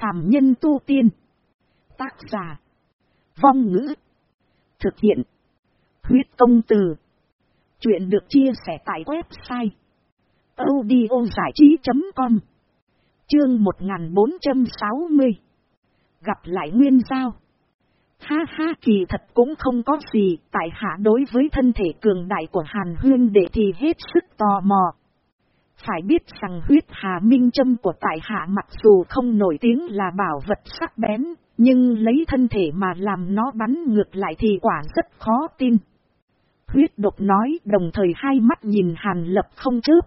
phàm nhân tu tiên. Tác giả. Vong ngữ. Thực hiện. Huyết công từ. Chuyện được chia sẻ tại website. audiozải trí.com Chương 1460 Gặp lại Nguyên Giao Ha ha kỳ thật cũng không có gì, tại hạ đối với thân thể cường đại của Hàn Huyên đệ thì hết sức tò mò. Phải biết rằng huyết hà minh châm của tại hạ mặc dù không nổi tiếng là bảo vật sắc bén, nhưng lấy thân thể mà làm nó bắn ngược lại thì quả rất khó tin. Huyết độc nói đồng thời hai mắt nhìn hàn lập không chớp.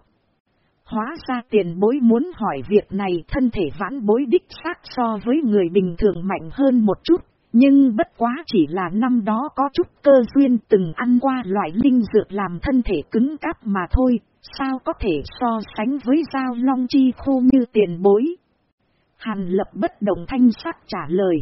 Hóa ra tiền bối muốn hỏi việc này thân thể vãn bối đích xác so với người bình thường mạnh hơn một chút, nhưng bất quá chỉ là năm đó có chút cơ duyên từng ăn qua loại linh dược làm thân thể cứng cáp mà thôi, sao có thể so sánh với giao long chi khô như tiền bối. Hàn lập bất động thanh sắc trả lời.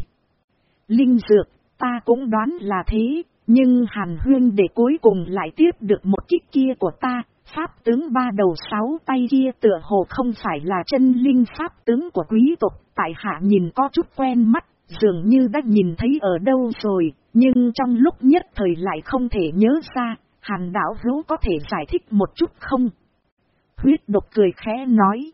Linh dược, ta cũng đoán là thế, nhưng Hàn huyên để cuối cùng lại tiếp được một kích kia của ta, pháp tướng ba đầu sáu tay kia tựa hồ không phải là chân linh pháp tướng của quý tộc, tại hạ nhìn có chút quen mắt, dường như đã nhìn thấy ở đâu rồi, nhưng trong lúc nhất thời lại không thể nhớ ra, hàn đảo hữu có thể giải thích một chút không? Huyết độc cười khẽ nói.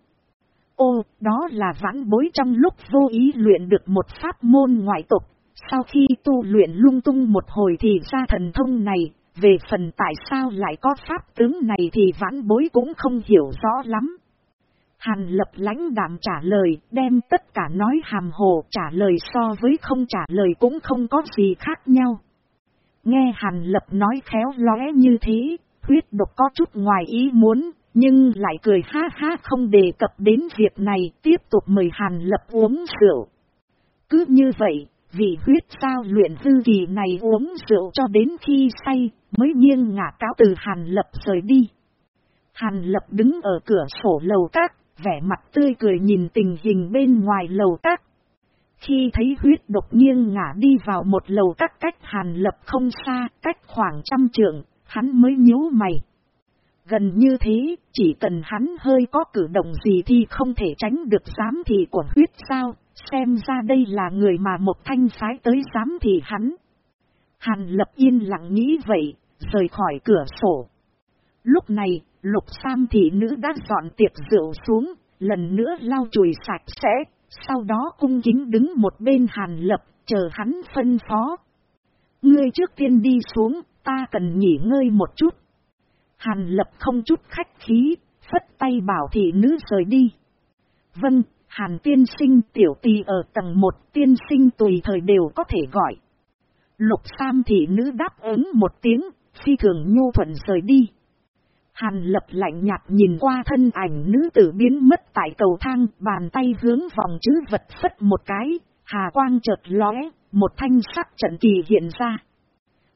Ô, đó là vãn bối trong lúc vô ý luyện được một pháp môn ngoại tộc, sau khi tu luyện lung tung một hồi thì ra thần thông này, về phần tại sao lại có pháp tướng này thì vãn bối cũng không hiểu rõ lắm. Hàn lập lãnh đạm trả lời, đem tất cả nói hàm hồ trả lời so với không trả lời cũng không có gì khác nhau. Nghe hàn lập nói khéo lóe như thế, huyết độc có chút ngoài ý muốn, nhưng lại cười ha ha không đề cập đến việc này, tiếp tục mời hàn lập uống rượu. Cứ như vậy, vì huyết sao luyện dư kỳ này uống rượu cho đến khi say, mới nghiêng ngả cáo từ hàn lập rời đi. Hàn lập đứng ở cửa sổ lầu các, vẻ mặt tươi cười nhìn tình hình bên ngoài lầu các. Khi thấy huyết độc nghiêng ngả đi vào một lầu các cách hàn lập không xa, cách khoảng trăm trượng, hắn mới nhíu mày. Gần như thế, chỉ cần hắn hơi có cử động gì thì không thể tránh được giám thị của huyết sao, xem ra đây là người mà một thanh phái tới giám thị hắn. Hàn lập yên lặng nghĩ vậy, rời khỏi cửa sổ. Lúc này, lục sam thị nữ đã dọn tiệc rượu xuống, lần nữa lau chùi sạch sẽ, sau đó cung kính đứng một bên hàn lập, chờ hắn phân phó. Ngươi trước tiên đi xuống, ta cần nghỉ ngơi một chút. Hàn lập không chút khách khí, phất tay bảo thị nữ rời đi. Vâng, hàn tiên sinh tiểu tì ở tầng một tiên sinh tùy thời đều có thể gọi. Lục Sam thị nữ đáp ứng một tiếng, phi thường nhu thuận rời đi. Hàn lập lạnh nhạt nhìn qua thân ảnh nữ tử biến mất tại cầu thang, bàn tay hướng vòng chữ vật phất một cái, hà quang chợt lóe, một thanh sắc trận kỳ hiện ra.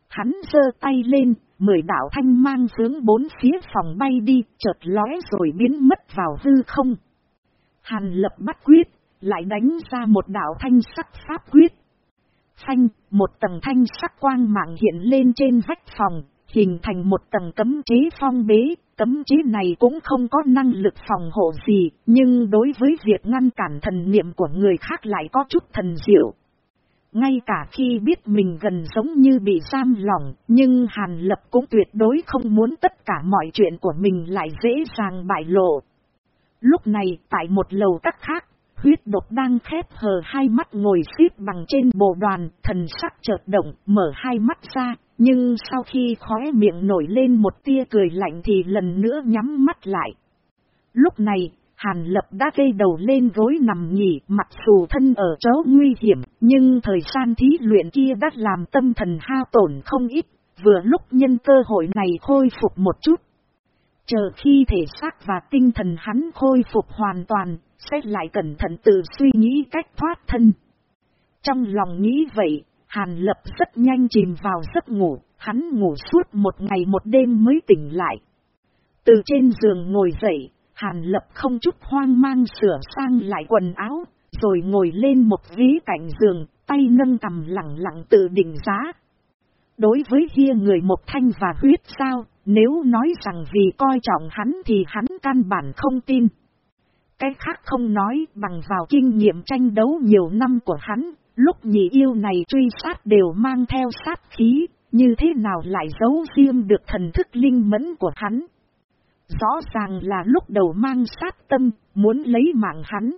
Hắn giơ tay lên, mười đảo thanh mang hướng bốn phía phòng bay đi, chợt lóe rồi biến mất vào hư không. Hàn lập bắt quyết, lại đánh ra một đảo thanh sắc pháp quyết. Phanh, một tầng thanh sắc quang mạng hiện lên trên vách phòng, hình thành một tầng cấm chế phong bế. Cấm chế này cũng không có năng lực phòng hộ gì, nhưng đối với việc ngăn cản thần niệm của người khác lại có chút thần diệu. Ngay cả khi biết mình gần giống như bị giam lỏng, nhưng Hàn Lập cũng tuyệt đối không muốn tất cả mọi chuyện của mình lại dễ dàng bại lộ. Lúc này, tại một lầu các khác, huyết độc đang khép hờ hai mắt ngồi xếp bằng trên bộ đoàn, thần sắc chợt động, mở hai mắt ra, nhưng sau khi khóe miệng nổi lên một tia cười lạnh thì lần nữa nhắm mắt lại. Lúc này, Hàn lập đã gây đầu lên gối nằm nghỉ, mặc dù thân ở chỗ nguy hiểm, nhưng thời gian thí luyện kia đã làm tâm thần hao tổn không ít, vừa lúc nhân cơ hội này khôi phục một chút. Chờ khi thể xác và tinh thần hắn khôi phục hoàn toàn, sẽ lại cẩn thận tự suy nghĩ cách thoát thân. Trong lòng nghĩ vậy, Hàn lập rất nhanh chìm vào giấc ngủ, hắn ngủ suốt một ngày một đêm mới tỉnh lại. Từ trên giường ngồi dậy, Hàn lập không chút hoang mang sửa sang lại quần áo, rồi ngồi lên một ghế cạnh giường, tay nâng cầm lặng lặng tự định giá. Đối với kia người một thanh và huyết sao, nếu nói rằng vì coi trọng hắn thì hắn căn bản không tin. Cái khác không nói bằng vào kinh nghiệm tranh đấu nhiều năm của hắn, lúc nhị yêu này truy sát đều mang theo sát khí, như thế nào lại giấu riêng được thần thức linh mẫn của hắn. Rõ ràng là lúc đầu mang sát tâm, muốn lấy mạng hắn.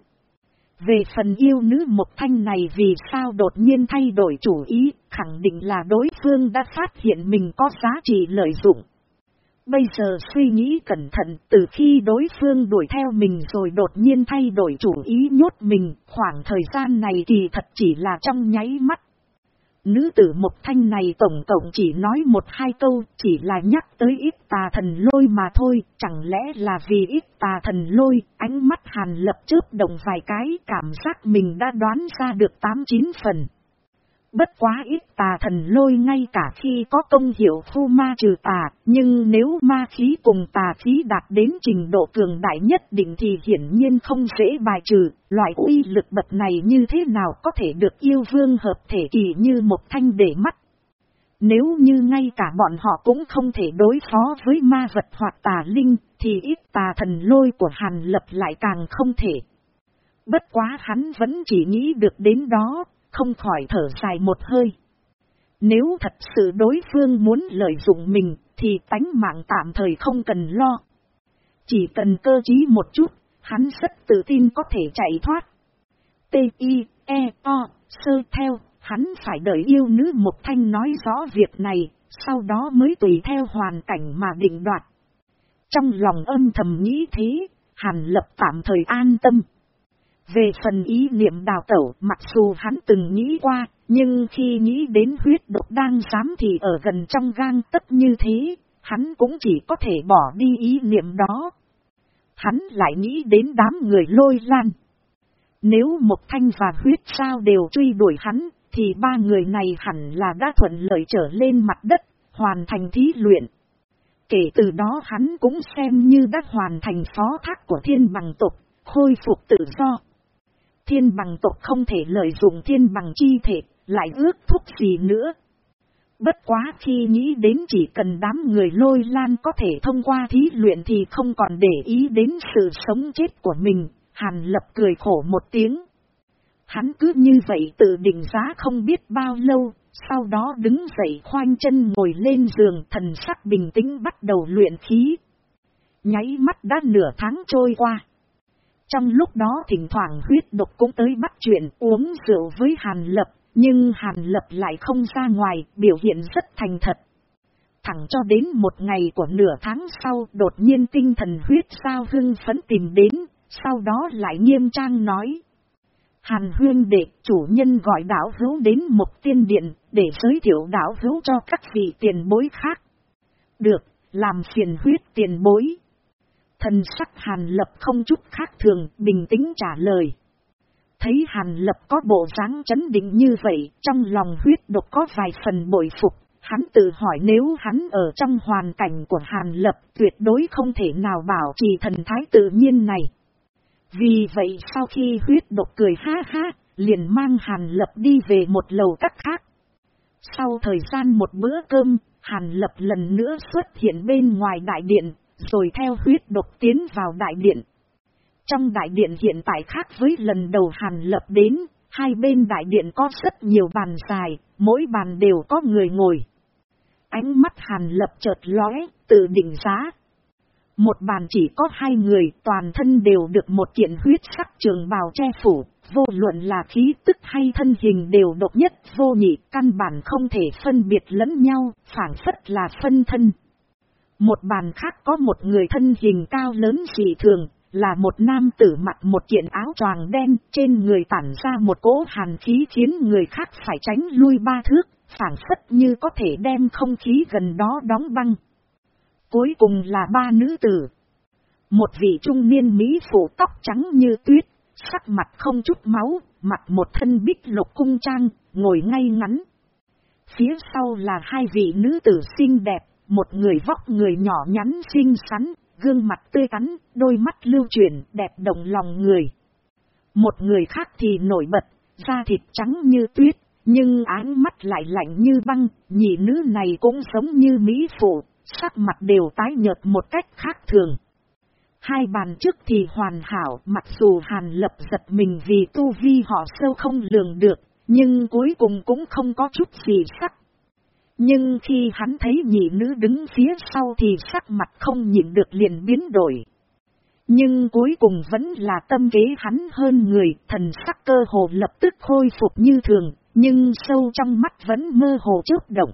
Về phần yêu nữ một thanh này vì sao đột nhiên thay đổi chủ ý, khẳng định là đối phương đã phát hiện mình có giá trị lợi dụng. Bây giờ suy nghĩ cẩn thận từ khi đối phương đuổi theo mình rồi đột nhiên thay đổi chủ ý nhốt mình, khoảng thời gian này thì thật chỉ là trong nháy mắt. Nữ tử một thanh này tổng cộng chỉ nói một hai câu, chỉ là nhắc tới ít tà thần lôi mà thôi, chẳng lẽ là vì ít tà thần lôi, ánh mắt hàn lập chớp động vài cái, cảm giác mình đã đoán ra được tám chín phần. Bất quá ít tà thần lôi ngay cả khi có công hiệu thu ma trừ tà, nhưng nếu ma khí cùng tà khí đạt đến trình độ cường đại nhất định thì hiển nhiên không dễ bài trừ, loại uy lực bật này như thế nào có thể được yêu vương hợp thể kỳ như một thanh để mắt. Nếu như ngay cả bọn họ cũng không thể đối phó với ma vật hoặc tà linh, thì ít tà thần lôi của Hàn Lập lại càng không thể. Bất quá hắn vẫn chỉ nghĩ được đến đó, không khỏi thở dài một hơi. Nếu thật sự đối phương muốn lợi dụng mình, thì tánh mạng tạm thời không cần lo. Chỉ cần cơ trí một chút, hắn rất tự tin có thể chạy thoát. T-I-E-O, sơ theo, hắn phải đợi yêu nữ một thanh nói rõ việc này, sau đó mới tùy theo hoàn cảnh mà định đoạt. Trong lòng âm thầm nghĩ thế, Hàn Lập tạm thời an tâm. Về phần ý niệm đào tẩu mặc dù hắn từng nghĩ qua, nhưng khi nghĩ đến huyết độc đang dám thì ở gần trong gang tất như thế, hắn cũng chỉ có thể bỏ đi ý niệm đó. Hắn lại nghĩ đến đám người lôi lan. Nếu một thanh và huyết sao đều truy đuổi hắn, thì ba người này hẳn là đã thuận lợi trở lên mặt đất, hoàn thành thí luyện. Kể từ đó hắn cũng xem như đã hoàn thành phó thác của thiên bằng tục, khôi phục tự do. Thiên bằng tộc không thể lợi dụng thiên bằng chi thể, lại ước thúc gì nữa. Bất quá khi nghĩ đến chỉ cần đám người lôi lan có thể thông qua thí luyện thì không còn để ý đến sự sống chết của mình, Hàn lập cười khổ một tiếng. Hắn cứ như vậy tự định giá không biết bao lâu, sau đó đứng dậy khoanh chân ngồi lên giường thần sắc bình tĩnh bắt đầu luyện khí. Nháy mắt đã nửa tháng trôi qua. Trong lúc đó thỉnh thoảng huyết độc cũng tới bắt chuyện uống rượu với Hàn Lập, nhưng Hàn Lập lại không ra ngoài, biểu hiện rất thành thật. Thẳng cho đến một ngày của nửa tháng sau đột nhiên tinh thần huyết sao hưng phấn tìm đến, sau đó lại nghiêm trang nói. Hàn huyên đệ chủ nhân gọi đảo hữu đến một tiên điện để giới thiệu đảo hữu cho các vị tiền bối khác. Được, làm phiền huyết tiền bối. Thần sắc Hàn Lập không chút khác thường, bình tĩnh trả lời. Thấy Hàn Lập có bộ dáng chấn định như vậy, trong lòng huyết độc có vài phần bội phục. Hắn tự hỏi nếu hắn ở trong hoàn cảnh của Hàn Lập tuyệt đối không thể nào bảo trì thần thái tự nhiên này. Vì vậy sau khi huyết độc cười ha ha, liền mang Hàn Lập đi về một lầu các khác. Sau thời gian một bữa cơm, Hàn Lập lần nữa xuất hiện bên ngoài đại điện, rồi theo huyết độc tiến vào đại điện. Trong đại điện hiện tại khác với lần đầu Hàn Lập đến, hai bên đại điện có rất nhiều bàn dài, mỗi bàn đều có người ngồi. Ánh mắt Hàn Lập chợt lóe, tự định giá. Một bàn chỉ có hai người, toàn thân đều được một kiện huyết sắc trường bào che phủ, vô luận là khí tức hay thân hình đều độc nhất vô nhị, căn bản không thể phân biệt lẫn nhau, phản phất là phân thân. Một bàn khác có một người thân hình cao lớn dị thường, là một nam tử mặc một kiện áo choàng đen, trên người tản ra một cỗ hàn khí khiến người khác phải tránh lui ba thước, phản phất như có thể đem không khí gần đó đóng băng. Cuối cùng là ba nữ tử. Một vị trung niên Mỹ phủ tóc trắng như tuyết, sắc mặt không chút máu, mặc một thân bích lục cung trang, ngồi ngay ngắn. Phía sau là hai vị nữ tử xinh đẹp, một người vóc người nhỏ nhắn xinh xắn, gương mặt tươi tắn, đôi mắt lưu chuyển, đẹp động lòng người. Một người khác thì nổi bật, da thịt trắng như tuyết, nhưng áng mắt lại lạnh như băng, nhị nữ này cũng giống như Mỹ phụ, sắc mặt đều tái nhợt một cách khác thường. Hai bàn trước thì hoàn hảo mặc dù hàn lập giật mình vì tu vi họ sâu không lường được, nhưng cuối cùng cũng không có chút gì sắc. Nhưng khi hắn thấy nhị nữ đứng phía sau thì sắc mặt không nhịn được liền biến đổi. Nhưng cuối cùng vẫn là tâm kế hắn hơn người, thần sắc cơ hồ lập tức khôi phục như thường, nhưng sâu trong mắt vẫn mơ hồ chớp động.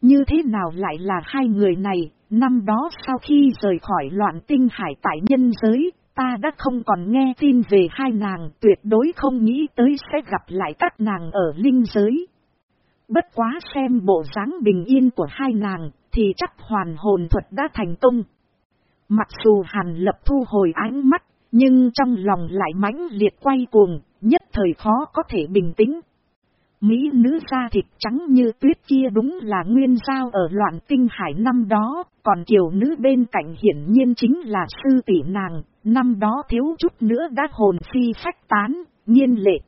Như thế nào lại là hai người này, năm đó sau khi rời khỏi loạn tinh hải tại nhân giới, ta đã không còn nghe tin về hai nàng, tuyệt đối không nghĩ tới sẽ gặp lại các nàng ở linh giới. Bất quá xem bộ dáng bình yên của hai nàng, thì chắc hoàn hồn thuật đã thành công. Mặc dù hàn lập thu hồi ánh mắt, nhưng trong lòng lại mãnh liệt quay cuồng, nhất thời khó có thể bình tĩnh. Mỹ nữ da thịt trắng như tuyết kia đúng là nguyên giao ở loạn tinh hải năm đó, còn kiều nữ bên cạnh hiển nhiên chính là sư tỷ nàng, năm đó thiếu chút nữa đã hồn phi phách tán, nhiên lệ.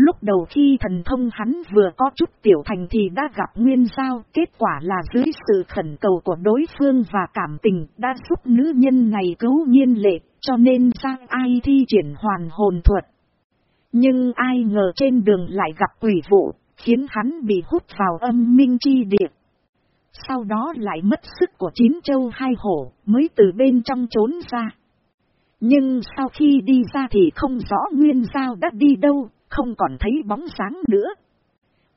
Lúc đầu khi thần thông hắn vừa có chút tiểu thành thì đã gặp nguyên giao, kết quả là dưới sự khẩn cầu của đối phương và cảm tình đã giúp nữ nhân này cứu nhiên lệ, cho nên sang ai thi triển hoàn hồn thuật. Nhưng ai ngờ trên đường lại gặp quỷ vụ, khiến hắn bị hút vào âm minh chi địa. Sau đó lại mất sức của chín châu hai hổ, mới từ bên trong trốn ra. Nhưng sau khi đi ra thì không rõ nguyên giao đã đi đâu, không còn thấy bóng sáng nữa.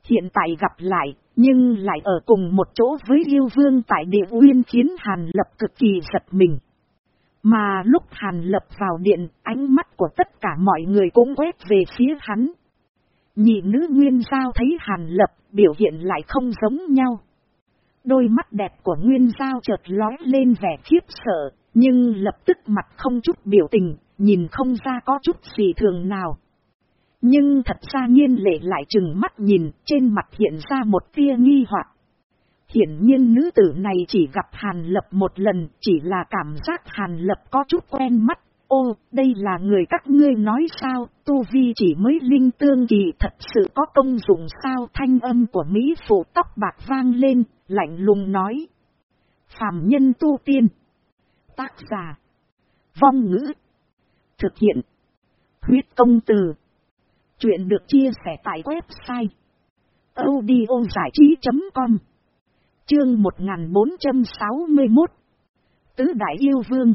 Hiện tại gặp lại, nhưng lại ở cùng một chỗ với yêu vương tại địa uyên khiến Hàn Lập cực kỳ giật mình. Mà lúc Hàn Lập vào điện, ánh mắt của tất cả mọi người cũng quét về phía hắn. Nhị nữ Nguyên Giao thấy Hàn Lập biểu hiện lại không giống nhau. Đôi mắt đẹp của Nguyên Giao chợt lói lên vẻ khiếp sợ, nhưng lập tức mặt không chút biểu tình, nhìn không ra có chút gì thường nào. Nhưng thật ra nhiên lệ lại chừng mắt nhìn, trên mặt hiện ra một tia nghi hoặc. Hiển nhiên nữ tử này chỉ gặp Hàn Lập một lần, chỉ là cảm giác Hàn Lập có chút quen mắt. Ô, đây là người các ngươi nói sao, Tu Vi chỉ mới linh tương kỳ thật sự có công dụng sao thanh âm của Mỹ phụ tóc bạc vang lên, lạnh lùng nói. Phạm nhân tu tiên. Tác giả. Vong ngữ. Thực hiện. Huyết công từ. Chuyện được chia sẻ tại website. audiozảichí.com Chương 1461 Tứ Đại Yêu Vương.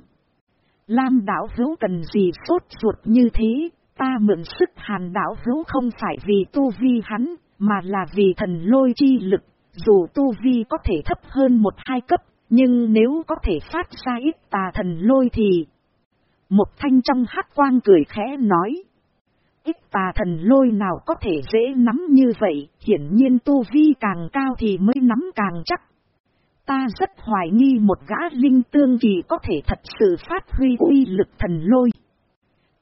Lam đảo hữu cần gì sốt ruột như thế, ta mượn sức hàn đảo hữu không phải vì tu vi hắn, mà là vì thần lôi chi lực, dù tu vi có thể thấp hơn một hai cấp, nhưng nếu có thể phát ra ít tà thần lôi thì... Một thanh trong hát quang cười khẽ nói ít tà thần lôi nào có thể dễ nắm như vậy, hiển nhiên tu vi càng cao thì mới nắm càng chắc. Ta rất hoài nghi một gã linh tương kỳ có thể thật sự phát huy uy lực thần lôi.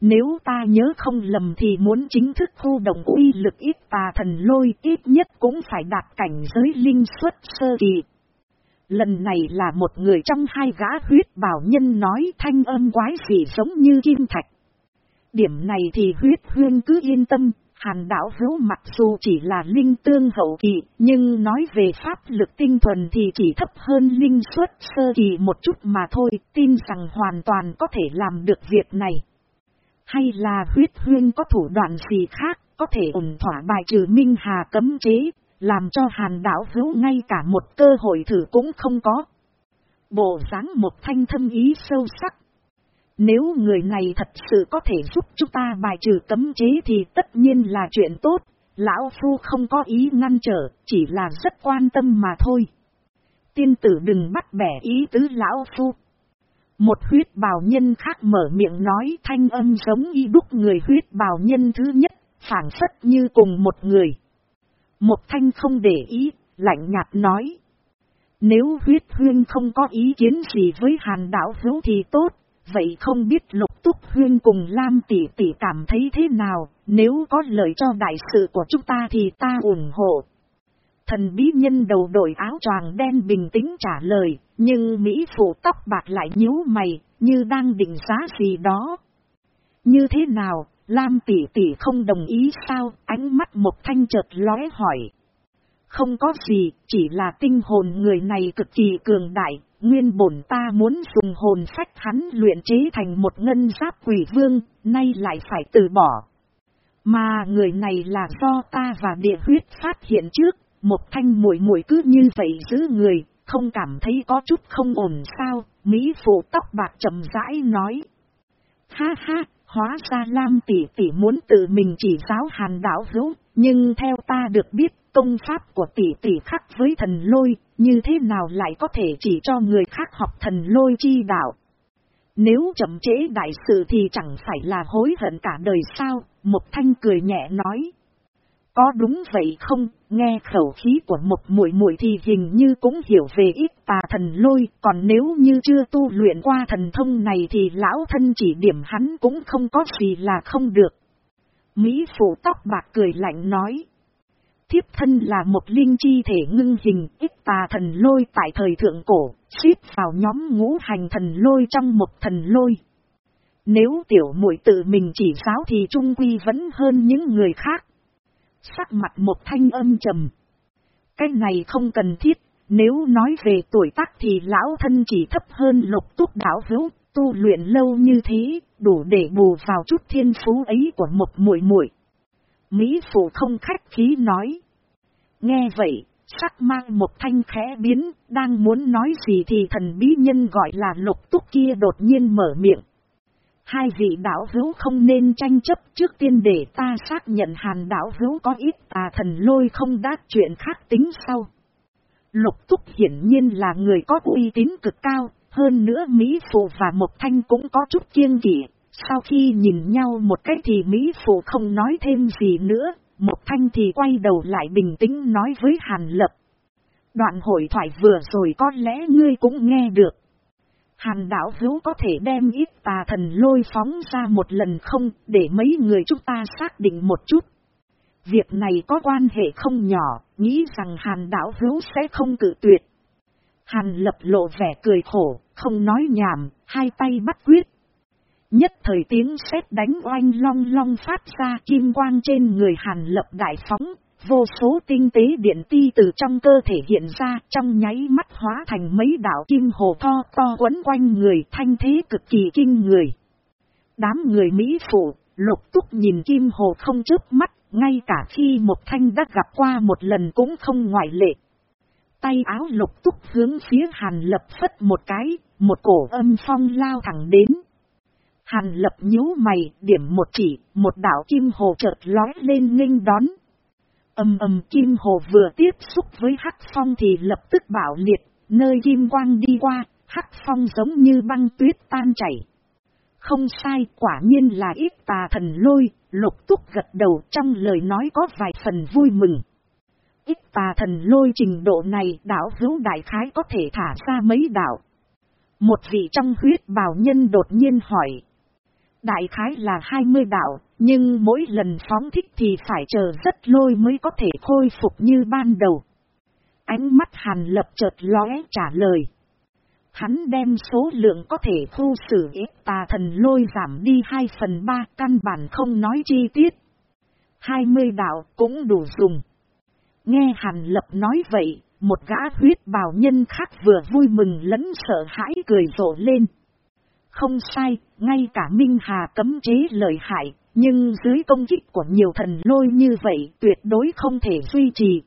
Nếu ta nhớ không lầm thì muốn chính thức thu động uy lực ít tà thần lôi ít nhất cũng phải đạt cảnh giới linh xuất sơ kỳ. Lần này là một người trong hai gã huyết bảo nhân nói thanh âm quái dị giống như kim thạch. Điểm này thì huyết huyên cứ yên tâm, hàn đảo hữu mặc dù chỉ là linh tương hậu kỳ, nhưng nói về pháp lực tinh thuần thì chỉ thấp hơn linh suất sơ kỳ một chút mà thôi, tin rằng hoàn toàn có thể làm được việc này. Hay là huyết huyên có thủ đoạn gì khác, có thể ổn thỏa bài trừ minh hà cấm chế, làm cho hàn đảo hữu ngay cả một cơ hội thử cũng không có. Bộ dáng một thanh thâm ý sâu sắc, nếu người này thật sự có thể giúp chúng ta bài trừ cấm chế thì tất nhiên là chuyện tốt, lão phu không có ý ngăn trở, chỉ là rất quan tâm mà thôi. Tiên tử đừng bắt bẻ ý tứ lão phu. Một huyết bào nhân khác mở miệng nói thanh âm giống y đúc người huyết bào nhân thứ nhất, phản phất như cùng một người. Một thanh không để ý, lạnh nhạt nói. Nếu huyết huyên không có ý kiến gì với hàn đảo hữu thì tốt, Vậy không biết lục túc huyên cùng Lam tỷ tỷ cảm thấy thế nào, nếu có lời cho đại sự của chúng ta thì ta ủng hộ. Thần bí nhân đầu đội áo choàng đen bình tĩnh trả lời, nhưng Mỹ phụ tóc bạc lại nhíu mày, như đang định giá gì đó. Như thế nào, Lam tỷ tỷ không đồng ý sao, ánh mắt một thanh chợt lóe hỏi. Không có gì, chỉ là tinh hồn người này cực kỳ cường đại, Nguyên bổn ta muốn dùng hồn phách hắn luyện chế thành một ngân giáp quỷ vương, nay lại phải từ bỏ. Mà người này là do ta và địa huyết phát hiện trước, một thanh mũi mũi cứ như vậy giữ người, không cảm thấy có chút không ổn sao, Mỹ phụ tóc bạc chậm rãi nói. Ha ha, hóa ra Lam tỷ tỷ muốn tự mình chỉ giáo hàn đảo hữu, nhưng theo ta được biết công pháp của tỷ tỷ khác với thần lôi, như thế nào lại có thể chỉ cho người khác học thần lôi chi đạo. Nếu chậm chế đại sự thì chẳng phải là hối hận cả đời sao, một thanh cười nhẹ nói. Có đúng vậy không, nghe khẩu khí của một muội muội thì hình như cũng hiểu về ít tà thần lôi, còn nếu như chưa tu luyện qua thần thông này thì lão thân chỉ điểm hắn cũng không có gì là không được. Mỹ phụ tóc bạc cười lạnh nói. Thiếp thân là một linh chi thể ngưng hình ít tà thần lôi tại thời thượng cổ, xếp vào nhóm ngũ hành thần lôi trong một thần lôi. Nếu tiểu muội tự mình chỉ giáo thì trung quy vẫn hơn những người khác. Sắc mặt một thanh âm trầm. Cái này không cần thiết, nếu nói về tuổi tác thì lão thân chỉ thấp hơn lục túc đảo hữu, tu luyện lâu như thế, đủ để bù vào chút thiên phú ấy của một muội muội. Mỹ phụ không khách khí nói. Nghe vậy, sắc mang một thanh khẽ biến, đang muốn nói gì thì thần bí nhân gọi là lục túc kia đột nhiên mở miệng. Hai vị đạo hữu không nên tranh chấp trước tiên để ta xác nhận hàn đạo hữu có ít tà thần lôi không đát chuyện khác tính sau. Lục túc hiển nhiên là người có uy tín cực cao, hơn nữa Mỹ Phụ và Mộc Thanh cũng có chút kiêng kỵ. Sau khi nhìn nhau một cách thì Mỹ Phụ không nói thêm gì nữa, một Thanh thì quay đầu lại bình tĩnh nói với Hàn Lập. Đoạn hội thoại vừa rồi có lẽ ngươi cũng nghe được. Hàn đảo hữu có thể đem ít tà thần lôi phóng ra một lần không để mấy người chúng ta xác định một chút. Việc này có quan hệ không nhỏ, nghĩ rằng hàn đảo hữu sẽ không cự tuyệt. Hàn lập lộ vẻ cười khổ, không nói nhảm, hai tay bắt quyết. Nhất thời tiếng sét đánh oanh long long phát ra kim quang trên người hàn lập đại phóng, vô số tinh tế điện ti từ trong cơ thể hiện ra trong nháy mắt hóa thành mấy đảo kim hồ to to quấn quanh người thanh thế cực kỳ kinh người. Đám người Mỹ phụ, lục túc nhìn kim hồ không chớp mắt, ngay cả khi một thanh đã gặp qua một lần cũng không ngoại lệ. Tay áo lục túc hướng phía hàn lập phất một cái, một cổ âm phong lao thẳng đến. Hàn lập nhíu mày, điểm một chỉ, một đảo kim hồ chợt lói lên nghênh đón. Âm âm kim hồ vừa tiếp xúc với hắc phong thì lập tức bảo liệt, nơi kim quang đi qua, hắc phong giống như băng tuyết tan chảy. Không sai, quả nhiên là ít tà thần lôi, lục túc gật đầu trong lời nói có vài phần vui mừng. Ít tà thần lôi trình độ này đảo hữu đại khái có thể thả ra mấy đảo. Một vị trong huyết bào nhân đột nhiên hỏi. Đại khái là 20 đạo, nhưng mỗi lần phóng thích thì phải chờ rất lôi mới có thể khôi phục như ban đầu. Ánh mắt hàn lập chợt lóe trả lời. Hắn đem số lượng có thể thu xử ít tà thần lôi giảm đi 2 phần 3 căn bản không nói chi tiết. 20 đạo cũng đủ dùng. Nghe Hàn Lập nói vậy, một gã huyết bào nhân khác vừa vui mừng lẫn sợ hãi cười rộ lên. Không sai, ngay cả Minh Hà cấm chế lợi hại, nhưng dưới công kích của nhiều thần lôi như vậy tuyệt đối không thể duy trì.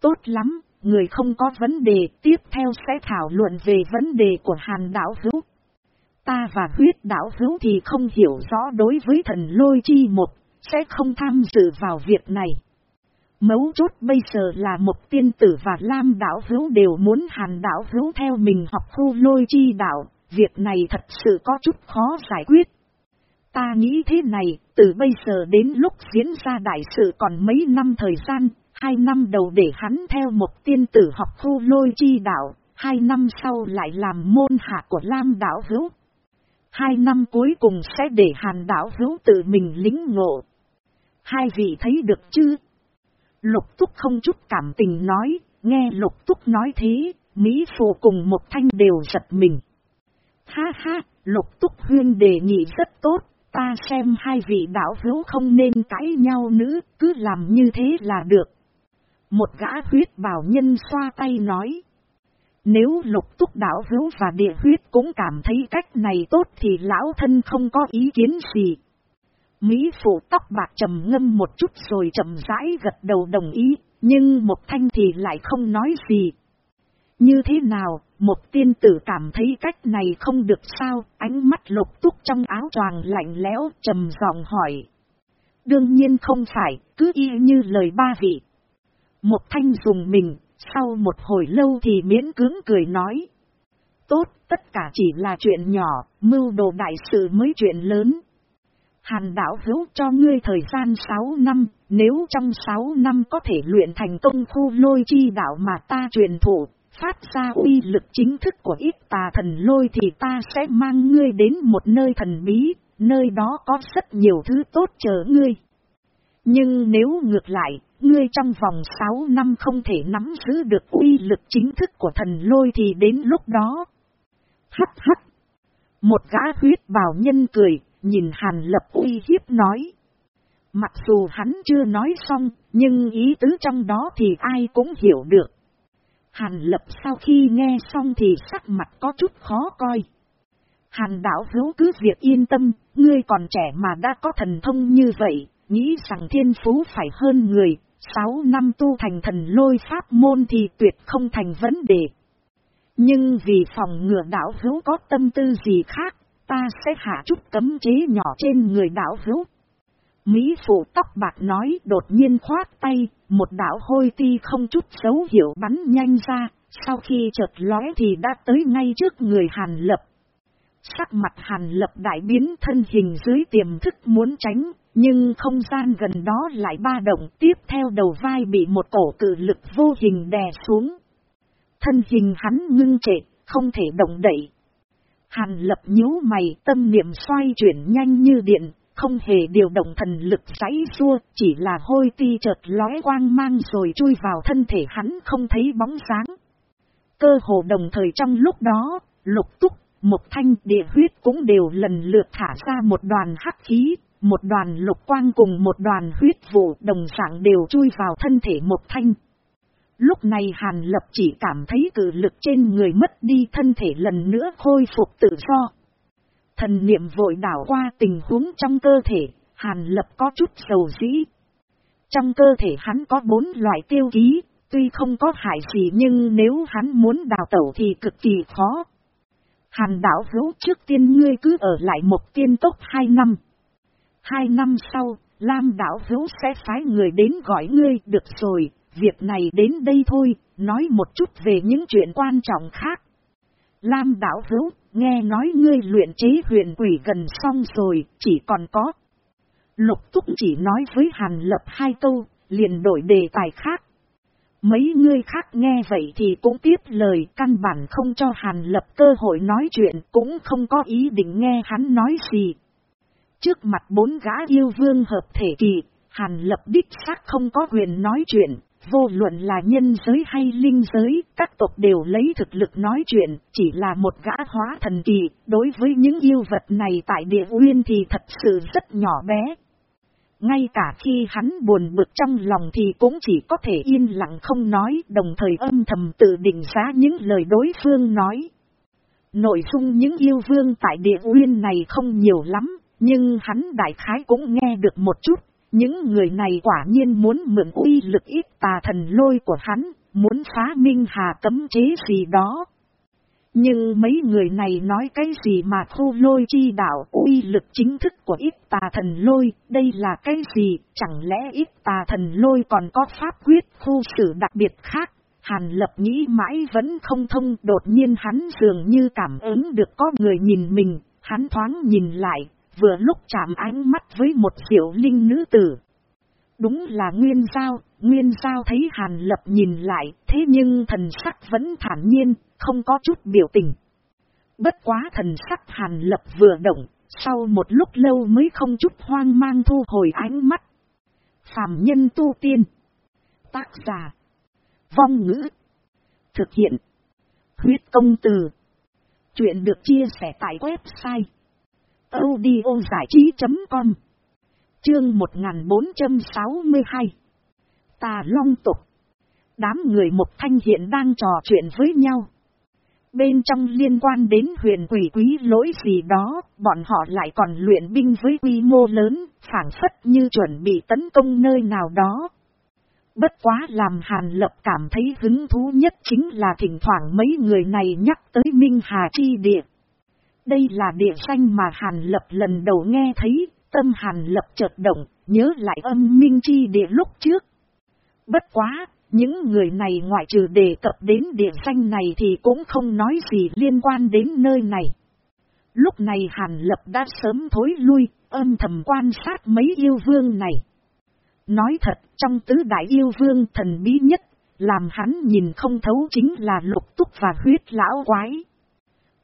Tốt lắm, người không có vấn đề, tiếp theo sẽ thảo luận về vấn đề của Hàn đảo hữu. Ta và huyết đảo hữu thì không hiểu rõ đối với thần lôi chi một, sẽ không tham dự vào việc này. Mấu chốt bây giờ là một tiên tử và lam đảo hữu đều muốn hàn đảo hữu theo mình học khu lôi chi đạo, việc này thật sự có chút khó giải quyết. Ta nghĩ thế này, từ bây giờ đến lúc diễn ra đại sự còn mấy năm thời gian, hai năm đầu để hắn theo một tiên tử học khu lôi chi đạo, hai năm sau lại làm môn hạ của Lam đảo hữu. Hai năm cuối cùng sẽ để hàn đảo hữu tự mình lính ngộ. Hai vị thấy được chứ? Lục túc không chút cảm tình nói, nghe lục túc nói thế, Mỹ phụ cùng một thanh đều giật mình. Ha ha, lục túc huyên đề nghị rất tốt, ta xem hai vị đạo hữu không nên cãi nhau nữa, cứ làm như thế là được. Một gã huyết bảo nhân xoa tay nói. Nếu lục túc đảo hữu và địa huyết cũng cảm thấy cách này tốt thì lão thân không có ý kiến gì. Mỹ phụ tóc bạc trầm ngâm một chút rồi chậm rãi gật đầu đồng ý, nhưng một thanh thì lại không nói gì. Như thế nào, một tiên tử cảm thấy cách này không được sao, ánh mắt lục túc trong áo choàng lạnh lẽo, trầm giọng hỏi. Đương nhiên không phải, cứ y như lời ba vị. Một thanh dùng mình, sau một hồi lâu thì miễn cưỡng cười nói. Tốt, tất cả chỉ là chuyện nhỏ, mưu đồ đại sự mới chuyện lớn. Hàn đảo hữu cho ngươi thời gian 6 năm, nếu trong 6 năm có thể luyện thành công khu lôi chi đạo mà ta truyền thụ, phát ra uy lực chính thức của ít tà thần lôi thì ta sẽ mang ngươi đến một nơi thần bí, nơi đó có rất nhiều thứ tốt chờ ngươi. Nhưng nếu ngược lại, ngươi trong vòng 6 năm không thể nắm giữ được uy lực chính thức của thần lôi thì đến lúc đó. Hắc hắc. Một gã huyết bào nhân cười, nhìn Hàn Lập uy hiếp nói. Mặc dù hắn chưa nói xong, nhưng ý tứ trong đó thì ai cũng hiểu được. Hàn Lập sau khi nghe xong thì sắc mặt có chút khó coi. Hàn đảo hữu cứ việc yên tâm, ngươi còn trẻ mà đã có thần thông như vậy, nghĩ rằng thiên phú phải hơn người, sáu năm tu thành thần lôi pháp môn thì tuyệt không thành vấn đề. Nhưng vì phòng ngừa đảo hữu có tâm tư gì khác, ta sẽ hạ chút cấm chế nhỏ trên người đảo hữu. Mỹ phụ tóc bạc nói đột nhiên khoát tay, một đảo hôi ti không chút dấu hiệu bắn nhanh ra, sau khi chợt lóe thì đã tới ngay trước người Hàn Lập. Sắc mặt Hàn Lập đại biến thân hình dưới tiềm thức muốn tránh, nhưng không gian gần đó lại ba động tiếp theo đầu vai bị một cổ cử lực vô hình đè xuống. Thân hình hắn ngưng trệ, không thể động đậy. Hàn lập nhíu mày tâm niệm xoay chuyển nhanh như điện, không hề điều động thần lực giấy xua, chỉ là hôi ti chợt lóe quang mang rồi chui vào thân thể hắn không thấy bóng sáng Cơ hồ đồng thời trong lúc đó, lục túc, một thanh địa huyết cũng đều lần lượt thả ra một đoàn hắc khí, một đoàn lục quang cùng một đoàn huyết vụ đồng dạng đều chui vào thân thể một thanh. Lúc này Hàn Lập chỉ cảm thấy cử lực trên người mất đi thân thể lần nữa khôi phục tự do. Thần niệm vội đảo qua tình huống trong cơ thể, Hàn Lập có chút sầu dĩ. Trong cơ thể hắn có bốn loại tiêu ký, tuy không có hại gì nhưng nếu hắn muốn đào tẩu thì cực kỳ khó. Hàn đảo hữu trước tiên ngươi cứ ở lại một tiên tốc hai năm. Hai năm sau, Lam đảo hữu sẽ phái người đến gọi ngươi được rồi, việc này đến đây thôi, nói một chút về những chuyện quan trọng khác. Lam đảo hữu, nghe nói ngươi luyện chế huyền quỷ gần xong rồi, chỉ còn có. Lục túc chỉ nói với Hàn Lập hai câu, liền đổi đề tài khác. Mấy ngươi khác nghe vậy thì cũng tiếp lời căn bản không cho Hàn Lập cơ hội nói chuyện cũng không có ý định nghe hắn nói gì. Trước mặt bốn gã yêu vương hợp thể kỳ, Hàn Lập đích xác không có quyền nói chuyện, vô luận là nhân giới hay linh giới, các tộc đều lấy thực lực nói chuyện, chỉ là một gã hóa thần kỳ, đối với những yêu vật này tại địa uyên thì thật sự rất nhỏ bé. Ngay cả khi hắn buồn bực trong lòng thì cũng chỉ có thể yên lặng không nói, đồng thời âm thầm tự định giá những lời đối phương nói. Nội dung những yêu vương tại địa uyên này không nhiều lắm, nhưng hắn đại khái cũng nghe được một chút, những người này quả nhiên muốn mượn uy lực ít tà thần lôi của hắn, muốn phá minh hà cấm chế gì đó. Nhưng mấy người này nói cái gì mà khu lôi chi đạo uy lực chính thức của ít tà thần lôi, đây là cái gì, chẳng lẽ ít tà thần lôi còn có pháp quyết khu xử đặc biệt khác. Hàn lập nghĩ mãi vẫn không thông, đột nhiên hắn dường như cảm ứng được có người nhìn mình, hắn thoáng nhìn lại, vừa lúc chạm ánh mắt với một diệu linh nữ tử. Đúng là Nguyên Giao, Nguyên Giao thấy Hàn Lập nhìn lại, thế nhưng thần sắc vẫn thản nhiên, không có chút biểu tình. Bất quá thần sắc Hàn Lập vừa động, sau một lúc lâu mới không chút hoang mang thu hồi ánh mắt. Phạm nhân tu tiên. Tác giả. Vong ngữ. Thực hiện. Huyết công từ. Chuyện được chia sẻ tại website audio giải trí.com Chương 1462 Tà Long Tục Đám người một thanh hiện đang trò chuyện với nhau. Bên trong liên quan đến huyền quỷ quý lỗi gì đó, bọn họ lại còn luyện binh với quy mô lớn, phản phất như chuẩn bị tấn công nơi nào đó. Bất quá làm Hàn Lập cảm thấy hứng thú nhất chính là thỉnh thoảng mấy người này nhắc tới Minh Hà Chi Địa. Đây là địa xanh mà Hàn Lập lần đầu nghe thấy, tâm Hàn Lập chợt động, nhớ lại âm Minh Chi Địa lúc trước. Bất quá, những người này ngoại trừ đề cập đến địa xanh này thì cũng không nói gì liên quan đến nơi này. Lúc này Hàn Lập đã sớm thối lui, âm thầm quan sát mấy yêu vương này. Nói thật, trong tứ đại yêu vương thần bí nhất, làm hắn nhìn không thấu chính là lục túc và huyết lão quái.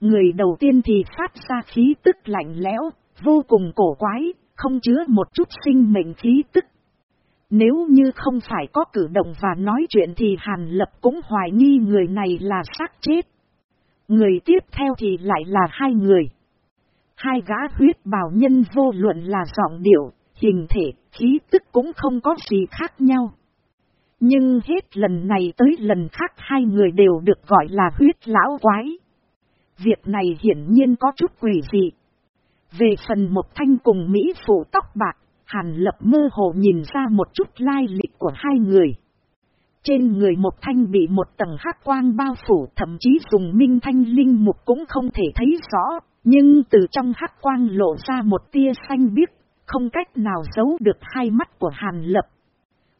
Người đầu tiên thì phát ra khí tức lạnh lẽo, vô cùng cổ quái, không chứa một chút sinh mệnh khí tức. Nếu như không phải có cử động và nói chuyện thì Hàn Lập cũng hoài nghi người này là xác chết. Người tiếp theo thì lại là hai người. Hai gã huyết bào nhân vô luận là giọng điệu, hình thể, khí tức cũng không có gì khác nhau. Nhưng hết lần này tới lần khác hai người đều được gọi là huyết lão quái. Việc này hiển nhiên có chút quỷ dị. Về phần một thanh cùng Mỹ phụ tóc bạc, Hàn lập mơ hồ nhìn ra một chút lai lịch của hai người. Trên người một thanh bị một tầng hắc quang bao phủ thậm chí dùng minh thanh linh mục cũng không thể thấy rõ, nhưng từ trong hắc quang lộ ra một tia xanh biếc, không cách nào giấu được hai mắt của Hàn lập.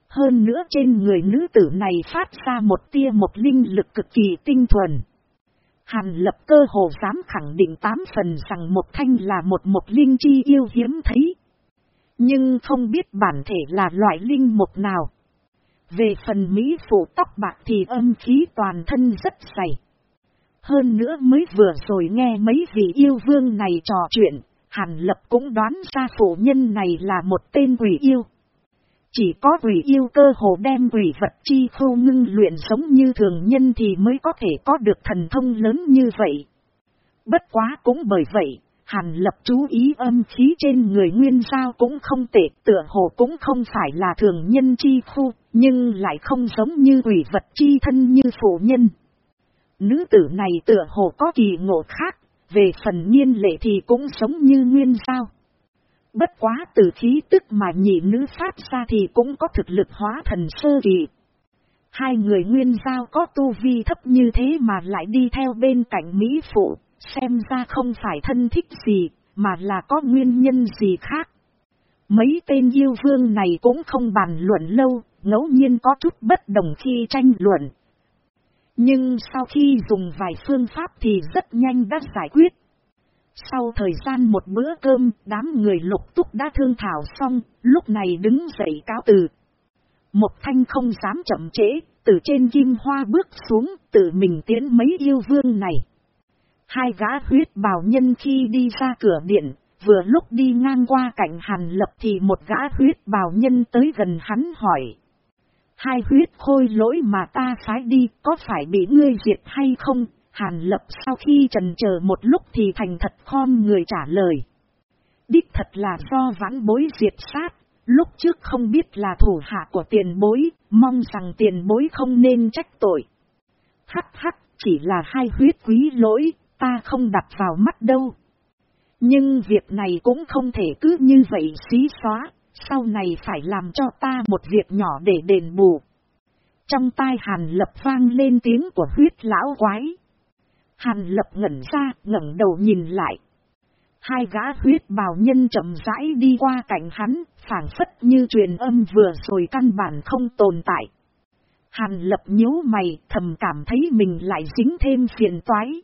Hơn nữa trên người nữ tử này phát ra một tia một linh lực cực kỳ tinh thuần. Hàn lập cơ hồ dám khẳng định tám phần rằng một thanh là một một linh chi yêu hiếm thấy. Nhưng không biết bản thể là loại linh mục nào. Về phần Mỹ phụ tóc bạc thì âm khí toàn thân rất dày. Hơn nữa mới vừa rồi nghe mấy vị yêu vương này trò chuyện, Hàn Lập cũng đoán ra phụ nhân này là một tên quỷ yêu. Chỉ có quỷ yêu cơ hồ đem quỷ vật chi khu ngưng luyện sống như thường nhân thì mới có thể có được thần thông lớn như vậy. Bất quá cũng bởi vậy, Hàn lập chú ý âm khí trên người nguyên sao cũng không tệ, tựa hồ cũng không phải là thường nhân chi khu, nhưng lại không giống như quỷ vật chi thân như phụ nhân. Nữ tử này tựa hồ có kỳ ngộ khác, về phần nhiên lệ thì cũng sống như nguyên sao. Bất quá từ khí tức mà nhị nữ phát ra thì cũng có thực lực hóa thần sơ kỳ. Hai người nguyên giao có tu vi thấp như thế mà lại đi theo bên cạnh Mỹ Phụ, xem ra không phải thân thích gì, mà là có nguyên nhân gì khác. Mấy tên yêu vương này cũng không bàn luận lâu, ngẫu nhiên có chút bất đồng khi tranh luận. Nhưng sau khi dùng vài phương pháp thì rất nhanh đã giải quyết. Sau thời gian một bữa cơm, đám người lục túc đã thương thảo xong, lúc này đứng dậy cáo từ. Một thanh không dám chậm trễ, từ trên kim hoa bước xuống, tự mình tiến mấy yêu vương này. Hai gã huyết bào nhân khi đi ra cửa điện, vừa lúc đi ngang qua cạnh hàn lập thì một gã huyết bào nhân tới gần hắn hỏi. Hai huyết khôi lỗi mà ta phái đi có phải bị ngươi diệt hay không? Hàn lập sau khi trần chờ một lúc thì thành thật khom người trả lời. Đích thật là do vãn bối diệt sát, lúc trước không biết là thủ hạ của tiền bối, mong rằng tiền bối không nên trách tội. Hắc hắc, chỉ là hai huyết quý lỗi, ta không đặt vào mắt đâu. Nhưng việc này cũng không thể cứ như vậy xí xóa, sau này phải làm cho ta một việc nhỏ để đền bù. Trong tai hàn lập vang lên tiếng của huyết lão quái. Hàn lập ngẩn ra, ngẩng đầu nhìn lại. Hai gã huyết bào nhân chậm rãi đi qua cạnh hắn, phản phất như truyền âm vừa rồi căn bản không tồn tại. Hàn lập nhíu mày, thầm cảm thấy mình lại dính thêm phiền toái.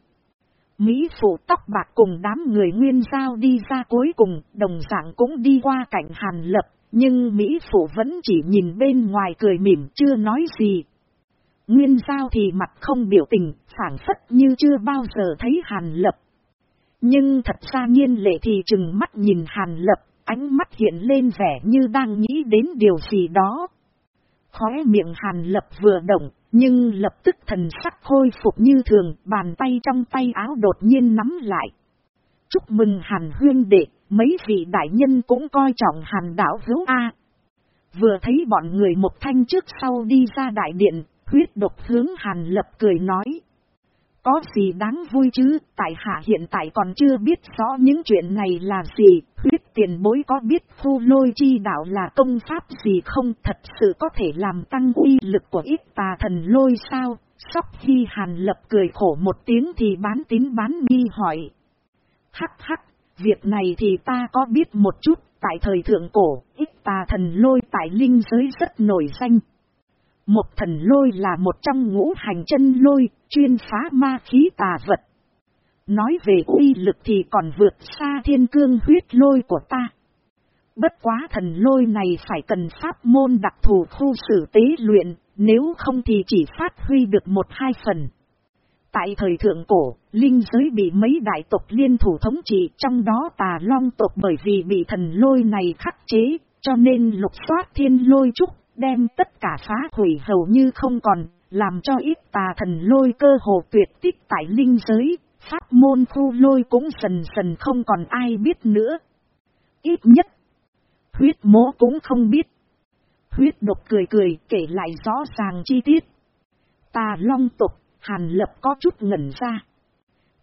Mỹ phụ tóc bạc cùng đám người nguyên giao đi ra cuối cùng, đồng dạng cũng đi qua cạnh hàn lập, nhưng Mỹ phụ vẫn chỉ nhìn bên ngoài cười mỉm chưa nói gì. Nguyên giao thì mặt không biểu tình, phản phất như chưa bao giờ thấy hàn lập. Nhưng thật ra nhiên lệ thì chừng mắt nhìn hàn lập, ánh mắt hiện lên vẻ như đang nghĩ đến điều gì đó. Khóe miệng hàn lập vừa động, nhưng lập tức thần sắc khôi phục như thường, bàn tay trong tay áo đột nhiên nắm lại. Chúc mừng hàn huyên đệ, mấy vị đại nhân cũng coi trọng hàn đảo hữu A. Vừa thấy bọn người một thanh trước sau đi ra đại điện, huyết độc hướng hàn lập cười nói. Có gì đáng vui chứ, tại hạ hiện tại còn chưa biết rõ những chuyện này là gì, huyết tiền bối có biết khu lôi chi đạo là công pháp gì không thật sự có thể làm tăng uy lực của ít tà thần lôi sao, sóc khi hàn lập cười khổ một tiếng thì bán tín bán nghi hỏi. Hắc hắc, việc này thì ta có biết một chút, tại thời thượng cổ, ít tà thần lôi tại linh giới rất nổi danh. Một thần lôi là một trong ngũ hành chân lôi, chuyên phá ma khí tà vật. Nói về uy lực thì còn vượt xa thiên cương huyết lôi của ta. Bất quá thần lôi này phải cần pháp môn đặc thù khu xử tế luyện, nếu không thì chỉ phát huy được một hai phần. Tại thời thượng cổ, linh giới bị mấy đại tộc liên thủ thống trị trong đó tà long tộc bởi vì bị thần lôi này khắc chế, cho nên lục soát thiên lôi trúc, đem tất cả phá hủy hầu như không còn, làm cho ít tà thần lôi cơ hồ tuyệt tích tại linh giới, pháp môn khu lôi cũng dần dần không còn ai biết nữa. Ít nhất, huyết mố cũng không biết. Huyết độc cười cười kể lại rõ ràng chi tiết. Tà long tục, hàn lập có chút ngẩn ra.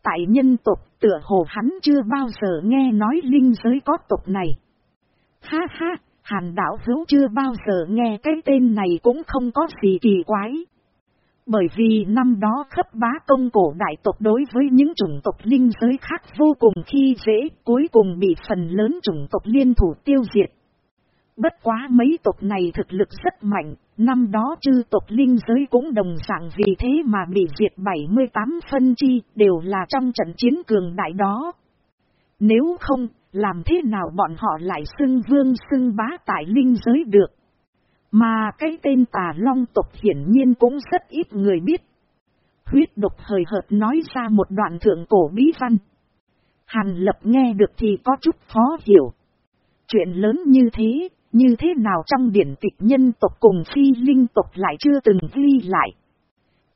Tại nhân tục tựa hồ hắn chưa bao giờ nghe nói linh giới có tục này. Ha ha, hàn đảo hữu chưa bao giờ nghe cái tên này cũng không có gì kỳ quái. Bởi vì năm đó khắp bá công cổ đại tộc đối với những chủng tộc linh giới khác vô cùng khi dễ, cuối cùng bị phần lớn chủng tộc liên thủ tiêu diệt. Bất quá mấy tộc này thực lực rất mạnh, năm đó chư tộc linh giới cũng đồng dạng vì thế mà bị diệt 78 phân chi, đều là trong trận chiến cường đại đó. Nếu không, làm thế nào bọn họ lại xưng vương xưng bá tại linh giới được? Mà cái tên tà long tộc hiển nhiên cũng rất ít người biết. Huyết độc hời hợt nói ra một đoạn thượng cổ bí văn. Hàn lập nghe được thì có chút khó hiểu. Chuyện lớn như thế, như thế nào trong điển tịch nhân tộc cùng phi linh tộc lại chưa từng ghi lại.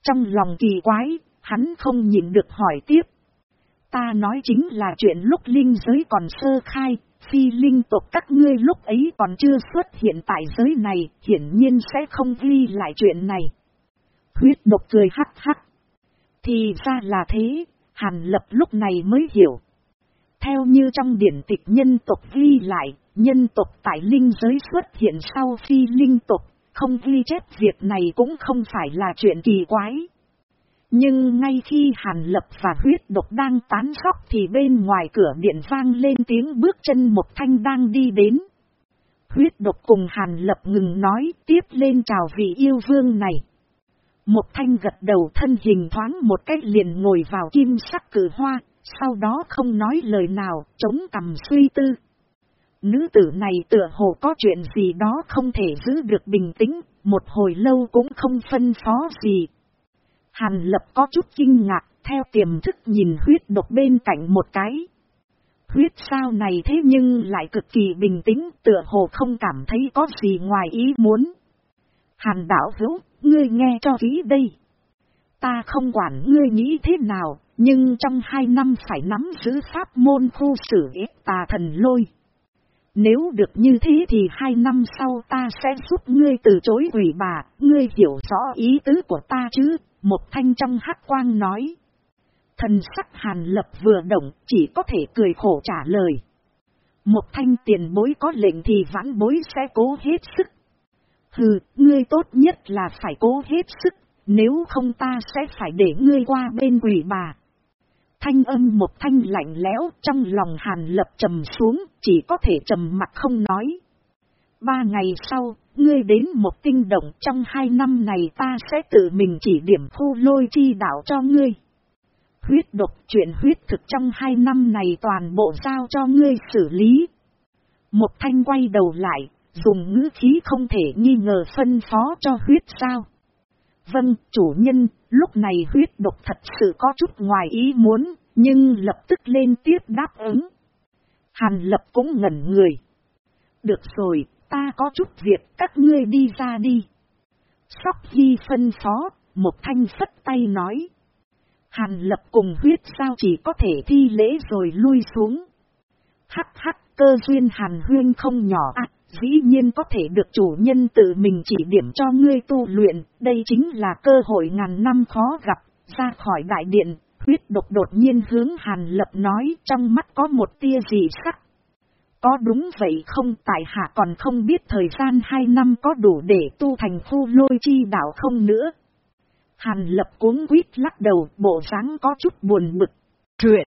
Trong lòng kỳ quái, hắn không nhìn được hỏi tiếp. Ta nói chính là chuyện lúc linh giới còn sơ khai, phi linh tộc các ngươi lúc ấy còn chưa xuất hiện tại giới này, hiển nhiên sẽ không ghi lại chuyện này. Huyết độc cười hắc hắc. Thì ra là thế, Hàn Lập lúc này mới hiểu. Theo như trong điển tịch nhân tộc ghi lại, nhân tộc tại linh giới xuất hiện sau phi linh tộc, không ghi chép việc này cũng không phải là chuyện kỳ quái. Nhưng ngay khi Hàn Lập và huyết độc đang tán sóc thì bên ngoài cửa điện vang lên tiếng bước chân một thanh đang đi đến. Huyết độc cùng Hàn Lập ngừng nói tiếp lên chào vị yêu vương này. Một thanh gật đầu thân hình thoáng một cách liền ngồi vào kim sắc cử hoa, sau đó không nói lời nào, chống cầm suy tư. Nữ tử này tựa hồ có chuyện gì đó không thể giữ được bình tĩnh, một hồi lâu cũng không phân phó gì, Hàn lập có chút kinh ngạc, theo tiềm thức nhìn huyết độc bên cạnh một cái. Huyết sao này thế nhưng lại cực kỳ bình tĩnh, tựa hồ không cảm thấy có gì ngoài ý muốn. Hàn đảo hữu, ngươi nghe cho kỹ đây. Ta không quản ngươi nghĩ thế nào, nhưng trong hai năm phải nắm giữ pháp môn khu xử ít tà thần lôi. Nếu được như thế thì hai năm sau ta sẽ giúp ngươi từ chối quỷ bà, ngươi hiểu rõ ý tứ của ta chứ, một thanh trong hắc quang nói. Thần sắc hàn lập vừa động, chỉ có thể cười khổ trả lời. Một thanh tiền bối có lệnh thì vãn bối sẽ cố hết sức. Hừ, ngươi tốt nhất là phải cố hết sức, nếu không ta sẽ phải để ngươi qua bên quỷ bà. Thanh âm một thanh lạnh lẽo trong lòng hàn lập trầm xuống, chỉ có thể trầm mặt không nói. Ba ngày sau, ngươi đến một tinh động trong hai năm này ta sẽ tự mình chỉ điểm khu lôi chi đạo cho ngươi. Huyết độc chuyện huyết thực trong hai năm này toàn bộ giao cho ngươi xử lý. Một thanh quay đầu lại, dùng ngữ khí không thể nghi ngờ phân phó cho huyết sao. Vâng, chủ nhân, lúc này huyết độc thật sự có chút ngoài ý muốn, nhưng lập tức lên tiếp đáp ứng. Hàn lập cũng ngẩn người. Được rồi, ta có chút việc các ngươi đi ra đi. Sóc di phân phó, một thanh phất tay nói. Hàn lập cùng huyết sao chỉ có thể thi lễ rồi lui xuống. Hắc hắc cơ duyên hàn huyên không nhỏ ạ, dĩ nhiên có thể được chủ nhân tự mình chỉ điểm cho ngươi tu luyện, đây chính là cơ hội ngàn năm khó gặp, ra khỏi đại điện, huyết độc đột nhiên hướng Hàn Lập nói trong mắt có một tia gì sắc. Có đúng vậy không tại hạ còn không biết thời gian hai năm có đủ để tu thành khu lôi chi đạo không nữa. Hàn lập cuốn quýt lắc đầu bộ dáng có chút buồn bực. Truyện.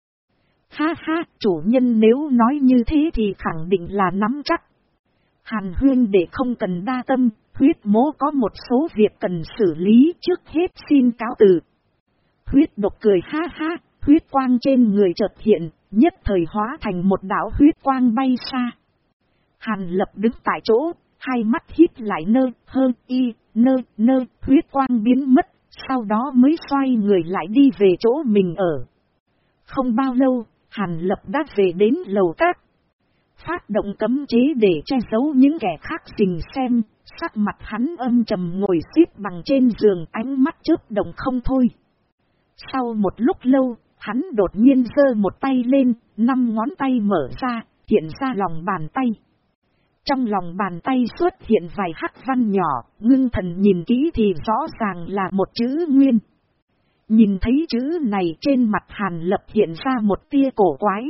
Ha ha, chủ nhân nếu nói như thế thì khẳng định là nắm chắc. Hàn huyên để không cần đa tâm, huyết mố có một số việc cần xử lý trước hết xin cáo từ. Huyết độc cười ha ha, huyết quang trên người chợt hiện, nhất thời hóa thành một đảo huyết quang bay xa. Hàn lập đứng tại chỗ, hai mắt hít lại nơi, hơn y, nơi, nơi, huyết quang biến mất, sau đó mới xoay người lại đi về chỗ mình ở. Không bao lâu, Hàn lập đã về đến lầu các. Phát động cấm chế để che giấu những kẻ khác xình xem, sắc mặt hắn âm trầm ngồi xếp bằng trên giường ánh mắt chớp động không thôi. Sau một lúc lâu, Hắn đột nhiên giơ một tay lên, năm ngón tay mở ra, hiện ra lòng bàn tay. Trong lòng bàn tay xuất hiện vài hắc văn nhỏ, ngưng thần nhìn kỹ thì rõ ràng là một chữ nguyên. Nhìn thấy chữ này trên mặt hàn lập hiện ra một tia cổ quái.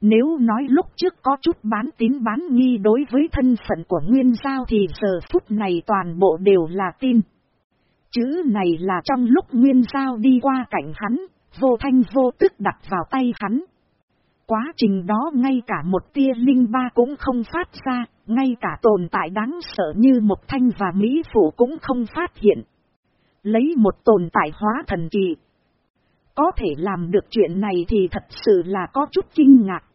Nếu nói lúc trước có chút bán tín bán nghi đối với thân phận của Nguyên Giao thì giờ phút này toàn bộ đều là tin. Chữ này là trong lúc Nguyên Giao đi qua cạnh hắn, vô thanh vô tức đặt vào tay hắn. Quá trình đó ngay cả một tia linh ba cũng không phát ra, ngay cả tồn tại đáng sợ như một thanh và mỹ phụ cũng không phát hiện. Lấy một tồn tại hóa thần kỳ. Có thể làm được chuyện này thì thật sự là có chút kinh ngạc.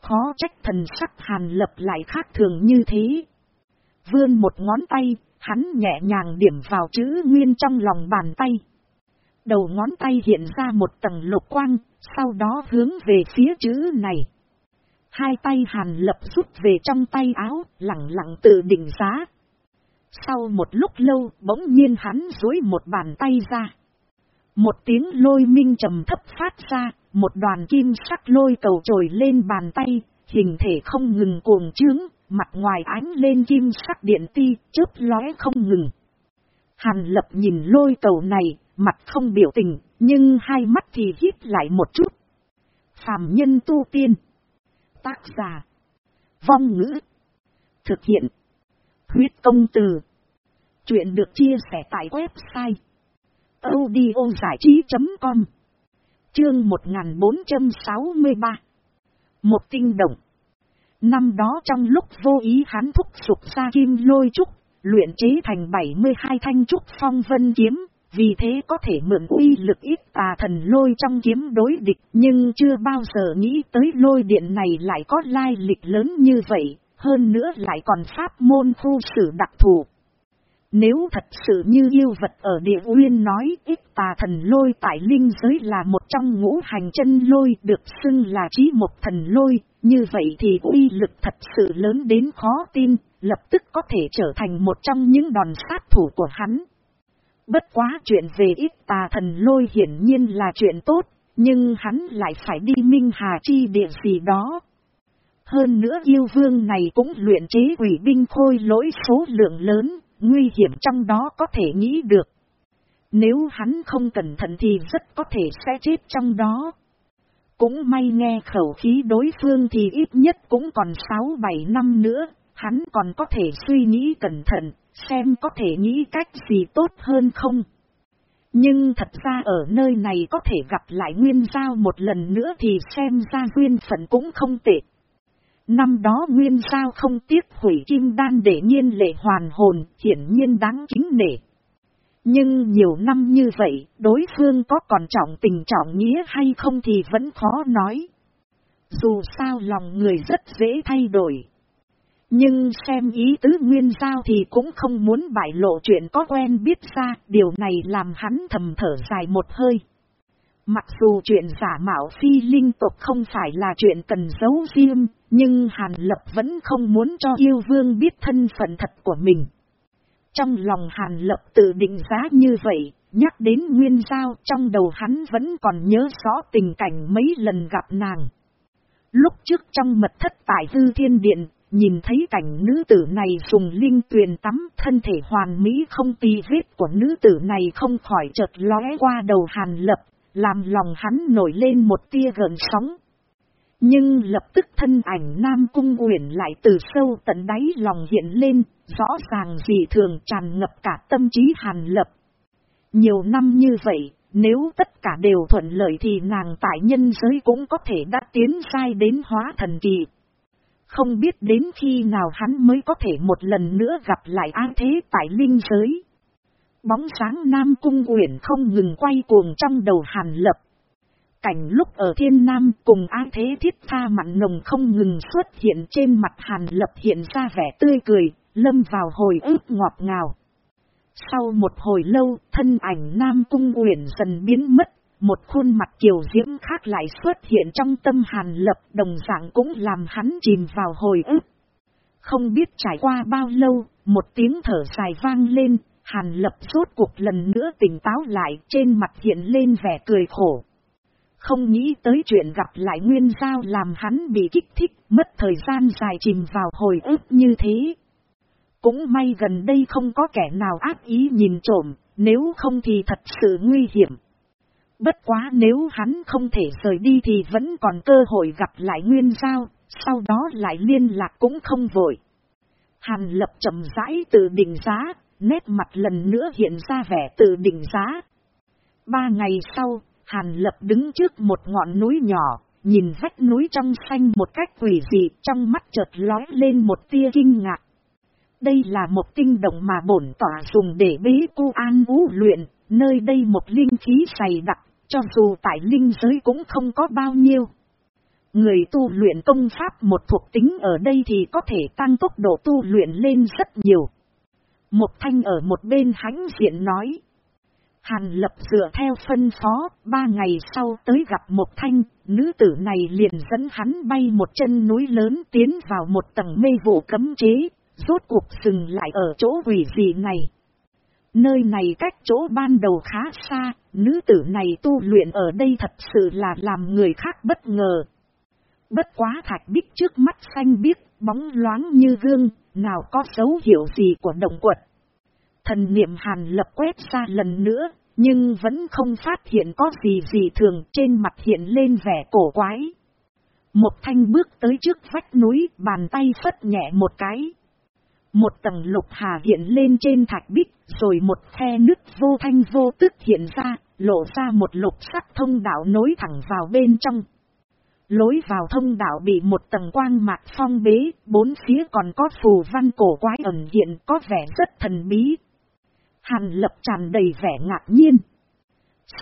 Khó trách thần sắc hàn lập lại khác thường như thế. Vươn một ngón tay, hắn nhẹ nhàng điểm vào chữ nguyên trong lòng bàn tay. Đầu ngón tay hiện ra một tầng lục quang, sau đó hướng về phía chữ này. Hai tay hàn lập rút về trong tay áo, lặng lặng tự định giá. Sau một lúc lâu, bỗng nhiên hắn dối một bàn tay ra. Một tiếng lôi minh trầm thấp phát ra, một đoàn kim sắc lôi cầu trồi lên bàn tay, hình thể không ngừng cuồng trướng, mặt ngoài ánh lên kim sắc điện ti, chớp lóe không ngừng. Hàn lập nhìn lôi cầu này, mặt không biểu tình, nhưng hai mắt thì hít lại một chút. Phạm nhân tu tiên. Tác giả. Vong ngữ. Thực hiện. Huyết công từ. Chuyện được chia sẻ tại website. audio trí.com Chương 1463 Một tinh động. Năm đó trong lúc vô ý hắn thúc sụp ra kim lôi trúc, luyện chế thành 72 thanh trúc phong vân kiếm, vì thế có thể mượn uy lực ít tà thần lôi trong kiếm đối địch nhưng chưa bao giờ nghĩ tới lôi điện này lại có lai lịch lớn như vậy, hơn nữa lại còn pháp môn khu sử đặc thù. Nếu thật sự như yêu vật ở địa uyên nói ít tà thần lôi tại linh giới là một trong ngũ hành chân lôi được xưng là trí một thần lôi, như vậy thì uy lực thật sự lớn đến khó tin, lập tức có thể trở thành một trong những đòn sát thủ của hắn. Bất quá chuyện về ít tà thần lôi hiển nhiên là chuyện tốt, nhưng hắn lại phải đi minh hà chi địa gì đó. Hơn nữa yêu vương này cũng luyện chế quỷ binh khôi lỗi số lượng lớn, nguy hiểm trong đó có thể nghĩ được. Nếu hắn không cẩn thận thì rất có thể sẽ chết trong đó. Cũng may nghe khẩu khí đối phương thì ít nhất cũng còn 6-7 năm nữa, hắn còn có thể suy nghĩ cẩn thận, xem có thể nghĩ cách gì tốt hơn không. Nhưng thật ra ở nơi này có thể gặp lại Nguyên Giao một lần nữa thì xem ra duyên phận cũng không tệ. Năm đó Nguyên sao không tiếc hủy kim đan để nhiên lệ hoàn hồn, hiển nhiên đáng kính nể. Nhưng nhiều năm như vậy, đối phương có còn trọng tình trọng nghĩa hay không thì vẫn khó nói. Dù sao lòng người rất dễ thay đổi. Nhưng xem ý tứ nguyên giao thì cũng không muốn bại lộ chuyện có quen biết ra, điều này làm hắn thầm thở dài một hơi. Mặc dù chuyện giả mạo phi linh tục không phải là chuyện cần giấu riêng, nhưng Hàn Lập vẫn không muốn cho yêu vương biết thân phận thật của mình. Trong lòng Hàn Lập tự định giá như vậy, nhắc đến Nguyên Giao trong đầu hắn vẫn còn nhớ rõ tình cảnh mấy lần gặp nàng. Lúc trước trong mật thất tại Hư Thiên Điện, nhìn thấy cảnh nữ tử này dùng linh tuyền tắm, thân thể hoàn mỹ không tì vết của nữ tử này không khỏi chợt lóe qua đầu hàn lập, làm lòng hắn nổi lên một tia gần sóng. Nhưng lập tức thân ảnh Nam Cung Uyển lại từ sâu tận đáy lòng hiện lên, rõ ràng dị thường tràn ngập cả tâm trí hàn lập. Nhiều năm như vậy, nếu tất cả đều thuận lợi thì nàng tại nhân giới cũng có thể đã tiến sai đến hóa thần kỳ. Không biết đến khi nào hắn mới có thể một lần nữa gặp lại an thế tại linh giới. Bóng sáng Nam Cung Uyển không ngừng quay cuồng trong đầu hàn lập. Cảnh lúc ở thiên nam cùng á thế thiết tha mặn nồng không ngừng xuất hiện trên mặt hàn lập hiện ra vẻ tươi cười, lâm vào hồi ức ngọt ngào. Sau một hồi lâu, thân ảnh Nam Cung Uyển dần biến mất, một khuôn mặt kiều diễm khác lại xuất hiện trong tâm hàn lập đồng dạng cũng làm hắn chìm vào hồi ức. Không biết trải qua bao lâu, một tiếng thở dài vang lên, hàn lập rốt cuộc lần nữa tỉnh táo lại trên mặt hiện lên vẻ cười khổ. Không nghĩ tới chuyện gặp lại nguyên giao làm hắn bị kích thích, mất thời gian dài chìm vào hồi ức như thế. Cũng may gần đây không có kẻ nào ác ý nhìn trộm, nếu không thì thật sự nguy hiểm. Bất quá nếu hắn không thể rời đi thì vẫn còn cơ hội gặp lại nguyên giao, sau đó lại liên lạc cũng không vội. Hàn lập chậm rãi từ đỉnh giá, nét mặt lần nữa hiện ra vẻ từ đỉnh giá. Ba ngày sau, Hàn lập đứng trước một ngọn núi nhỏ, nhìn vách núi trong xanh một cách quỷ dị, trong mắt chợt lói lên một tia kinh ngạc. Đây là một tinh động mà bổn tỏa dùng để bế cô an vũ luyện, nơi đây một linh khí dày đặc, cho dù tại linh giới cũng không có bao nhiêu. Người tu luyện công pháp một thuộc tính ở đây thì có thể tăng tốc độ tu luyện lên rất nhiều. Một thanh ở một bên hãnh diện nói. Hàn lập dựa theo phân phó, ba ngày sau tới gặp một thanh, nữ tử này liền dẫn hắn bay một chân núi lớn tiến vào một tầng mê vụ cấm chế, rốt cuộc dừng lại ở chỗ quỷ gì này. Nơi này cách chỗ ban đầu khá xa, nữ tử này tu luyện ở đây thật sự là làm người khác bất ngờ. Bất quá thạch bích trước mắt xanh biếc, bóng loáng như gương, nào có dấu hiệu gì của động quật. Thần niệm hàn lập quét ra lần nữa, nhưng vẫn không phát hiện có gì gì thường trên mặt hiện lên vẻ cổ quái. Một thanh bước tới trước vách núi, bàn tay phất nhẹ một cái. Một tầng lục hà hiện lên trên thạch bích, rồi một khe nước vô thanh vô tức hiện ra, lộ ra một lục sắc thông đạo nối thẳng vào bên trong. Lối vào thông đạo bị một tầng quang mạc phong bế, bốn phía còn có phù văn cổ quái ẩn hiện có vẻ rất thần bí. Hàn lập tràn đầy vẻ ngạc nhiên.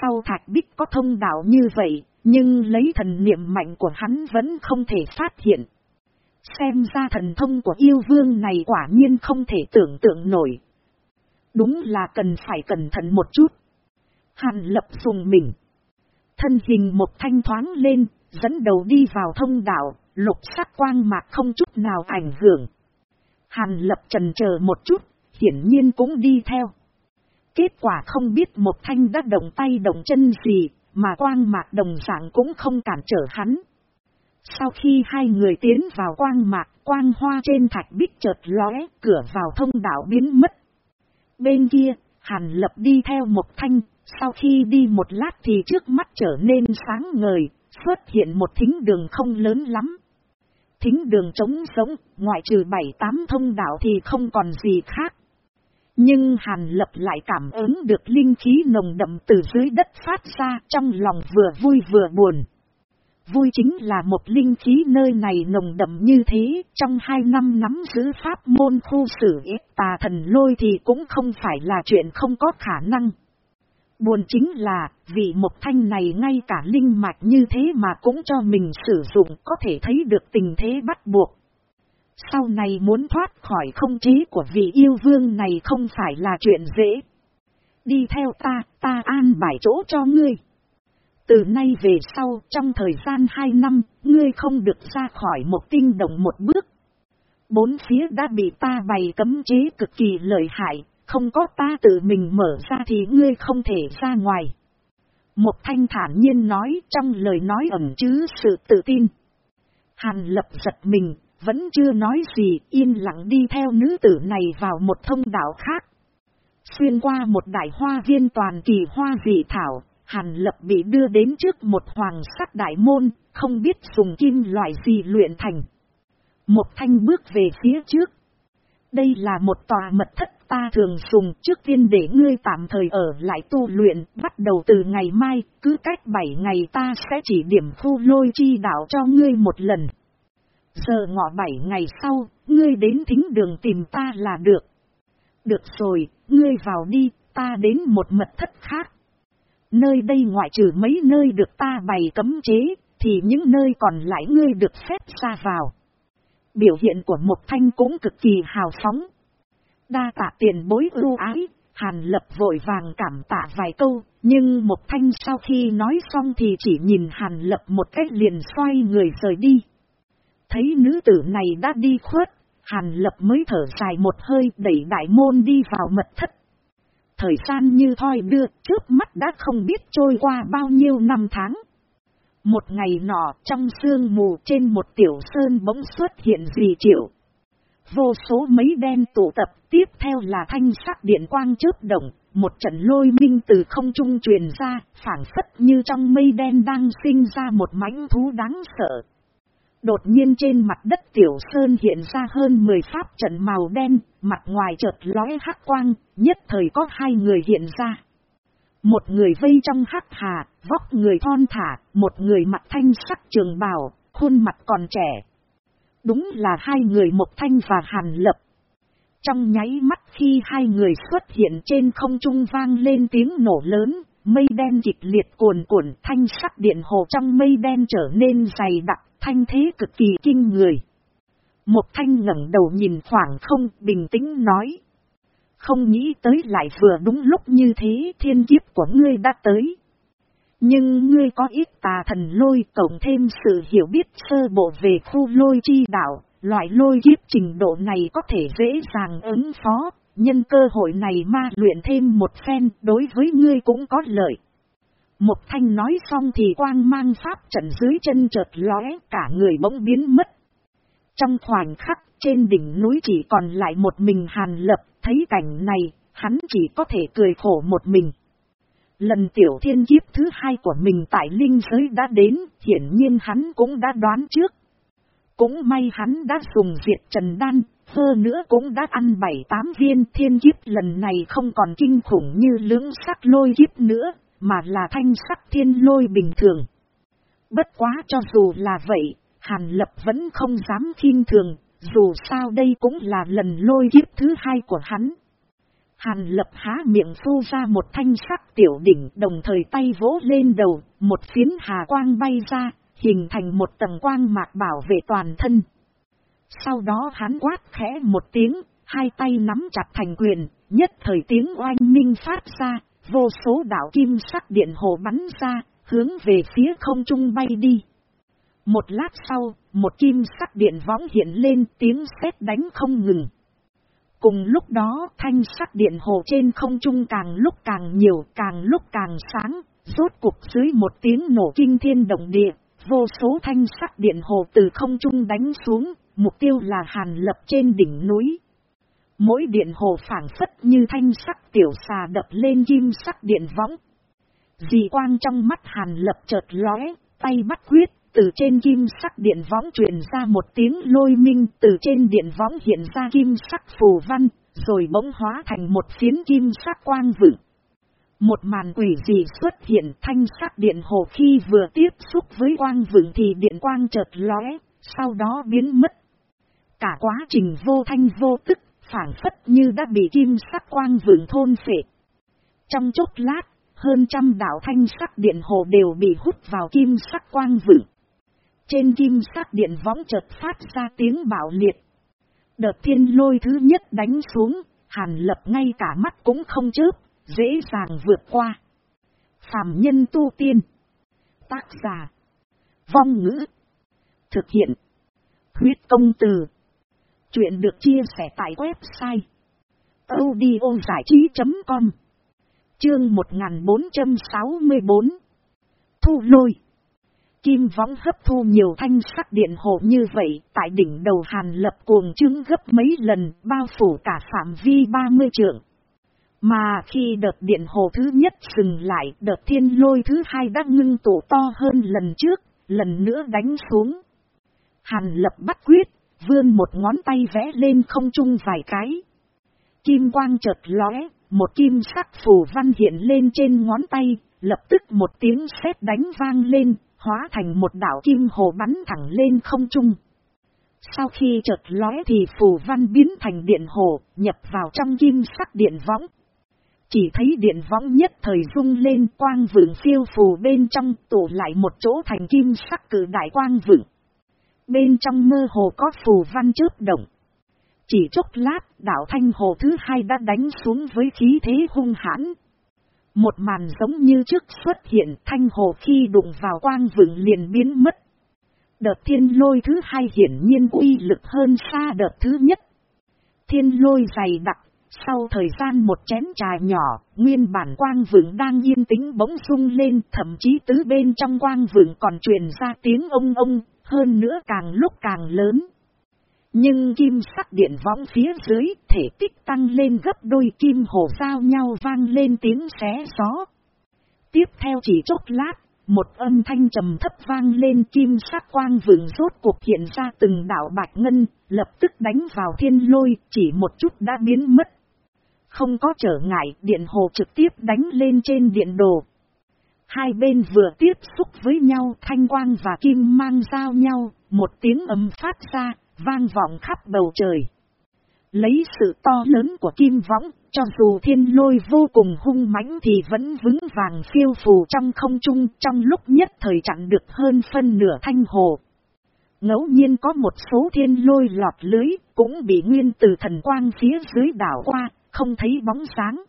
Sau thạch bích có thông đạo như vậy, nhưng lấy thần niệm mạnh của hắn vẫn không thể phát hiện. Xem ra thần thông của yêu vương này quả nhiên không thể tưởng tượng nổi. Đúng là cần phải cẩn thận một chút. Hàn lập dùng mình. Thân hình một thanh thoáng lên, dẫn đầu đi vào thông đạo, lục sắc quang mạc không chút nào ảnh hưởng. Hàn lập trần chờ một chút, hiển nhiên cũng đi theo. Kết quả không biết một thanh đã động tay động chân gì, mà quang mạc đồng dạng cũng không cản trở hắn. Sau khi hai người tiến vào quang mạc, quang hoa trên thạch bích chợt lóe, cửa vào thông đạo biến mất. Bên kia, Hàn Lập đi theo một thanh, sau khi đi một lát thì trước mắt trở nên sáng ngời, xuất hiện một thính đường không lớn lắm. Thính đường trống sống, ngoại trừ bảy tám thông đạo thì không còn gì khác. Nhưng Hàn Lập lại cảm ứng được linh khí nồng đậm từ dưới đất phát ra trong lòng vừa vui vừa buồn. Vui chính là một linh khí nơi này nồng đậm như thế, trong hai năm nắm giữ pháp môn khu sử ít tà thần lôi thì cũng không phải là chuyện không có khả năng. Buồn chính là, vì một thanh này ngay cả linh mạch như thế mà cũng cho mình sử dụng có thể thấy được tình thế bắt buộc. Sau này muốn thoát khỏi không chế của vị yêu vương này không phải là chuyện dễ. Đi theo ta, ta an bài chỗ cho ngươi. Từ nay về sau, trong thời gian hai năm, ngươi không được ra khỏi một tinh động một bước. Bốn phía đã bị ta bày cấm chế cực kỳ lợi hại, không có ta tự mình mở ra thì ngươi không thể ra ngoài. Một thanh thản nhiên nói trong lời nói ẩn chứa sự tự tin. Hàn lập giật mình, vẫn chưa nói gì yên lặng đi theo nữ tử này vào một thông đạo khác. Xuyên qua một đại hoa viên toàn kỳ hoa dị thảo, Hàn Lập bị đưa đến trước một hoàng sắc đại môn, không biết dùng kim loại gì luyện thành. Một thanh bước về phía trước. Đây là một tòa mật thất ta thường dùng trước tiên để ngươi tạm thời ở lại tu luyện, bắt đầu từ ngày mai, cứ cách 7 ngày ta sẽ chỉ điểm khu lôi chi đạo cho ngươi một lần. Giờ ngọ bảy ngày sau, ngươi đến thính đường tìm ta là được. Được rồi, ngươi vào đi, ta đến một mật thất khác. Nơi đây ngoại trừ mấy nơi được ta bày cấm chế, thì những nơi còn lại ngươi được phép ra vào. Biểu hiện của một thanh cũng cực kỳ hào phóng. Đa tạ tiền bối ưu ái, Hàn lập vội vàng cảm tạ vài câu, nhưng một thanh sau khi nói xong thì chỉ nhìn Hàn lập một cách liền xoay người rời đi. Thấy nữ tử này đã đi khuất, Hàn lập mới thở dài một hơi đẩy đại môn đi vào mật thất. Thời gian như thoi đưa, trước mắt đã không biết trôi qua bao nhiêu năm tháng. Một ngày nọ trong sương mù trên một tiểu sơn bỗng xuất hiện gì triệu. Vô số mấy đen tụ tập, tiếp theo là thanh sắc điện quang chớp động, một trận lôi minh từ không trung truyền ra, phản phất như trong mây đen đang sinh ra một mãnh thú đáng sợ. Đột nhiên trên mặt đất tiểu sơn hiện ra hơn 10 pháp trận màu đen, mặt ngoài chợt lóe hắc quang, nhất thời có hai người hiện ra. Một người vây trong hắc hà, vóc người thon thả, một người mặt thanh sắc trường bào, khuôn mặt còn trẻ. Đúng là hai người Mộc Thanh và Hàn Lập. Trong nháy mắt khi hai người xuất hiện trên không trung vang lên tiếng nổ lớn, mây đen kịch liệt cuồn cuộn thanh sắc điện hồ trong mây đen trở nên dày đặc, thanh thế cực kỳ kinh người. Một thanh ngẩng đầu nhìn khoảng không bình tĩnh nói. Không nghĩ tới lại vừa đúng lúc như thế thiên kiếp của ngươi đã tới. Nhưng ngươi có ít tà thần lôi cộng thêm sự hiểu biết sơ bộ về khu lôi chi đạo, loại lôi kiếp trình độ này có thể dễ dàng ứng phó, nhân cơ hội này ma luyện thêm một phen đối với ngươi cũng có lợi. Một thanh nói xong thì quang mang pháp trận dưới chân chợt lóe cả người bỗng biến mất. Trong khoảnh khắc trên đỉnh núi chỉ còn lại một mình hàn lập thấy cảnh này, hắn chỉ có thể cười khổ một mình. Lần tiểu thiên kiếp thứ hai của mình tại linh giới đã đến, hiển nhiên hắn cũng đã đoán trước. Cũng may hắn đã dùng diệt trần đan, hơn nữa cũng đã ăn bảy tám viên thiên kiếp lần này không còn kinh khủng như lưỡng sắc lôi kiếp nữa, mà là thanh sắc thiên lôi bình thường. Bất quá cho dù là vậy, Hàn Lập vẫn không dám khinh thường, dù sao đây cũng là lần lôi kiếp thứ hai của hắn. Hàn lập há miệng phu ra một thanh sắc tiểu đỉnh đồng thời tay vỗ lên đầu, một phiến hà quang bay ra, hình thành một tầng quang mạc bảo vệ toàn thân. Sau đó hắn quát khẽ một tiếng, hai tay nắm chặt thành quyền, nhất thời tiếng oanh minh phát ra, vô số đảo kim sắc điện hồ bắn ra, hướng về phía không trung bay đi. Một lát sau, một kim sắc điện võng hiện lên tiếng sét đánh không ngừng. Cùng lúc đó thanh sắc điện hồ trên không trung càng lúc càng nhiều càng lúc càng sáng, rốt cục dưới một tiếng nổ kinh thiên động địa, vô số thanh sắc điện hồ từ không trung đánh xuống, mục tiêu là hàn lập trên đỉnh núi. Mỗi điện hồ phản phất như thanh sắc tiểu xà đập lên kim sắc điện võng. Dì quang trong mắt hàn lập chợt lóe, tay bắt quyết, từ trên kim sắc điện võng truyền ra một tiếng lôi minh, từ trên điện võng hiện ra kim sắc phù văn, rồi bỗng hóa thành một phiến kim sắc quang vự. Một màn quỷ dị xuất hiện thanh sắc điện hồ khi vừa tiếp xúc với quang vượng thì điện quang chợt lóe, sau đó biến mất. Cả quá trình vô thanh vô tức, phản phất như đã bị kim sắc quang vượng thôn phệ. Trong chốc lát, hơn trăm đạo thanh sắc điện hồ đều bị hút vào kim sắc quang vượng. Trên kim sắc điện võng chợt phát ra tiếng bạo liệt. Đợt thiên lôi thứ nhất đánh xuống, hàn lập ngay cả mắt cũng không chớp, dễ dàng vượt qua. Phạm nhân tu tiên. Tác giả. Vong ngữ. Thực hiện. Huyết công từ. Chuyện được chia sẻ tại website. audiozảichí.com Chương 1464 Thu lôi kim võng hấp thu nhiều thanh sắc điện hồ như vậy, tại đỉnh đầu hàn lập cuồng chứng gấp mấy lần, bao phủ cả phạm vi 30 trượng. Mà khi đợt điện hồ thứ nhất dừng lại, đợt thiên lôi thứ hai đã ngưng tụ to hơn lần trước, lần nữa đánh xuống. Hàn lập bắt quyết, vươn một ngón tay vẽ lên không trung vài cái. Kim quang chợt lóe, một kim sắc phù văn hiện lên trên ngón tay, lập tức một tiếng sét đánh vang lên, hóa thành một đảo kim hồ bắn thẳng lên không trung. Sau khi chợt lóe thì phù văn biến thành điện hồ, nhập vào trong kim sắc điện võng. Chỉ thấy điện võng nhất thời rung lên quang vượng phiêu phù bên trong tụ lại một chỗ thành kim sắc cử đại quang vượng. Bên trong mơ hồ có phù văn chớp động. Chỉ chốc lát, đảo thanh hồ thứ hai đã đánh xuống với khí thế hung hãn. Một màn giống như trước xuất hiện thanh hồ khi đụng vào quang vượng liền biến mất. Đợt thiên lôi thứ hai hiển nhiên uy lực hơn xa đợt thứ nhất. Thiên lôi dày đặc, sau thời gian một chén trà nhỏ, nguyên bản quang vượng đang yên tĩnh bỗng sung lên, thậm chí tứ bên trong quang vượng còn truyền ra tiếng ông ông, hơn nữa càng lúc càng lớn. Nhưng kim sắc điện võng phía dưới thể tích tăng lên gấp đôi kim hồ giao nhau vang lên tiếng xé gió. Tiếp theo chỉ chốc lát, một âm thanh trầm thấp vang lên kim sắc quang vượng rốt cuộc hiện ra từng đảo bạch ngân, lập tức đánh vào thiên lôi, chỉ một chút đã biến mất. Không có trở ngại, điện hồ trực tiếp đánh lên trên điện đồ. Hai bên vừa tiếp xúc với nhau, thanh quang và kim mang giao nhau, một tiếng âm phát ra, vang vọng khắp bầu trời. Lấy sự to lớn của kim võng, cho dù thiên lôi vô cùng hung mãnh thì vẫn vững vàng phiêu phù trong không trung trong lúc nhất thời chặn được hơn phân nửa thanh hồ. ngẫu nhiên có một số thiên lôi lọt lưới, cũng bị nguyên từ thần quang phía dưới đảo qua, không thấy bóng sáng.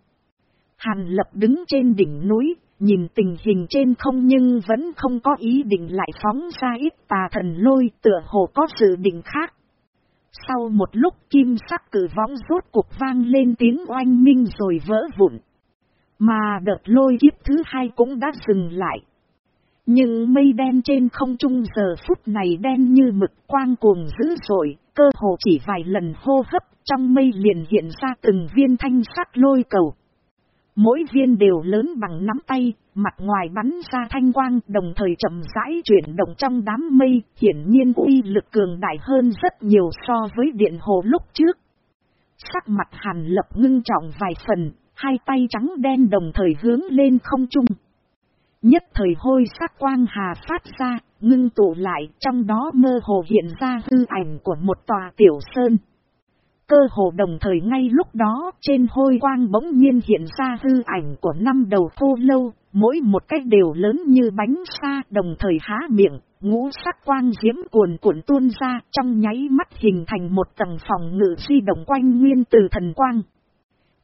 Hàn lập đứng trên đỉnh núi, nhìn tình hình trên không nhưng vẫn không có ý định lại phóng ra ít tà thần lôi tựa hồ có sự định khác. Sau một lúc kim sắc cử võng rốt cuộc vang lên tiếng oanh minh rồi vỡ vụn. Mà đợt lôi kiếp thứ hai cũng đã dừng lại. Nhưng mây đen trên không trung giờ phút này đen như mực quang cuồng dữ dội, cơ hồ chỉ vài lần hô hấp trong mây liền hiện ra từng viên thanh sắc lôi cầu. Mỗi viên đều lớn bằng nắm tay, mặt ngoài bắn ra thanh quang đồng thời chậm rãi chuyển động trong đám mây, hiển nhiên uy lực cường đại hơn rất nhiều so với điện hồ lúc trước. Sắc mặt hàn lập ngưng trọng vài phần, hai tay trắng đen đồng thời hướng lên không trung. Nhất thời hôi sắc quang hà phát ra, ngưng tụ lại trong đó mơ hồ hiện ra hư ảnh của một tòa tiểu sơn. Cơ hồ đồng thời ngay lúc đó trên hôi quang bỗng nhiên hiện ra hư ảnh của năm đầu khô lâu, mỗi một cách đều lớn như bánh xa đồng thời há miệng, ngũ sắc quang diễm cuồn cuộn tuôn ra trong nháy mắt hình thành một tầng phòng ngự di động quanh nguyên từ thần quang.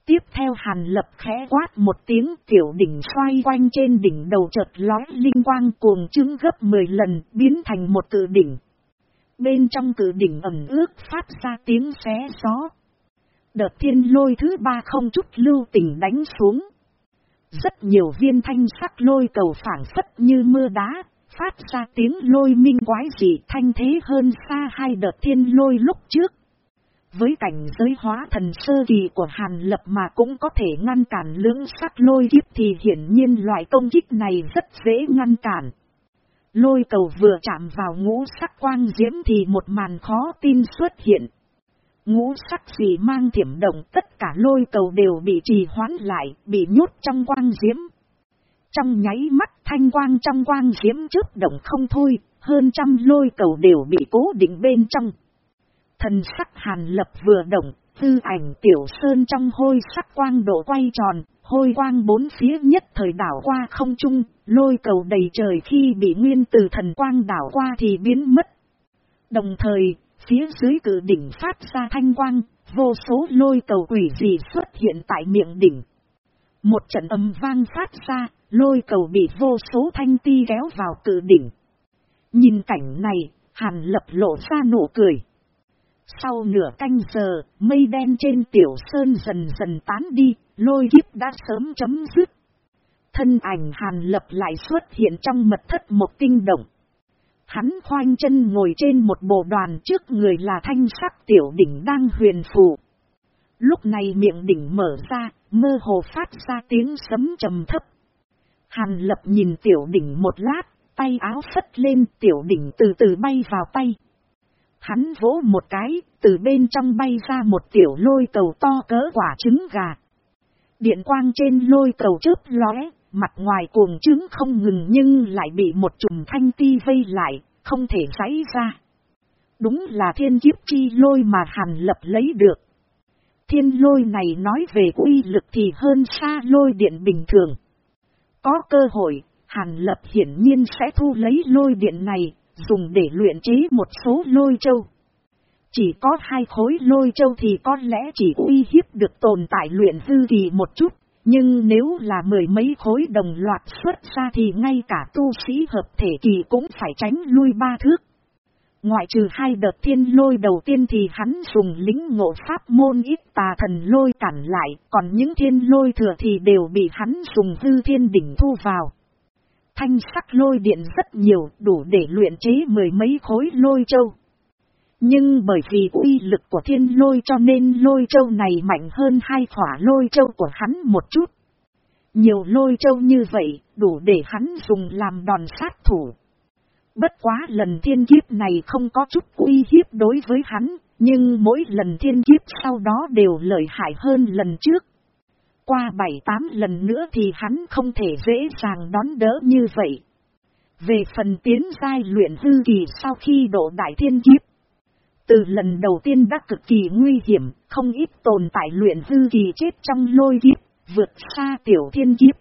Tiếp theo hàn lập khẽ quát một tiếng tiểu đỉnh xoay quanh trên đỉnh đầu chợt lói linh quang cuồng chứng gấp 10 lần biến thành một cự đỉnh. Bên trong cử đỉnh ẩm ước phát ra tiếng xé gió. Đợt thiên lôi thứ ba không chút lưu tình đánh xuống. Rất nhiều viên thanh sắc lôi cầu phản phất như mưa đá, phát ra tiếng lôi minh quái dị thanh thế hơn xa hai đợt thiên lôi lúc trước. Với cảnh giới hóa thần sơ kỳ của Hàn Lập mà cũng có thể ngăn cản lưỡng sắc lôi kiếp thì hiển nhiên loại công kích này rất dễ ngăn cản. Lôi cầu vừa chạm vào ngũ sắc quang diễm thì một màn khó tin xuất hiện. Ngũ sắc gì mang thiểm động tất cả lôi cầu đều bị trì hoãn lại, bị nhốt trong quang diễm. Trong nháy mắt thanh quang trong quang diễm trước động không thôi, hơn trăm lôi cầu đều bị cố định bên trong. Thần sắc hàn lập vừa động, tư ảnh tiểu sơn trong hôi sắc quang độ quay tròn, hôi quang bốn phía nhất thời đảo qua không trung, lôi cầu đầy trời khi bị nguyên từ thần quang đảo qua thì biến mất. Đồng thời, phía dưới cử đỉnh phát ra thanh quang, vô số lôi cầu quỷ dị xuất hiện tại miệng đỉnh. Một trận âm vang phát ra, lôi cầu bị vô số thanh ti kéo vào cử đỉnh. Nhìn cảnh này, hàn lập lộ ra nụ cười. Sau nửa canh giờ, mây đen trên tiểu sơn dần dần tán đi, lôi kiếp đã sớm chấm dứt. Thân ảnh hàn lập lại xuất hiện trong mật thất một tinh động. Hắn khoanh chân ngồi trên một bộ đoàn trước người là thanh sắc tiểu đỉnh đang huyền phù. Lúc này miệng đỉnh mở ra, mơ hồ phát ra tiếng sấm trầm thấp. Hàn lập nhìn tiểu đỉnh một lát, tay áo phất lên tiểu đỉnh từ từ bay vào tay. Hắn vỗ một cái, từ bên trong bay ra một tiểu lôi cầu to cỡ quả trứng gà. Điện quang trên lôi cầu chớp lóe, mặt ngoài cuồng trướng không ngừng nhưng lại bị một chùm thanh ti vây lại, không thể giấy ra. Đúng là thiên kiếp chi lôi mà Hàn Lập lấy được. Thiên lôi này nói về uy lực thì hơn xa lôi điện bình thường. Có cơ hội, Hàn Lập hiển nhiên sẽ thu lấy lôi điện này, dùng để luyện chế một số lôi châu. Chỉ có hai khối lôi châu thì có lẽ chỉ uy hiếp được tồn tại luyện dư kỳ một chút, nhưng nếu là mười mấy khối đồng loạt xuất ra thì ngay cả tu sĩ hợp thể kỳ cũng phải tránh lui ba thước. Ngoại trừ hai đợt thiên lôi đầu tiên thì hắn dùng lính ngộ pháp môn ít tà thần lôi cản lại, còn những thiên lôi thừa thì đều bị hắn dùng hư thiên đỉnh thu vào. Thanh sắc lôi điện rất nhiều, đủ để luyện chế mười mấy khối lôi châu. Nhưng bởi vì uy lực của thiên lôi cho nên lôi châu này mạnh hơn hai khỏa lôi châu của hắn một chút. Nhiều lôi châu như vậy, đủ để hắn dùng làm đòn sát thủ. Bất quá lần thiên kiếp này không có chút uy hiếp đối với hắn, nhưng mỗi lần thiên kiếp sau đó đều lợi hại hơn lần trước. Qua bảy tám lần nữa thì hắn không thể dễ dàng đón đỡ như vậy. Về phần tiến giai luyện hư kỳ sau khi độ đại thiên kiếp. Từ lần đầu tiên đã cực kỳ nguy hiểm, không ít tồn tại luyện hư kỳ chết trong lôi kiếp, vượt xa tiểu thiên kiếp.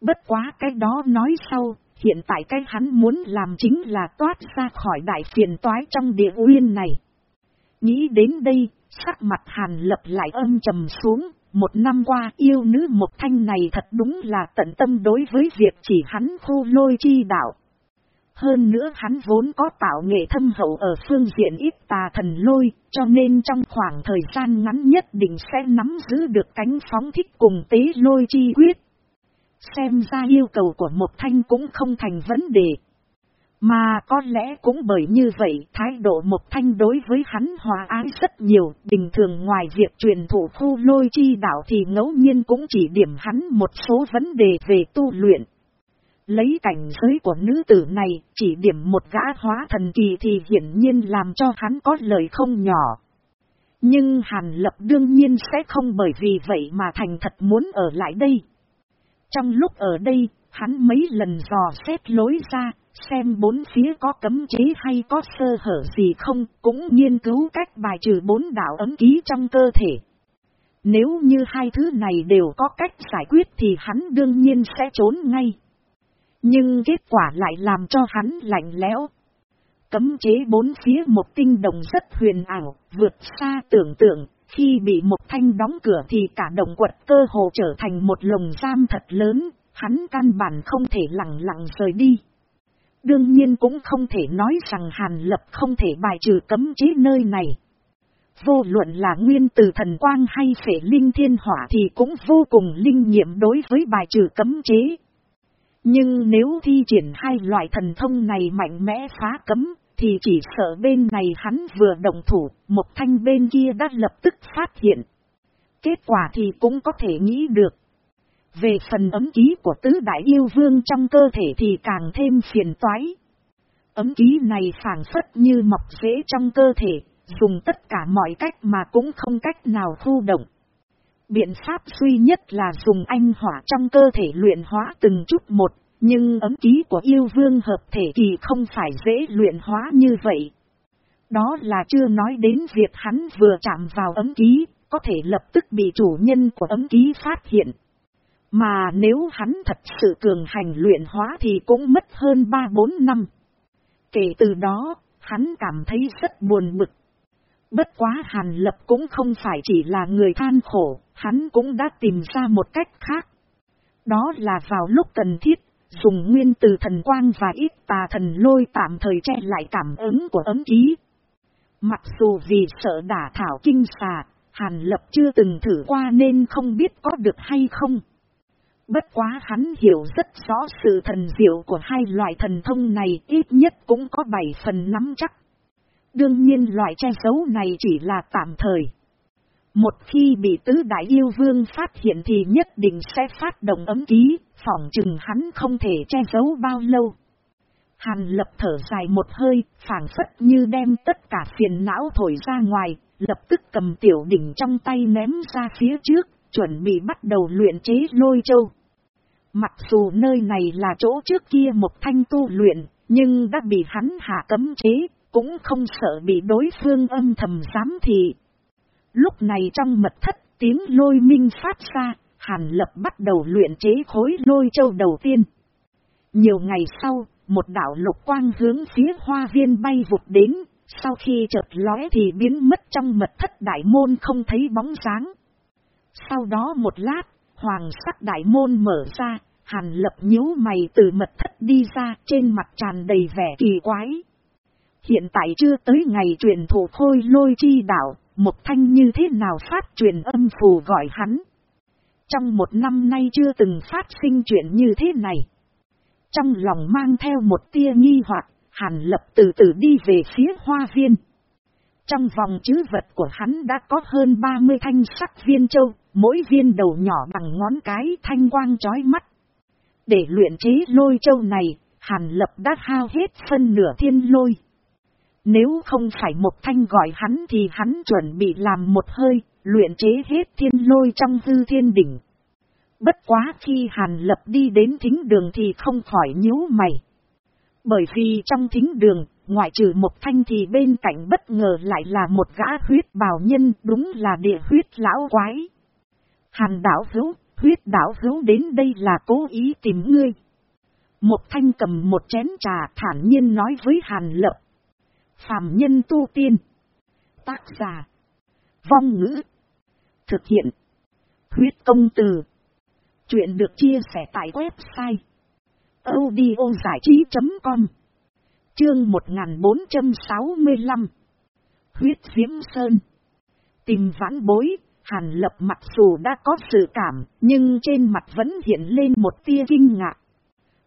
Bất quá cái đó nói sau, hiện tại cái hắn muốn làm chính là toát ra khỏi đại phiền toái trong địa uyên này. Nghĩ đến đây, sắc mặt hàn lập lại âm trầm xuống, một năm qua yêu nữ một thanh này thật đúng là tận tâm đối với việc chỉ hắn khu lôi chi đạo. Hơn nữa hắn vốn có tạo nghệ thâm hậu ở phương diện ít tà thần lôi, cho nên trong khoảng thời gian ngắn nhất định sẽ nắm giữ được cánh phóng thích cùng tế lôi chi quyết. Xem ra yêu cầu của một thanh cũng không thành vấn đề. Mà có lẽ cũng bởi như vậy thái độ một thanh đối với hắn hòa ái rất nhiều, bình thường ngoài việc truyền thủ khu lôi chi đạo thì ngẫu nhiên cũng chỉ điểm hắn một số vấn đề về tu luyện. Lấy cảnh giới của nữ tử này, chỉ điểm một gã hóa thần kỳ thì hiển nhiên làm cho hắn có lời không nhỏ. Nhưng Hàn Lập đương nhiên sẽ không bởi vì vậy mà thành thật muốn ở lại đây. Trong lúc ở đây, hắn mấy lần dò xét lối ra, xem bốn phía có cấm chế hay có sơ hở gì không, cũng nghiên cứu cách bài trừ bốn đạo ấm ký trong cơ thể. Nếu như hai thứ này đều có cách giải quyết thì hắn đương nhiên sẽ trốn ngay. Nhưng kết quả lại làm cho hắn lạnh lẽo. Cấm chế bốn phía một tinh đồng rất huyền ảo, vượt xa tưởng tượng, khi bị một thanh đóng cửa thì cả động quật cơ hồ trở thành một lồng giam thật lớn, hắn căn bản không thể lặng lặng rời đi. Đương nhiên cũng không thể nói rằng Hàn Lập không thể bài trừ cấm chế nơi này. Vô luận là nguyên từ thần quang hay phể linh thiên hỏa thì cũng vô cùng linh nghiệm đối với bài trừ cấm chế. Nhưng nếu thi triển hai loại thần thông này mạnh mẽ phá cấm, thì chỉ sợ bên này hắn vừa động thủ, một thanh bên kia đã lập tức phát hiện. Kết quả thì cũng có thể nghĩ được. Về phần ấm ký của tứ đại yêu vương trong cơ thể thì càng thêm phiền toái. Ấm ký này phản phất như mọc rễ trong cơ thể, dùng tất cả mọi cách mà cũng không cách nào thu động. Biện pháp duy nhất là dùng anh hỏa trong cơ thể luyện hóa từng chút một, nhưng ấm ký của yêu vương hợp thể kỳ không phải dễ luyện hóa như vậy. Đó là chưa nói đến việc hắn vừa chạm vào ấm ký, có thể lập tức bị chủ nhân của ấm ký phát hiện. Mà nếu hắn thật sự cường hành luyện hóa thì cũng mất hơn 3-4 năm. Kể từ đó, hắn cảm thấy rất buồn bực. Bất quá Hàn Lập cũng không phải chỉ là người than khổ, hắn cũng đã tìm ra một cách khác. Đó là vào lúc cần thiết, dùng nguyên từ thần quang và ít tà thần lôi tạm thời che lại cảm ứng của ấm ký. Mặc dù vì sợ đả thảo kinh xà, Hàn Lập chưa từng thử qua nên không biết có được hay không. Bất quá hắn hiểu rất rõ sự thần diệu của hai loại thần thông này ít nhất cũng có bảy phần nắm chắc. Đương nhiên loại che giấu này chỉ là tạm thời. Một khi bị tứ đại yêu vương phát hiện thì nhất định sẽ phát động ấm ký, phỏng chừng hắn không thể che giấu bao lâu. Hàn lập thở dài một hơi, phảng phất như đem tất cả phiền não thổi ra ngoài, lập tức cầm tiểu đỉnh trong tay ném ra phía trước, chuẩn bị bắt đầu luyện chế lôi châu. Mặc dù nơi này là chỗ trước kia một thanh tu luyện, nhưng đã bị hắn hạ cấm chế, cũng không sợ bị đối phương âm thầm giám thị. Lúc này trong mật thất tiếng lôi minh phát ra, Hàn Lập bắt đầu luyện chế khối lôi châu đầu tiên. Nhiều ngày sau, một đảo lục quang hướng phía hoa viên bay vụt đến, sau khi chợt lóe thì biến mất trong mật thất đại môn không thấy bóng dáng. Sau đó một lát, hoàng sắc đại môn mở ra, hàn lập nhíu mày từ mật thất đi ra trên mặt tràn đầy vẻ kỳ quái. Hiện tại chưa tới ngày truyền thủ khôi lôi chi đảo, một thanh như thế nào phát truyền âm phù gọi hắn. Trong một năm nay chưa từng phát sinh chuyện như thế này. Trong lòng mang theo một tia nghi hoặc Hàn lập từ từ đi về phía hoa viên. Trong vòng chứ vật của hắn đã có hơn 30 thanh sắc viên châu, mỗi viên đầu nhỏ bằng ngón cái thanh quang chói mắt. Để luyện chế lôi châu này, Hàn lập đã hao hết phân nửa thiên lôi. Nếu không phải một thanh gọi hắn thì hắn chuẩn bị làm một hơi, luyện chế hết thiên lôi trong hư thiên đỉnh. Bất quá khi Hàn Lập đi đến thính đường thì không khỏi nhíu mày. Bởi vì trong thính đường, ngoại trừ một thanh thì bên cạnh bất ngờ lại là một gã huyết bào nhân đúng là địa huyết lão quái. Hàn đảo hữu, huyết đảo hữu đến đây là cố ý tìm ngươi. Một thanh cầm một chén trà thản nhiên nói với Hàn Lập. Phàm nhân tu tiên. Tác giả. Vong ngữ. Thực hiện. Huyết công từ. Chuyện được chia sẻ tại website audiozảichí.com Chương 1465 Huyết Diễm Sơn Tìm vãn bối, hàn lập mặt dù đã có sự cảm, nhưng trên mặt vẫn hiện lên một tia kinh ngạc.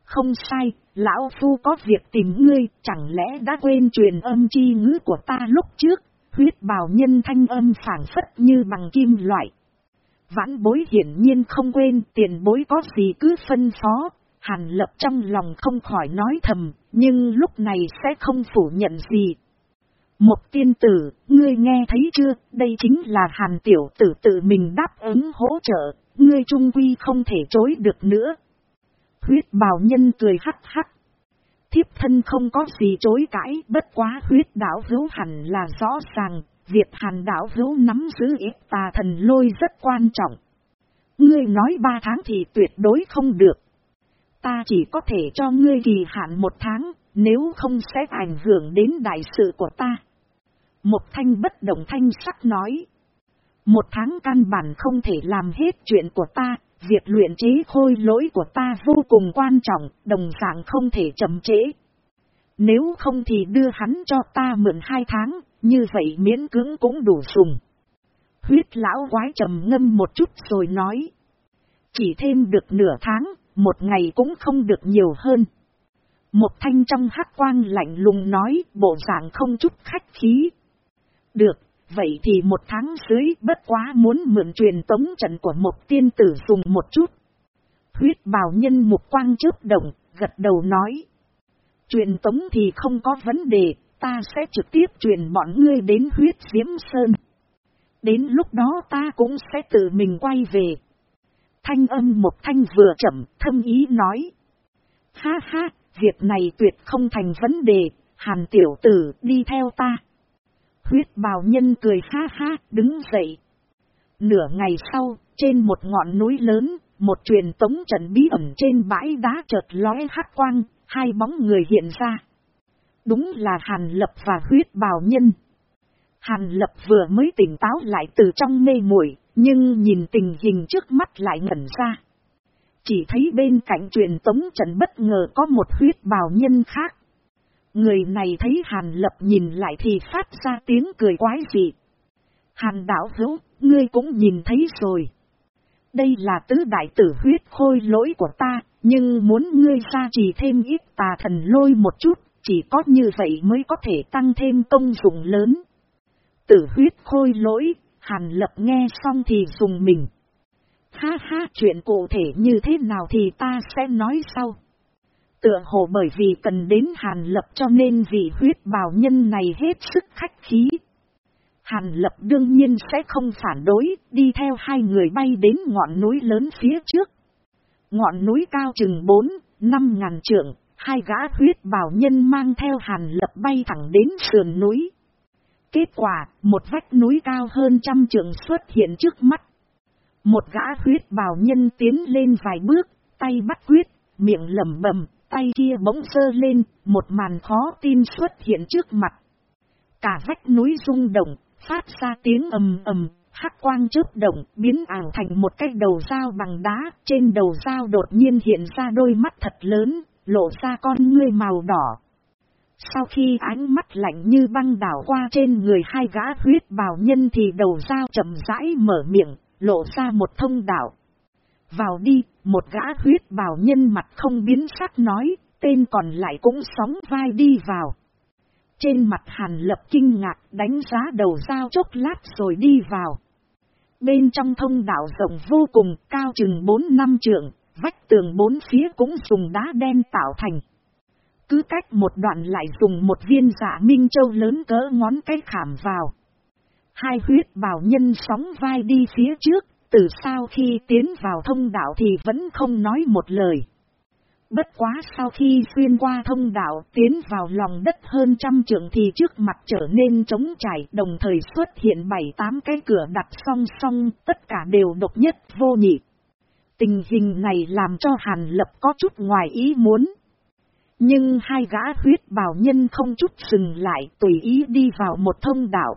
Không sai, lão phu có việc tìm ngươi, chẳng lẽ đã quên truyền âm chi ngữ của ta lúc trước, huyết bào nhân thanh âm phản phất như bằng kim loại. Vãn bối hiển nhiên không quên tiền bối có gì cứ phân phó, Hàn lập trong lòng không khỏi nói thầm, nhưng lúc này sẽ không phủ nhận gì. Một tiên tử, ngươi nghe thấy chưa, đây chính là hàn tiểu tử tự mình đáp ứng hỗ trợ, ngươi trung quy không thể chối được nữa. Huyết bào nhân cười hắc hắc. Thiếp thân không có gì chối cãi, bất quá huyết đảo hữu hẳn là rõ ràng, việc hàn đảo hữu nắm giữ ít tà thần lôi rất quan trọng. Ngươi nói ba tháng thì tuyệt đối không được. Ta chỉ có thể cho ngươi kỳ hạn một tháng, nếu không sẽ ảnh hưởng đến đại sự của ta. Một thanh bất động thanh sắc nói. Một tháng căn bản không thể làm hết chuyện của ta, việc luyện chế khôi lỗi của ta vô cùng quan trọng, đồng dạng không thể chậm trễ. Nếu không thì đưa hắn cho ta mượn hai tháng, như vậy miễn cưỡng cũng đủ dùng. Huyết lão quái trầm ngâm một chút rồi nói. Chỉ thêm được nửa tháng, một ngày cũng không được nhiều hơn. Một thanh trong hát quang lạnh lùng nói, bộ dạng không chút khách khí. Được, vậy thì một tháng dưới bất quá muốn mượn truyền tống trận của một tiên tử dùng một chút. Huyết bào nhân mục quang trước động, gật đầu nói. Truyền tống thì không có vấn đề, ta sẽ trực tiếp truyền bọn ngươi đến huyết diễm sơn. Đến lúc đó ta cũng sẽ tự mình quay về. Thanh âm một thanh vừa chậm, thâm ý nói. Ha ha, việc này tuyệt không thành vấn đề, hàn tiểu tử đi theo ta. Huyết bào nhân cười ha ha, đứng dậy. Nửa ngày sau, trên một ngọn núi lớn, một truyền tống trận bí ẩn trên bãi đá chợt lóe hát quang, hai bóng người hiện ra. Đúng là Hàn Lập và huyết bào nhân. Hàn Lập vừa mới tỉnh táo lại từ trong mê muội nhưng nhìn tình hình trước mắt lại ngẩn ra. Chỉ thấy bên cạnh truyền tống trận bất ngờ có một huyết bào nhân khác. Người này thấy Hàn Lập nhìn lại thì phát ra tiếng cười quái dị. Hàn đảo hữu, ngươi cũng nhìn thấy rồi. Đây là tứ đại tử huyết khôi lỗi của ta, nhưng muốn ngươi ra chỉ thêm ít tà thần lôi một chút, chỉ có như vậy mới có thể tăng thêm công dụng lớn. Tử huyết khôi lỗi, hàn lập nghe xong thì dùng mình. Ha ha chuyện cụ thể như thế nào thì ta sẽ nói sau. Tựa hồ bởi vì cần đến hàn lập cho nên vị huyết bào nhân này hết sức khách khí. Hàn lập đương nhiên sẽ không phản đối, đi theo hai người bay đến ngọn núi lớn phía trước. Ngọn núi cao chừng 4, 5 ngàn trượng, hai gã huyết bào nhân mang theo hàn lập bay thẳng đến sườn núi. Kết quả, một vách núi cao hơn trăm trượng xuất hiện trước mắt. Một gã huyết bào nhân tiến lên vài bước, tay bắt huyết, miệng lẩm bẩm, tay kia bỗng sơ lên, một màn khó tin xuất hiện trước mặt. Cả vách núi rung động, phát ra tiếng ầm ầm, hắc quang chớp động, biến ảo thành một cái đầu dao bằng đá, trên đầu dao đột nhiên hiện ra đôi mắt thật lớn, lộ ra con ngươi màu đỏ. Sau khi ánh mắt lạnh như băng đảo qua trên người hai gã huyết bào nhân thì đầu dao chậm rãi mở miệng, lộ ra một thông đạo. Vào đi, một gã huyết bào nhân mặt không biến sắc nói, tên còn lại cũng sóng vai đi vào. Trên mặt hàn lập kinh ngạc đánh giá đầu dao chốc lát rồi đi vào. Bên trong thông đạo rộng vô cùng cao chừng 4 năm trượng, vách tường bốn phía cũng dùng đá đen tạo thành. Cứ cách một đoạn lại dùng một viên dạ minh châu lớn cỡ ngón cái khảm vào. Hai huyết bảo nhân sóng vai đi phía trước, từ sau khi tiến vào thông đạo thì vẫn không nói một lời. Bất quá sau khi xuyên qua thông đạo tiến vào lòng đất hơn trăm trượng thì trước mặt trở nên trống trải đồng thời xuất hiện bảy tám cái cửa đặt song song tất cả đều độc nhất vô nhị. Tình hình này làm cho Hàn Lập có chút ngoài ý muốn. Nhưng hai gã huyết bảo nhân không chút dừng lại tùy ý đi vào một thông đạo.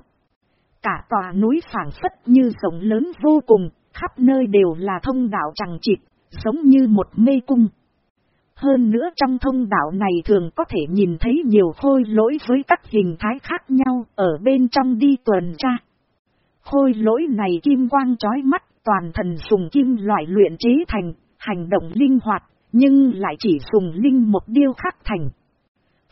Cả tòa núi phảng phất như rộng lớn vô cùng, khắp nơi đều là thông đạo chẳng chịt, giống như một mê cung. Hơn nữa trong thông đạo này thường có thể nhìn thấy nhiều khôi lỗi với các hình thái khác nhau ở bên trong đi tuần tra. Khôi lỗi này kim quang trói mắt, toàn thần dùng kim loại luyện chế thành, hành động linh hoạt, nhưng lại chỉ dùng linh một điêu khắc thành.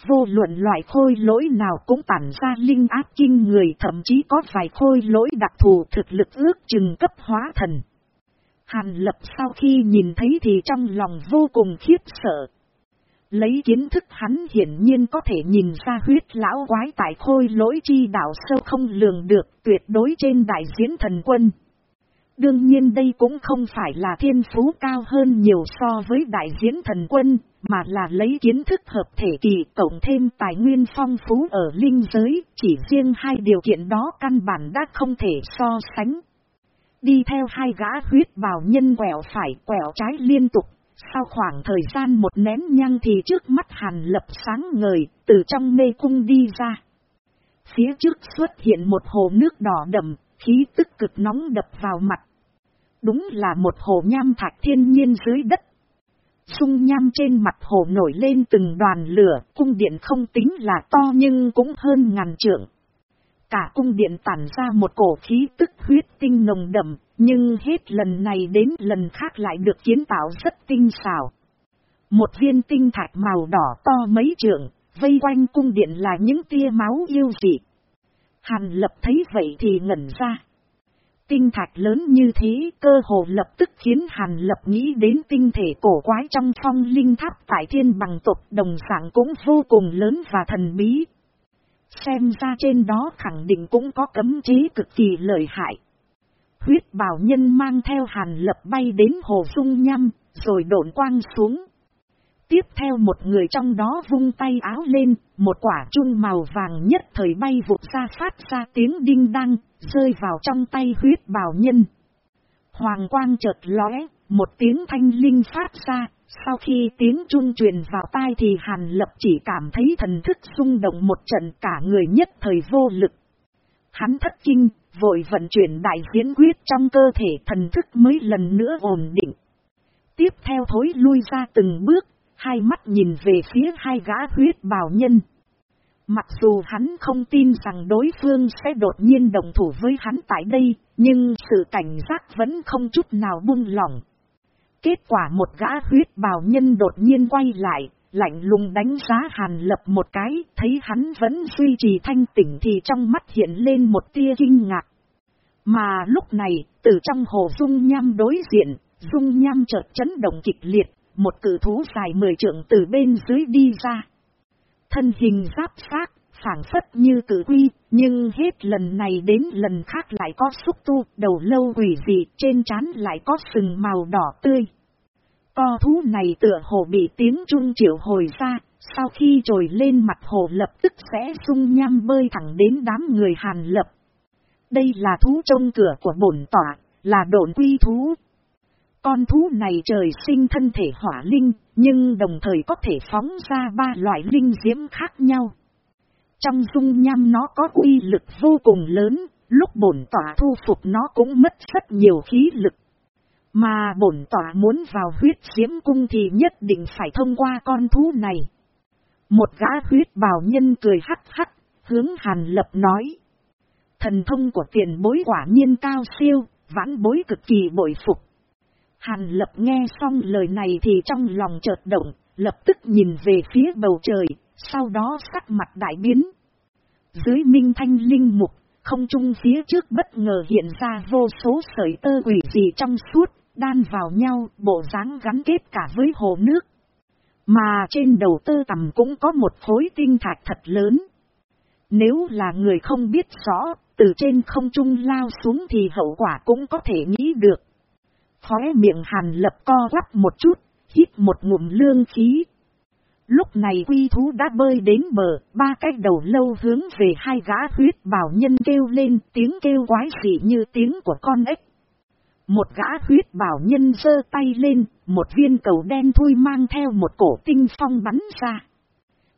Vô luận loại khôi lỗi nào cũng tản ra linh áp kinh người thậm chí có vài khôi lỗi đặc thù thực lực ước chừng cấp hóa thần. Hàn lập sau khi nhìn thấy thì trong lòng vô cùng khiếp sợ. Lấy kiến thức hắn hiển nhiên có thể nhìn ra huyết lão quái tại khôi lỗi chi đạo sâu không lường được tuyệt đối trên đại diễn thần quân. Đương nhiên đây cũng không phải là thiên phú cao hơn nhiều so với đại diễn thần quân, mà là lấy kiến thức hợp thể kỳ cộng thêm tài nguyên phong phú ở linh giới, chỉ riêng hai điều kiện đó căn bản đã không thể so sánh. Đi theo hai gã huyết bào nhân quẹo phải quẹo trái liên tục, sau khoảng thời gian một nén nhăng thì trước mắt hàn lập sáng ngời, từ trong mê cung đi ra. Phía trước xuất hiện một hồ nước đỏ đậm, khí tức cực nóng đập vào mặt. Đúng là một hồ nham thạch thiên nhiên dưới đất. Sung nham trên mặt hồ nổi lên từng đoàn lửa, cung điện không tính là to nhưng cũng hơn ngàn trượng. Cả cung điện tản ra một cổ khí tức huyết tinh nồng đậm, nhưng hết lần này đến lần khác lại được kiến tạo rất tinh xảo. Một viên tinh thạch màu đỏ to mấy trượng, vây quanh cung điện là những tia máu yêu dị. Hàn lập thấy vậy thì ngẩn ra. Tinh thạch lớn như thế cơ hồ lập tức khiến Hàn Lập nghĩ đến tinh thể cổ quái trong phong linh tháp tại thiên bằng tộc đồng sản cũng vô cùng lớn và thần bí. Xem ra trên đó khẳng định cũng có cấm chế cực kỳ lợi hại. Huyết bảo nhân mang theo Hàn Lập bay đến hồ dung nhăm, rồi độn quang xuống. Tiếp theo một người trong đó vung tay áo lên, một quả chun màu vàng nhất thời bay vụt ra phát ra tiếng đinh đăng, rơi vào trong tay huyết bào nhân. Hoàng quang chợt lóe, một tiếng thanh linh phát ra, sau khi tiếng chun truyền vào tai thì Hàn Lập chỉ cảm thấy thần thức xung động một trận cả người nhất thời vô lực. Hắn thất kinh, vội vận chuyển đại diễn quyết trong cơ thể thần thức mới lần nữa ổn định. Tiếp theo thối lui ra từng bước, hai mắt nhìn về phía hai gã huyết bào nhân. Mặc dù hắn không tin rằng đối phương sẽ đột nhiên đồng thủ với hắn tại đây, Nhưng sự cảnh giác vẫn không chút nào buông lỏng. Kết quả một gã huyết bào nhân đột nhiên quay lại, lạnh lùng đánh giá hàn lập một cái, thấy hắn vẫn duy trì thanh tỉnh thì trong mắt hiện lên một tia kinh ngạc. Mà lúc này, từ trong hồ dung nham đối diện, dung nham chợt chấn động kịch liệt, một cử thú dài mười trượng từ bên dưới đi ra. Thân hình giáp sát, phản phất như cử quy, nhưng hết lần này đến lần khác lại có xúc tu, đầu lâu quỷ dị, trên trán lại có sừng màu đỏ tươi. Co thú này tựa hồ bị tiếng trung triệu hồi ra, sau khi trồi lên mặt hồ lập tức sẽ sung nham bơi thẳng đến đám người hàn lập. Đây là thú trông cửa của bổn tỏa, là độn quy thú. Con thú này trời sinh thân thể hỏa linh, nhưng đồng thời có thể phóng ra ba loại linh diễm khác nhau. Trong dung nham nó có uy lực vô cùng lớn, lúc bổn tỏa thu phục nó cũng mất rất nhiều khí lực. Mà bổn tỏa muốn vào huyết diễm cung thì nhất định phải thông qua con thú này. Một gã huyết bào nhân cười hắc hắc, hướng hàn lập nói. Thần thông của tiền bối quả nhiên cao siêu, vãn bối cực kỳ bội phục. Hàn lập nghe xong lời này thì trong lòng chợt động, lập tức nhìn về phía bầu trời, sau đó sắc mặt đại biến. Dưới minh thanh linh mục, không trung phía trước bất ngờ hiện ra vô số sợi tơ quỷ gì trong suốt, đan vào nhau, bộ dáng gắn kết cả với hồ nước. Mà trên đầu tơ tầm cũng có một khối tinh thạch thật lớn. Nếu là người không biết rõ, từ trên không trung lao xuống thì hậu quả cũng có thể nghĩ được. Khóe miệng hàn lập co quắp một chút, hít một ngụm lương khí. Lúc này quy thú đã bơi đến bờ, ba cái đầu lâu hướng về hai gã huyết bảo nhân kêu lên tiếng kêu quái dị như tiếng của con ếch. Một gã huyết bảo nhân giơ tay lên, một viên cầu đen thui mang theo một cổ tinh phong bắn ra.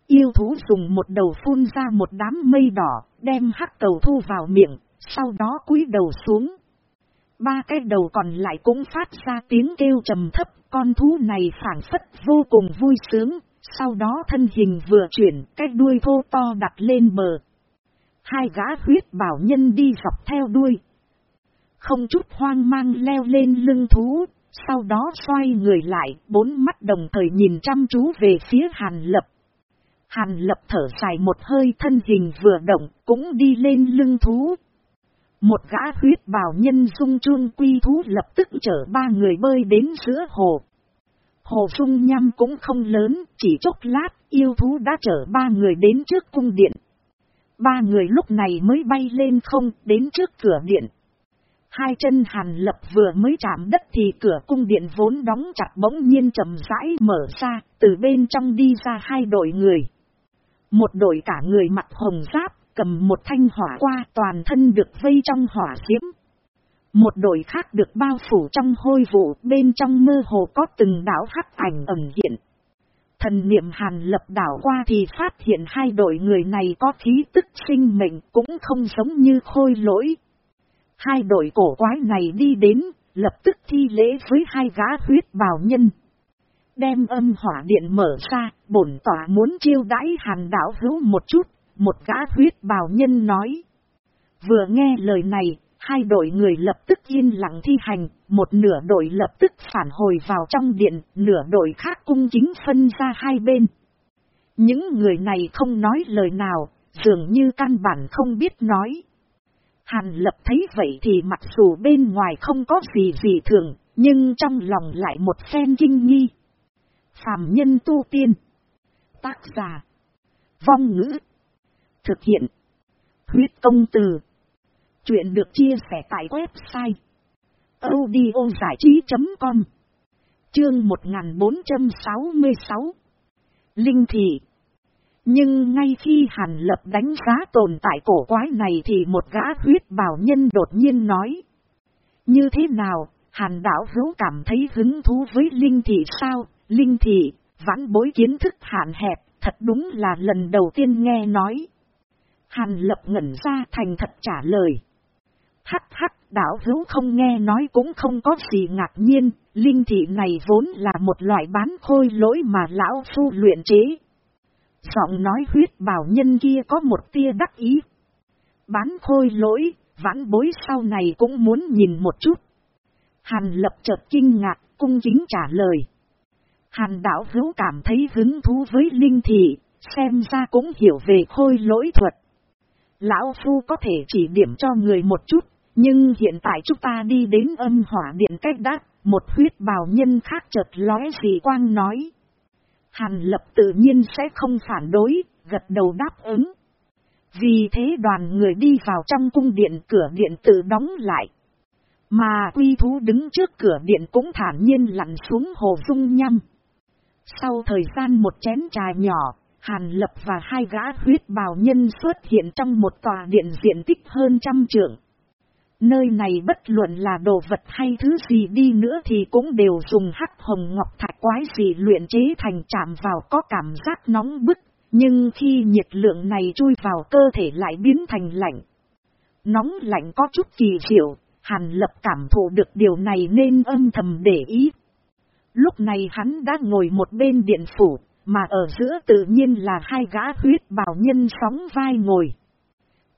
Yêu thú dùng một đầu phun ra một đám mây đỏ, đem hắc cầu thu vào miệng, sau đó cúi đầu xuống. Ba cái đầu còn lại cũng phát ra tiếng kêu trầm thấp, con thú này phản phất vô cùng vui sướng, sau đó thân hình vừa chuyển, cái đuôi thô to đặt lên bờ. Hai gã huyết bảo nhân đi dọc theo đuôi. Không chút hoang mang leo lên lưng thú, sau đó xoay người lại, bốn mắt đồng thời nhìn chăm chú về phía Hàn Lập. Hàn Lập thở dài một hơi thân hình vừa động, cũng đi lên lưng thú. Một gã huyết bào nhân dung chuông quy thú lập tức chở ba người bơi đến giữa hồ. Hồ Dung Nham cũng không lớn, chỉ chốc lát, yêu thú đã chở ba người đến trước cung điện. Ba người lúc này mới bay lên không, đến trước cửa điện. Hai chân hàn lập vừa mới chạm đất thì cửa cung điện vốn đóng chặt bỗng nhiên chậm rãi mở ra, từ bên trong đi ra hai đội người. Một đội cả người mặt hồng giáp, cầm một thanh hỏa qua toàn thân được vây trong hỏa diễm. Một đội khác được bao phủ trong hôi vụ bên trong mơ hồ có từng đảo hắc ảnh ẩn hiện. Thần niệm hàn lập đảo qua thì phát hiện hai đội người này có khí tức sinh mệnh cũng không giống như khôi lỗi. Hai đội cổ quái này đi đến, lập tức thi lễ với hai gã huyết bào nhân. Đem âm hỏa điện mở ra, bổn tỏa muốn chiêu đãi hàn đảo hữu một chút, một gã huyết bào nhân nói. Vừa nghe lời này, hai đội người lập tức yên lặng thi hành, một nửa đội lập tức phản hồi vào trong điện, nửa đội khác cung chính phân ra hai bên. Những người này không nói lời nào, dường như căn bản không biết nói. Hàn lập thấy vậy thì mặc dù bên ngoài không có gì gì thường, nhưng trong lòng lại một phen kinh nghi. Phạm nhân tu tiên. Tác giả. Vong ngữ. Thực hiện. Huyết công từ. Chuyện được chia sẻ tại website. audiozảichí.com Chương 1466 Linh thị Nhưng ngay khi Hàn Lập đánh giá tồn tại cổ quái này thì một gã huyết bảo nhân đột nhiên nói. Như thế nào, Hàn đảo hữu cảm thấy hứng thú với Linh thị sao? Linh thị, vãn bối kiến thức hạn hẹp, thật đúng là lần đầu tiên nghe nói. Hàn lập ngẩn ra thành thật trả lời. Hắc hắc, đảo hữu không nghe nói cũng không có gì ngạc nhiên, linh thị này vốn là một loại bán khôi lỗi mà lão phu luyện chế. Giọng nói huyết bảo nhân kia có một tia đắc ý. Bán khôi lỗi, Vãn bối sau này cũng muốn nhìn một chút. Hàn lập chợt kinh ngạc, cung kính trả lời. Hàn Đảo hữu cảm thấy hứng thú với linh thị, xem ra cũng hiểu về khôi lỗi thuật. Lão Phu có thể chỉ điểm cho người một chút, nhưng hiện tại chúng ta đi đến âm hỏa điện cách đắc, một huyết bào nhân khác chợt lóe gì quang nói. Hàn lập tự nhiên sẽ không phản đối, gật đầu đáp ứng. Vì thế đoàn người đi vào trong cung điện cửa điện tự đóng lại. Mà quy thú đứng trước cửa điện cũng thản nhiên lặn xuống hồ dung nhăm. Sau thời gian một chén trà nhỏ, Hàn Lập và hai gã huyết bào nhân xuất hiện trong một tòa điện diện tích hơn trăm trượng. Nơi này bất luận là đồ vật hay thứ gì đi nữa thì cũng đều dùng hắc hồng ngọc thạch quái gì luyện chế thành chạm vào có cảm giác nóng bức, nhưng khi nhiệt lượng này chui vào cơ thể lại biến thành lạnh. Nóng lạnh có chút kỳ diệu, Hàn Lập cảm thụ được điều này nên âm thầm để ý. Lúc này hắn đã ngồi một bên điện phủ, mà ở giữa tự nhiên là hai gã huyết bảo nhân sóng vai ngồi.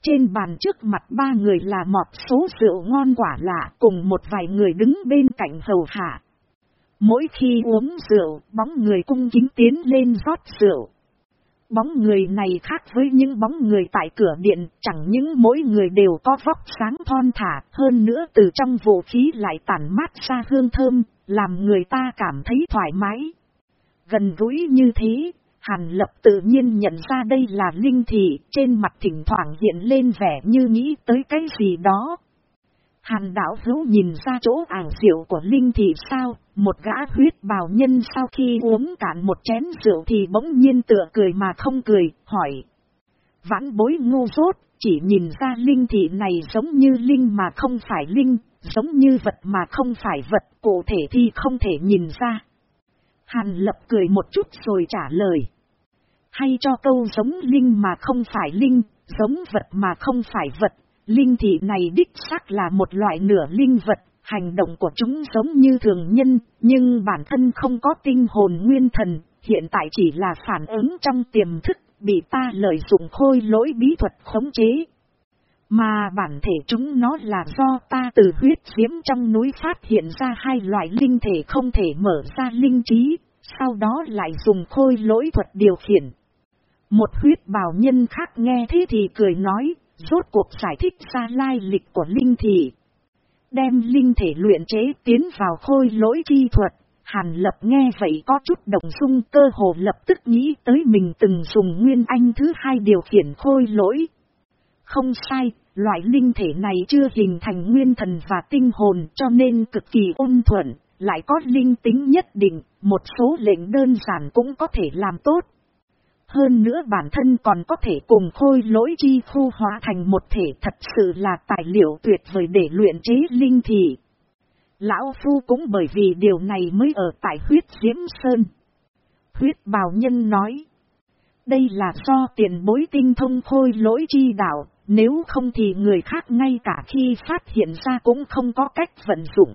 Trên bàn trước mặt ba người là một số rượu ngon quả lạ cùng một vài người đứng bên cạnh hầu hạ. Mỗi khi uống rượu, bóng người cung kính tiến lên rót rượu. Bóng người này khác với những bóng người tại cửa điện, chẳng những mỗi người đều có vóc sáng thon thả, hơn nữa từ trong vũ khí lại tản mát ra hương thơm, làm người ta cảm thấy thoải mái. Gần gũi như thế, Hàn Lập tự nhiên nhận ra đây là linh thị, trên mặt thỉnh thoảng hiện lên vẻ như nghĩ tới cái gì đó. Hàn đảo hữu nhìn ra chỗ ảng rượu của linh thị sao, một gã huyết bào nhân sau khi uống cạn một chén rượu thì bỗng nhiên tựa cười mà không cười, hỏi. Vãn bối ngu dốt, chỉ nhìn ra linh thị này giống như linh mà không phải linh, giống như vật mà không phải vật, cụ thể thì không thể nhìn ra. Hàn lập cười một chút rồi trả lời. Hay cho câu giống linh mà không phải linh, giống vật mà không phải vật. Linh thị này đích xác là một loại nửa linh vật, hành động của chúng giống như thường nhân, nhưng bản thân không có tinh hồn nguyên thần, hiện tại chỉ là phản ứng trong tiềm thức, bị ta lợi dụng khôi lỗi bí thuật khống chế. Mà bản thể chúng nó là do ta từ huyết diễm trong núi phát hiện ra hai loại linh thể không thể mở ra linh trí, sau đó lại dùng khôi lỗi thuật điều khiển. Một huyết bào nhân khác nghe thế thì cười nói, rốt cuộc giải thích ra lai lịch của linh thị. Đem linh thể luyện chế tiến vào khôi lỗi chi thuật, Hàn lập nghe vậy có chút đồng dung cơ hồ lập tức nghĩ tới mình từng dùng nguyên anh thứ hai điều khiển khôi lỗi. Không sai, loại linh thể này chưa hình thành nguyên thần và tinh hồn cho nên cực kỳ ôn thuận, lại có linh tính nhất định, một số lệnh đơn giản cũng có thể làm tốt. Hơn nữa bản thân còn có thể cùng khôi lỗi chi khu hóa thành một thể thật sự là tài liệu tuyệt vời để luyện chế linh thị. Lão Phu cũng bởi vì điều này mới ở tại huyết diễm sơn. Huyết bào nhân nói. Đây là do tiền bối tinh thông khôi lỗi chi đạo, nếu không thì người khác ngay cả khi phát hiện ra cũng không có cách vận dụng.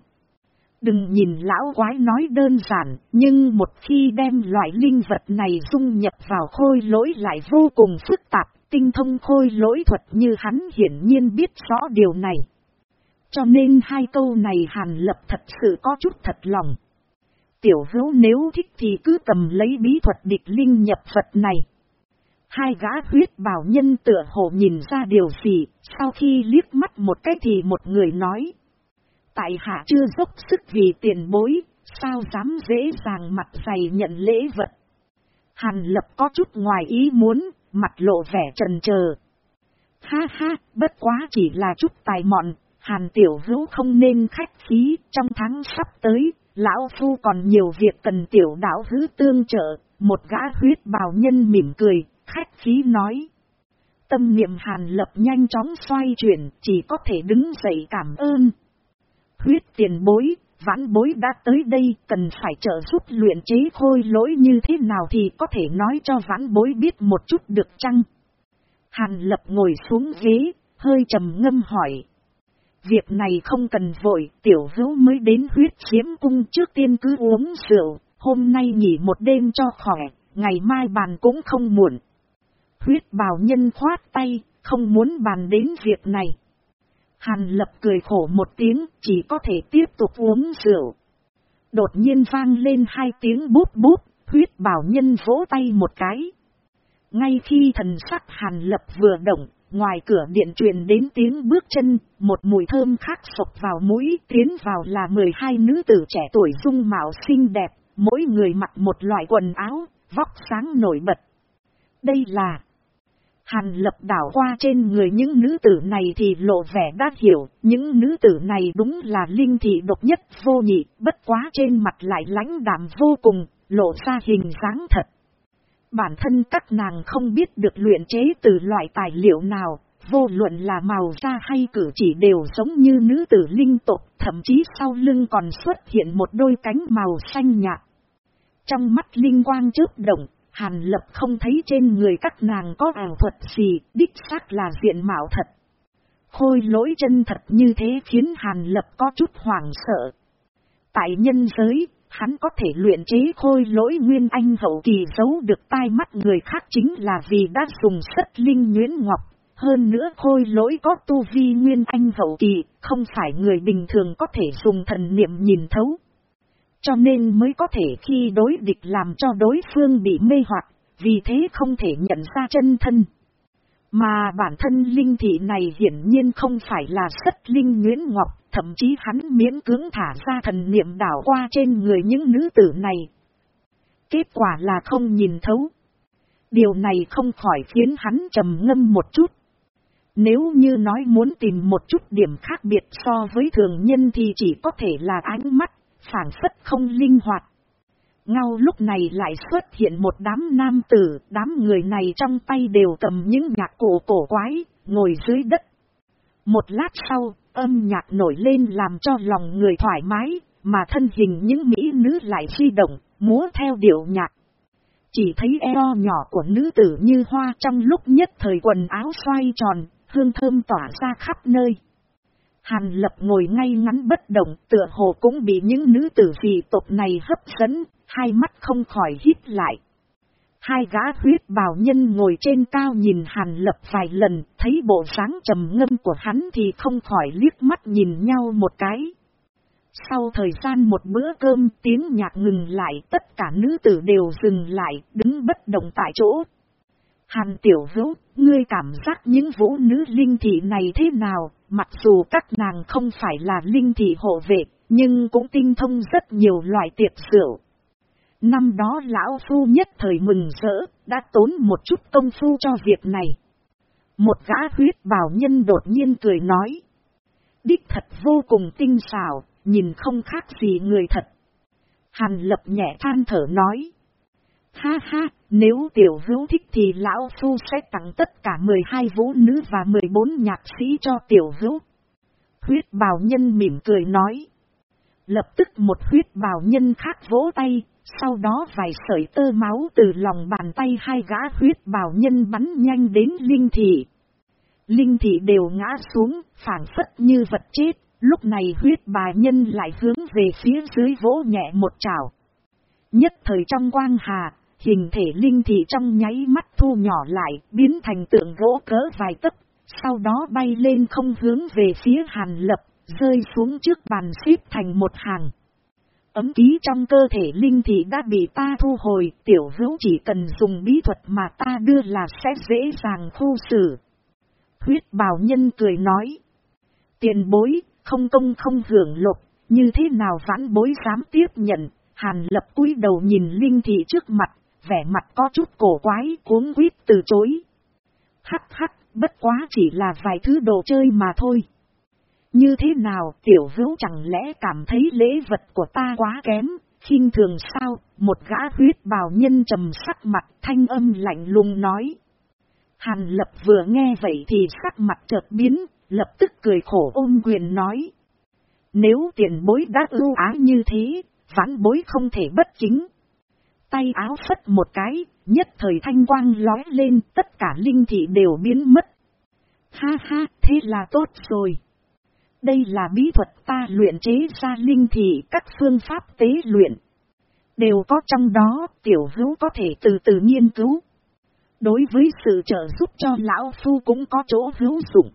Đừng nhìn lão quái nói đơn giản, nhưng một khi đem loại linh vật này dung nhập vào khôi lỗi lại vô cùng phức tạp, tinh thông khôi lỗi thuật như hắn hiển nhiên biết rõ điều này. Cho nên hai câu này hàn lập thật sự có chút thật lòng. Tiểu hữu nếu thích thì cứ cầm lấy bí thuật địch linh nhập vật này. Hai gã huyết bảo nhân tựa hồ nhìn ra điều gì, sau khi liếc mắt một cái thì một người nói. Tại hạ chưa dốc sức vì tiền bối, sao dám dễ dàng mặt dày nhận lễ vật. Hàn lập có chút ngoài ý muốn, mặt lộ vẻ trần chờ. Ha ha, bất quá chỉ là chút tài mọn, hàn tiểu hữu không nên khách khí, trong tháng sắp tới, lão phu còn nhiều việc cần tiểu đảo hữu tương trợ, một gã huyết bào nhân mỉm cười, khách khí nói. Tâm niệm hàn lập nhanh chóng xoay chuyển, chỉ có thể đứng dậy cảm ơn, Huyết tiền bối, vãn bối đã tới đây cần phải trợ giúp luyện chế khôi lỗi như thế nào thì có thể nói cho vãn bối biết một chút được chăng? Hàn lập ngồi xuống ghế, hơi trầm ngâm hỏi. Việc này không cần vội, tiểu hữu mới đến huyết chiếm cung trước tiên cứ uống rượu, hôm nay nghỉ một đêm cho khỏe, ngày mai bàn cũng không muộn. Huyết bào nhân khoát tay, không muốn bàn đến việc này. Hàn lập cười khổ một tiếng, chỉ có thể tiếp tục uống rượu. Đột nhiên vang lên hai tiếng bút bút, huyết bảo nhân vỗ tay một cái. Ngay khi thần sắc hàn lập vừa động, ngoài cửa điện truyền đến tiếng bước chân, một mùi thơm khác sộc vào mũi, tiến vào là 12 nữ tử trẻ tuổi dung mạo xinh đẹp, mỗi người mặc một loại quần áo, vóc sáng nổi bật. Đây là Hàn lập đảo qua trên người những nữ tử này thì lộ vẻ đã hiểu, những nữ tử này đúng là linh thị độc nhất vô nhị, bất quá trên mặt lại lãnh đạm vô cùng, lộ ra hình dáng thật. Bản thân các nàng không biết được luyện chế từ loại tài liệu nào, vô luận là màu da hay cử chỉ đều giống như nữ tử linh tộc thậm chí sau lưng còn xuất hiện một đôi cánh màu xanh nhạt. Trong mắt linh quang chớp động, Hàn lập không thấy trên người các nàng có ảo thuật gì, đích xác là diện mạo thật. Khôi lỗi chân thật như thế khiến Hàn lập có chút hoảng sợ. Tại nhân giới, hắn có thể luyện chế khôi lỗi nguyên anh hậu kỳ giấu được tai mắt người khác chính là vì đã dùng sất linh nguyễn ngọc. Hơn nữa khôi lỗi có tu vi nguyên anh hậu kỳ, không phải người bình thường có thể dùng thần niệm nhìn thấu. Cho nên mới có thể khi đối địch làm cho đối phương bị mê hoặc, vì thế không thể nhận ra chân thân. Mà bản thân linh thị này hiển nhiên không phải là sất linh Nguyễn Ngọc, thậm chí hắn miễn cưỡng thả ra thần niệm đảo qua trên người những nữ tử này. Kết quả là không nhìn thấu. Điều này không khỏi khiến hắn trầm ngâm một chút. Nếu như nói muốn tìm một chút điểm khác biệt so với thường nhân thì chỉ có thể là ánh mắt phản phất không linh hoạt. Ngao lúc này lại xuất hiện một đám nam tử, đám người này trong tay đều cầm những nhạc cổ cổ quái, ngồi dưới đất. Một lát sau, âm nhạc nổi lên làm cho lòng người thoải mái, mà thân hình những mỹ nữ lại di động, múa theo điệu nhạc. Chỉ thấy eo nhỏ của nữ tử như hoa trong lúc nhất thời quần áo xoay tròn, hương thơm tỏa ra khắp nơi. Hàn lập ngồi ngay ngắn bất động tựa hồ cũng bị những nữ tử vì tộc này hấp dẫn, hai mắt không khỏi hít lại. Hai gã huyết bào nhân ngồi trên cao nhìn hàn lập vài lần, thấy bộ sáng trầm ngâm của hắn thì không khỏi liếc mắt nhìn nhau một cái. Sau thời gian một bữa cơm tiếng nhạc ngừng lại tất cả nữ tử đều dừng lại, đứng bất động tại chỗ. Hàn tiểu hữu, ngươi cảm giác những vũ nữ linh thị này thế nào, Mặc dù các nàng không phải là linh thị hộ vệ, nhưng cũng tinh thông rất nhiều loại tiệc rượu. Năm đó lão phu nhất thời mừng rỡ, đã tốn một chút công phu cho việc này. Một gã huyết bảo nhân đột nhiên cười nói. Đích thật vô cùng tinh xảo, nhìn không khác gì người thật. Hàn lập nhẹ than thở nói. Ha ha, nếu tiểu hữu thích thì lão phu sẽ tặng tất cả 12 vũ nữ và 14 nhạc sĩ cho tiểu hữu. Huyết bào nhân mỉm cười nói. Lập tức một huyết bào nhân khác vỗ tay, sau đó vài sợi tơ máu từ lòng bàn tay hai gã huyết bào nhân bắn nhanh đến linh thị. Linh thị đều ngã xuống, phản phất như vật chết, lúc này huyết bà nhân lại hướng về phía dưới vỗ nhẹ một chảo. Nhất thời trong quang hà, Hình thể linh thị trong nháy mắt thu nhỏ lại, biến thành tượng gỗ cỡ vài tấc, sau đó bay lên không hướng về phía hàn lập, rơi xuống trước bàn xếp thành một hàng. Ấm ký trong cơ thể linh thị đã bị ta thu hồi, tiểu hữu chỉ cần dùng bí thuật mà ta đưa là sẽ dễ dàng thu xử. Huyết bào nhân cười nói. Tiền bối, không công không hưởng lục, như thế nào vãn bối dám tiếp nhận, hàn lập cúi đầu nhìn linh thị trước mặt, vẻ mặt có chút cổ quái cuốn quýt từ chối. Hắc hắc, bất quá chỉ là vài thứ đồ chơi mà thôi. Như thế nào tiểu hữu chẳng lẽ cảm thấy lễ vật của ta quá kém, khinh thường sao, một gã huyết bào nhân trầm sắc mặt thanh âm lạnh lùng nói. Hàn lập vừa nghe vậy thì sắc mặt chợt biến, lập tức cười khổ ôm quyền nói. Nếu tiền bối đã ưu ái như thế, vãn bối không thể bất chính. Tay áo phất một cái, nhất thời thanh quang lói lên, tất cả linh thị đều biến mất. Ha ha, thế là tốt rồi. Đây là bí thuật ta luyện chế ra linh thị các phương pháp tế luyện. Đều có trong đó, tiểu hữu có thể từ từ nghiên cứu. Đối với sự trợ giúp cho lão phu cũng có chỗ hữu dụng.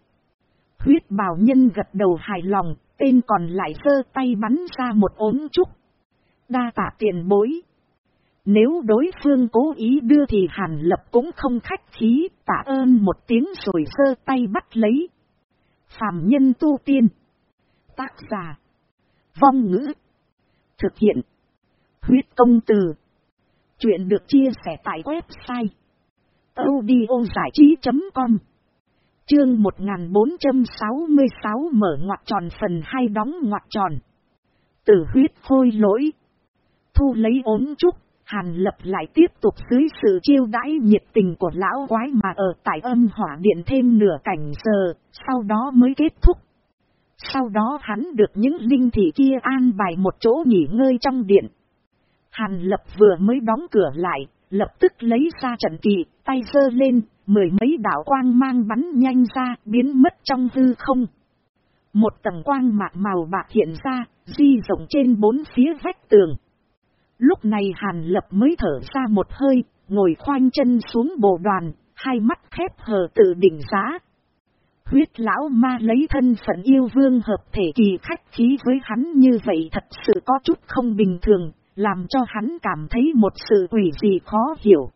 Huyết bào nhân gật đầu hài lòng, tên còn lại sơ tay bắn ra một ốm trúc. Đa tạ tiền bối. Nếu đối phương cố ý đưa thì Hàn Lập cũng không khách khí, tạ ơn một tiếng rồi sơ tay bắt lấy. Phạm nhân tu tiên. Tác giả. Vong ngữ. Thực hiện. Huyết công từ. Chuyện được chia sẻ tại website. audio trí.com Chương 1466 mở ngoặt tròn phần 2 đóng ngoặt tròn. Tử huyết khôi lỗi. Thu lấy ốm trúc, Hàn lập lại tiếp tục dưới sự chiêu đãi nhiệt tình của lão quái mà ở tại âm hỏa điện thêm nửa cảnh giờ, sau đó mới kết thúc. Sau đó hắn được những linh thị kia an bài một chỗ nghỉ ngơi trong điện. Hàn lập vừa mới đóng cửa lại, lập tức lấy ra trận kỳ, tay giơ lên, mười mấy đạo quang mang bắn nhanh ra, biến mất trong hư không. Một tầng quang mạc màu bạc hiện ra, di rộng trên bốn phía vách tường. Lúc này Hàn Lập mới thở ra một hơi, ngồi khoanh chân xuống bồ đoàn, hai mắt khép hờ tự đỉnh giá. Huyết lão ma lấy thân phận yêu vương hợp thể kỳ khách khí với hắn như vậy thật sự có chút không bình thường, làm cho hắn cảm thấy một sự quỷ gì khó hiểu.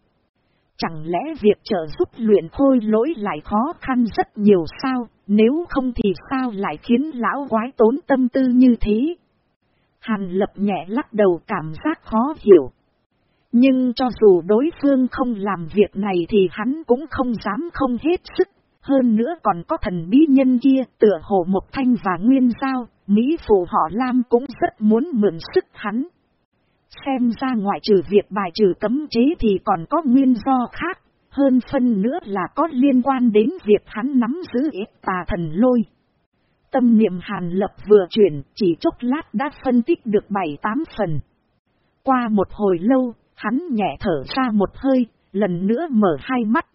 Chẳng lẽ việc trợ giúp luyện khôi lỗi lại khó khăn rất nhiều sao, nếu không thì sao lại khiến lão quái tốn tâm tư như thế? Hàn lập nhẹ lắc đầu cảm giác khó hiểu. Nhưng cho dù đối phương không làm việc này thì hắn cũng không dám không hết sức. Hơn nữa còn có thần bí nhân kia tựa hồ một thanh và nguyên giao, Mỹ phụ họ Lam cũng rất muốn mượn sức hắn. Xem ra ngoại trừ việc bài trừ cấm chế thì còn có nguyên do khác, hơn phân nữa là có liên quan đến việc hắn nắm giữ ít tà thần lôi. Tâm niệm hàn lập vừa chuyển, chỉ chốc lát đã phân tích được bảy tám phần. Qua một hồi lâu, hắn nhẹ thở ra một hơi, lần nữa mở hai mắt.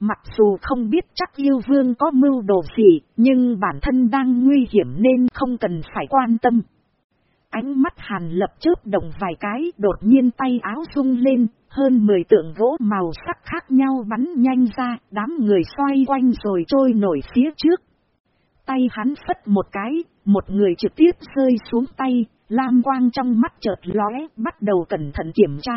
Mặc dù không biết chắc yêu vương có mưu đồ gì, nhưng bản thân đang nguy hiểm nên không cần phải quan tâm. Ánh mắt hàn lập chớp động vài cái, đột nhiên tay áo rung lên, hơn 10 tượng gỗ màu sắc khác nhau bắn nhanh ra, đám người xoay quanh rồi trôi nổi phía trước. Tay hắn phất một cái, một người trực tiếp rơi xuống tay, lam quang trong mắt chợt lóe, bắt đầu cẩn thận kiểm tra.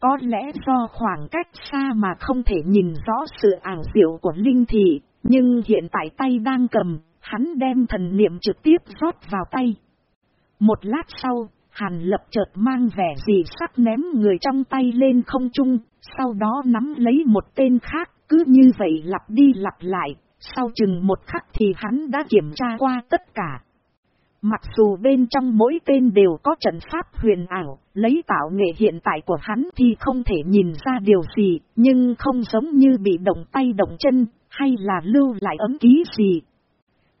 Có lẽ do khoảng cách xa mà không thể nhìn rõ sự ảo diệu của linh thị, nhưng hiện tại tay đang cầm, hắn đem thần niệm trực tiếp rót vào tay. Một lát sau, Hàn lập chợt mang vẻ gì sắc ném người trong tay lên không trung, sau đó nắm lấy một tên khác, cứ như vậy lặp đi lặp lại, sau chừng một khắc thì hắn đã kiểm tra qua tất cả. Mặc dù bên trong mỗi tên đều có trận pháp huyền ảo, lấy tạo nghệ hiện tại của hắn thì không thể nhìn ra điều gì, nhưng không giống như bị động tay động chân, hay là lưu lại ấm ký gì.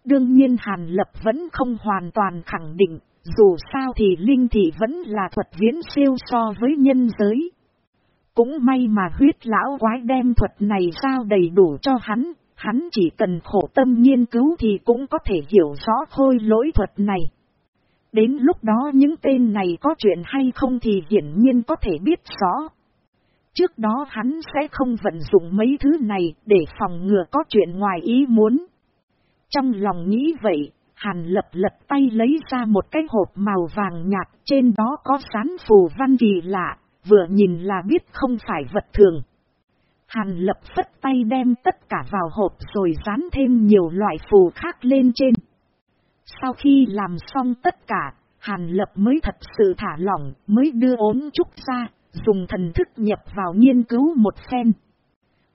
Đương nhiên Hàn Lập vẫn không hoàn toàn khẳng định, dù sao thì linh thị vẫn là thuật viễn siêu so với nhân giới. Cũng may mà huyết lão quái đem thuật này sao đầy đủ cho hắn, hắn chỉ cần khổ tâm nghiên cứu thì cũng có thể hiểu rõ khôi lỗi thuật này. Đến lúc đó những tên này có chuyện hay không thì hiển nhiên có thể biết rõ. Trước đó hắn sẽ không vận dụng mấy thứ này để phòng ngừa có chuyện ngoài ý muốn. Trong lòng nghĩ vậy, Hàn lập lật tay lấy ra một cái hộp màu vàng nhạt trên đó có sán phù văn kỳ lạ, vừa nhìn là biết không phải vật thường. Hàn lập phất tay đem tất cả vào hộp rồi dán thêm nhiều loại phù khác lên trên. Sau khi làm xong tất cả, Hàn lập mới thật sự thả lỏng, mới đưa ốm trúc ra, dùng thần thức nhập vào nghiên cứu một phen.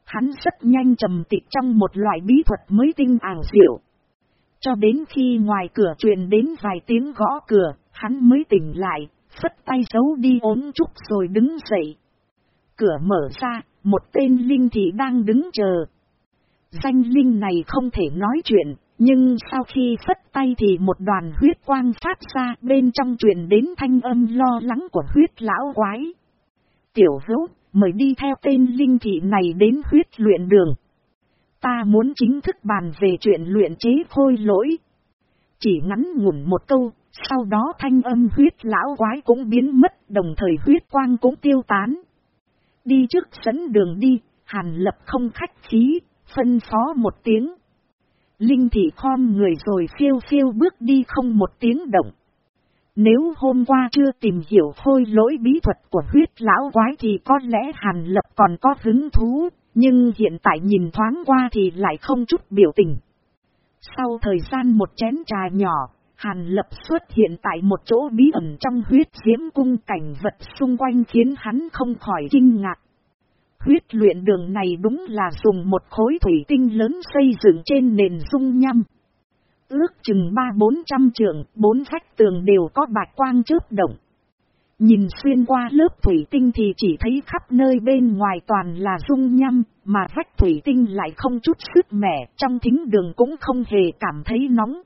Hắn rất nhanh trầm tịch trong một loại bí thuật mới tinh ảo diệu. Cho đến khi ngoài cửa truyền đến vài tiếng gõ cửa, hắn mới tỉnh lại, phất tay giấu đi ốm trúc rồi đứng dậy. Cửa mở ra, một tên linh thị đang đứng chờ. Danh linh này không thể nói chuyện, nhưng sau khi phất tay thì một đoàn huyết quang phát ra bên trong truyền đến thanh âm lo lắng của huyết lão quái. Tiểu hữu, mời đi theo tên linh thị này đến huyết luyện đường. Ta muốn chính thức bàn về chuyện luyện chế khôi lỗi. Chỉ ngắn ngủn một câu, sau đó thanh âm huyết lão quái cũng biến mất đồng thời huyết quang cũng tiêu tán. Đi trước dẫn đường đi, hàn lập không khách khí, phân phó một tiếng. Linh thị khom người rồi phiêu phiêu bước đi không một tiếng động. Nếu hôm qua chưa tìm hiểu khôi lỗi bí thuật của huyết lão quái thì có lẽ Hàn Lập còn có hứng thú, nhưng hiện tại nhìn thoáng qua thì lại không chút biểu tình. Sau thời gian một chén trà nhỏ, Hàn Lập xuất hiện tại một chỗ bí ẩn trong huyết diễm cung cảnh vật xung quanh khiến hắn không khỏi kinh ngạc. Huyết luyện đường này đúng là dùng một khối thủy tinh lớn xây dựng trên nền dung nhăm. Ước chừng ba bốn trăm trường, bốn vách tường đều có bạch quang chớp động. Nhìn xuyên qua lớp thủy tinh thì chỉ thấy khắp nơi bên ngoài toàn là dung nhăm, mà vách thủy tinh lại không chút sức mẻ, trong thính đường cũng không hề cảm thấy nóng.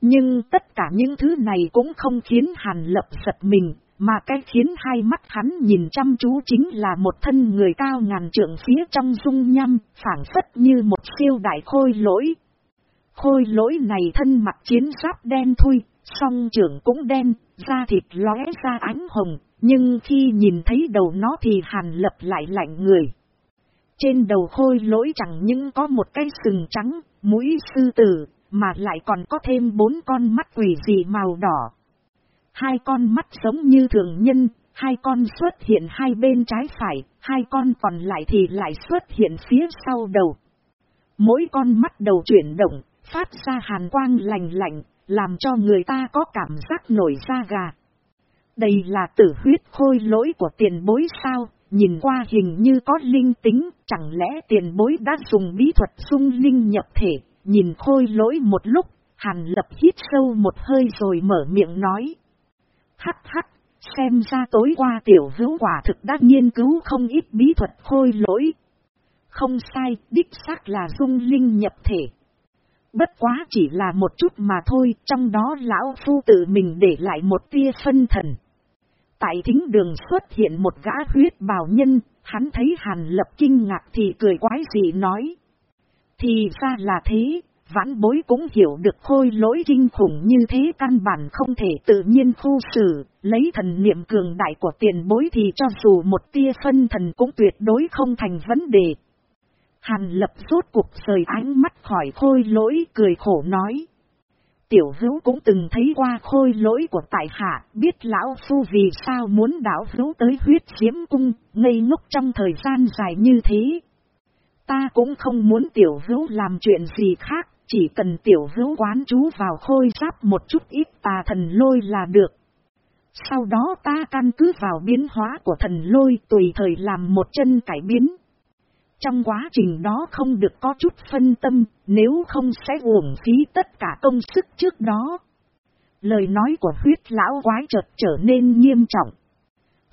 Nhưng tất cả những thứ này cũng không khiến Hàn Lập giật mình, mà cái khiến hai mắt hắn nhìn chăm chú chính là một thân người cao ngàn trượng phía trong dung nhăm, phản phất như một siêu đại khôi lỗi. Khôi lỗi này thân mặt chiến giáp đen thui, song trưởng cũng đen, da thịt lóe ra ánh hồng, nhưng khi nhìn thấy đầu nó thì hàn lập lại lạnh người. Trên đầu khôi lỗi chẳng những có một cái sừng trắng, mũi sư tử, mà lại còn có thêm bốn con mắt quỷ dị màu đỏ. Hai con mắt giống như thường nhân, hai con xuất hiện hai bên trái phải, hai con còn lại thì lại xuất hiện phía sau đầu. Mỗi con mắt đầu chuyển động, phát ra hàn quang lành lạnh, làm cho người ta có cảm giác nổi da gà. Đây là tử huyết khôi lỗi của tiền bối sao, nhìn qua hình như có linh tính, chẳng lẽ tiền bối đã dùng bí thuật sung linh nhập thể, nhìn khôi lỗi một lúc, hàn lập hít sâu một hơi rồi mở miệng nói. Hắc hắc, xem ra tối qua tiểu hữu quả thực đã nghiên cứu không ít bí thuật khôi lỗi. Không sai, đích xác là dung linh nhập thể. Bất quá chỉ là một chút mà thôi, trong đó lão phu tự mình để lại một tia phân thần. Tại thính đường xuất hiện một gã huyết bào nhân, hắn thấy hàn lập kinh ngạc thì cười quái gì nói. Thì ra là thế, vãn bối cũng hiểu được khôi lỗi kinh khủng như thế căn bản không thể tự nhiên khu xử, lấy thần niệm cường đại của tiền bối thì cho dù một tia phân thần cũng tuyệt đối không thành vấn đề. Hàn lập rốt cuộc rời ánh mắt khỏi khôi lỗi cười khổ nói. Tiểu hữu cũng từng thấy qua khôi lỗi của tại hạ, biết lão phu vì sao muốn đảo hữu tới huyết diễm cung, ngây ngốc trong thời gian dài như thế. Ta cũng không muốn tiểu hữu làm chuyện gì khác, chỉ cần tiểu hữu quán chú vào khôi giáp một chút ít tà thần lôi là được. Sau đó ta căn cứ vào biến hóa của thần lôi tùy thời làm một chân cải biến. Trong quá trình đó không được có chút phân tâm, nếu không sẽ uổng phí tất cả công sức trước đó. Lời nói của huyết lão quái chợt trở nên nghiêm trọng.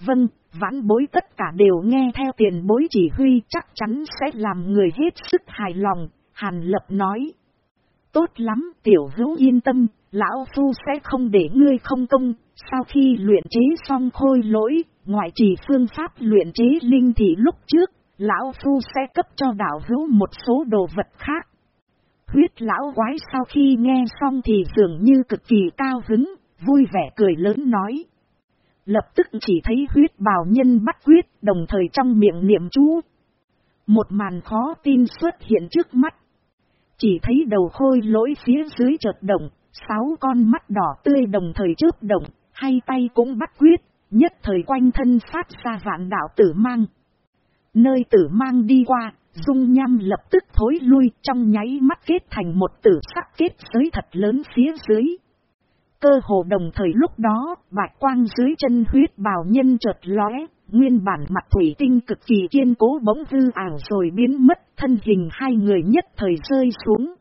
Vâng, vãn bối tất cả đều nghe theo tiền bối chỉ huy chắc chắn sẽ làm người hết sức hài lòng, Hàn Lập nói. Tốt lắm, tiểu hữu yên tâm, lão phu sẽ không để ngươi không công, sau khi luyện chế xong khôi lỗi, ngoại trì phương pháp luyện chế linh thì lúc trước, lão phu sẽ cấp cho đạo hữu một số đồ vật khác. Huyết lão quái sau khi nghe xong thì dường như cực kỳ cao hứng, vui vẻ cười lớn nói. Lập tức chỉ thấy huyết bào nhân bắt huyết đồng thời trong miệng niệm chú. Một màn khó tin xuất hiện trước mắt. Chỉ thấy đầu khôi lỗi phía dưới chợt động, sáu con mắt đỏ tươi đồng thời chớp động, hai tay cũng bắt quyết, nhất thời quanh thân phát ra vạn đạo tử mang. Nơi tử mang đi qua, dung nham lập tức thối lui trong nháy mắt kết thành một tử sắc kết giới thật lớn phía dưới. Cơ hồ đồng thời lúc đó, bạch quang dưới chân huyết bào nhân chợt lóe, nguyên bản mặt thủy tinh cực kỳ kiên cố bỗng hư ảo rồi biến mất, thân hình hai người nhất thời rơi xuống.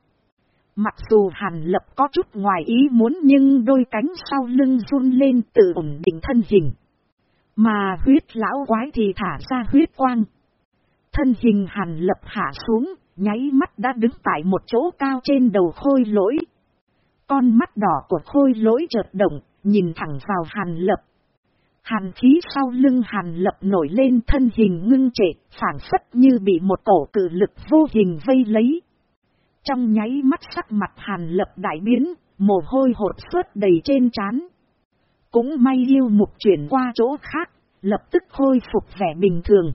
Mặc dù hàn lập có chút ngoài ý muốn nhưng đôi cánh sau lưng run lên tự ổn định thân hình. Mà huyết lão quái thì thả ra huyết quang. Thân hình hàn lập hạ xuống, nháy mắt đã đứng tại một chỗ cao trên đầu khôi lỗi. Con mắt đỏ của khôi lỗi chợt động, nhìn thẳng vào hàn lập. Hàn khí sau lưng hàn lập nổi lên thân hình ngưng trệ, phản phất như bị một tổ cử lực vô hình vây lấy. Trong nháy mắt sắc mặt hàn lập đại biến, mồ hôi hột suốt đầy trên trán. Cũng may yêu mục chuyển qua chỗ khác, lập tức khôi phục vẻ bình thường.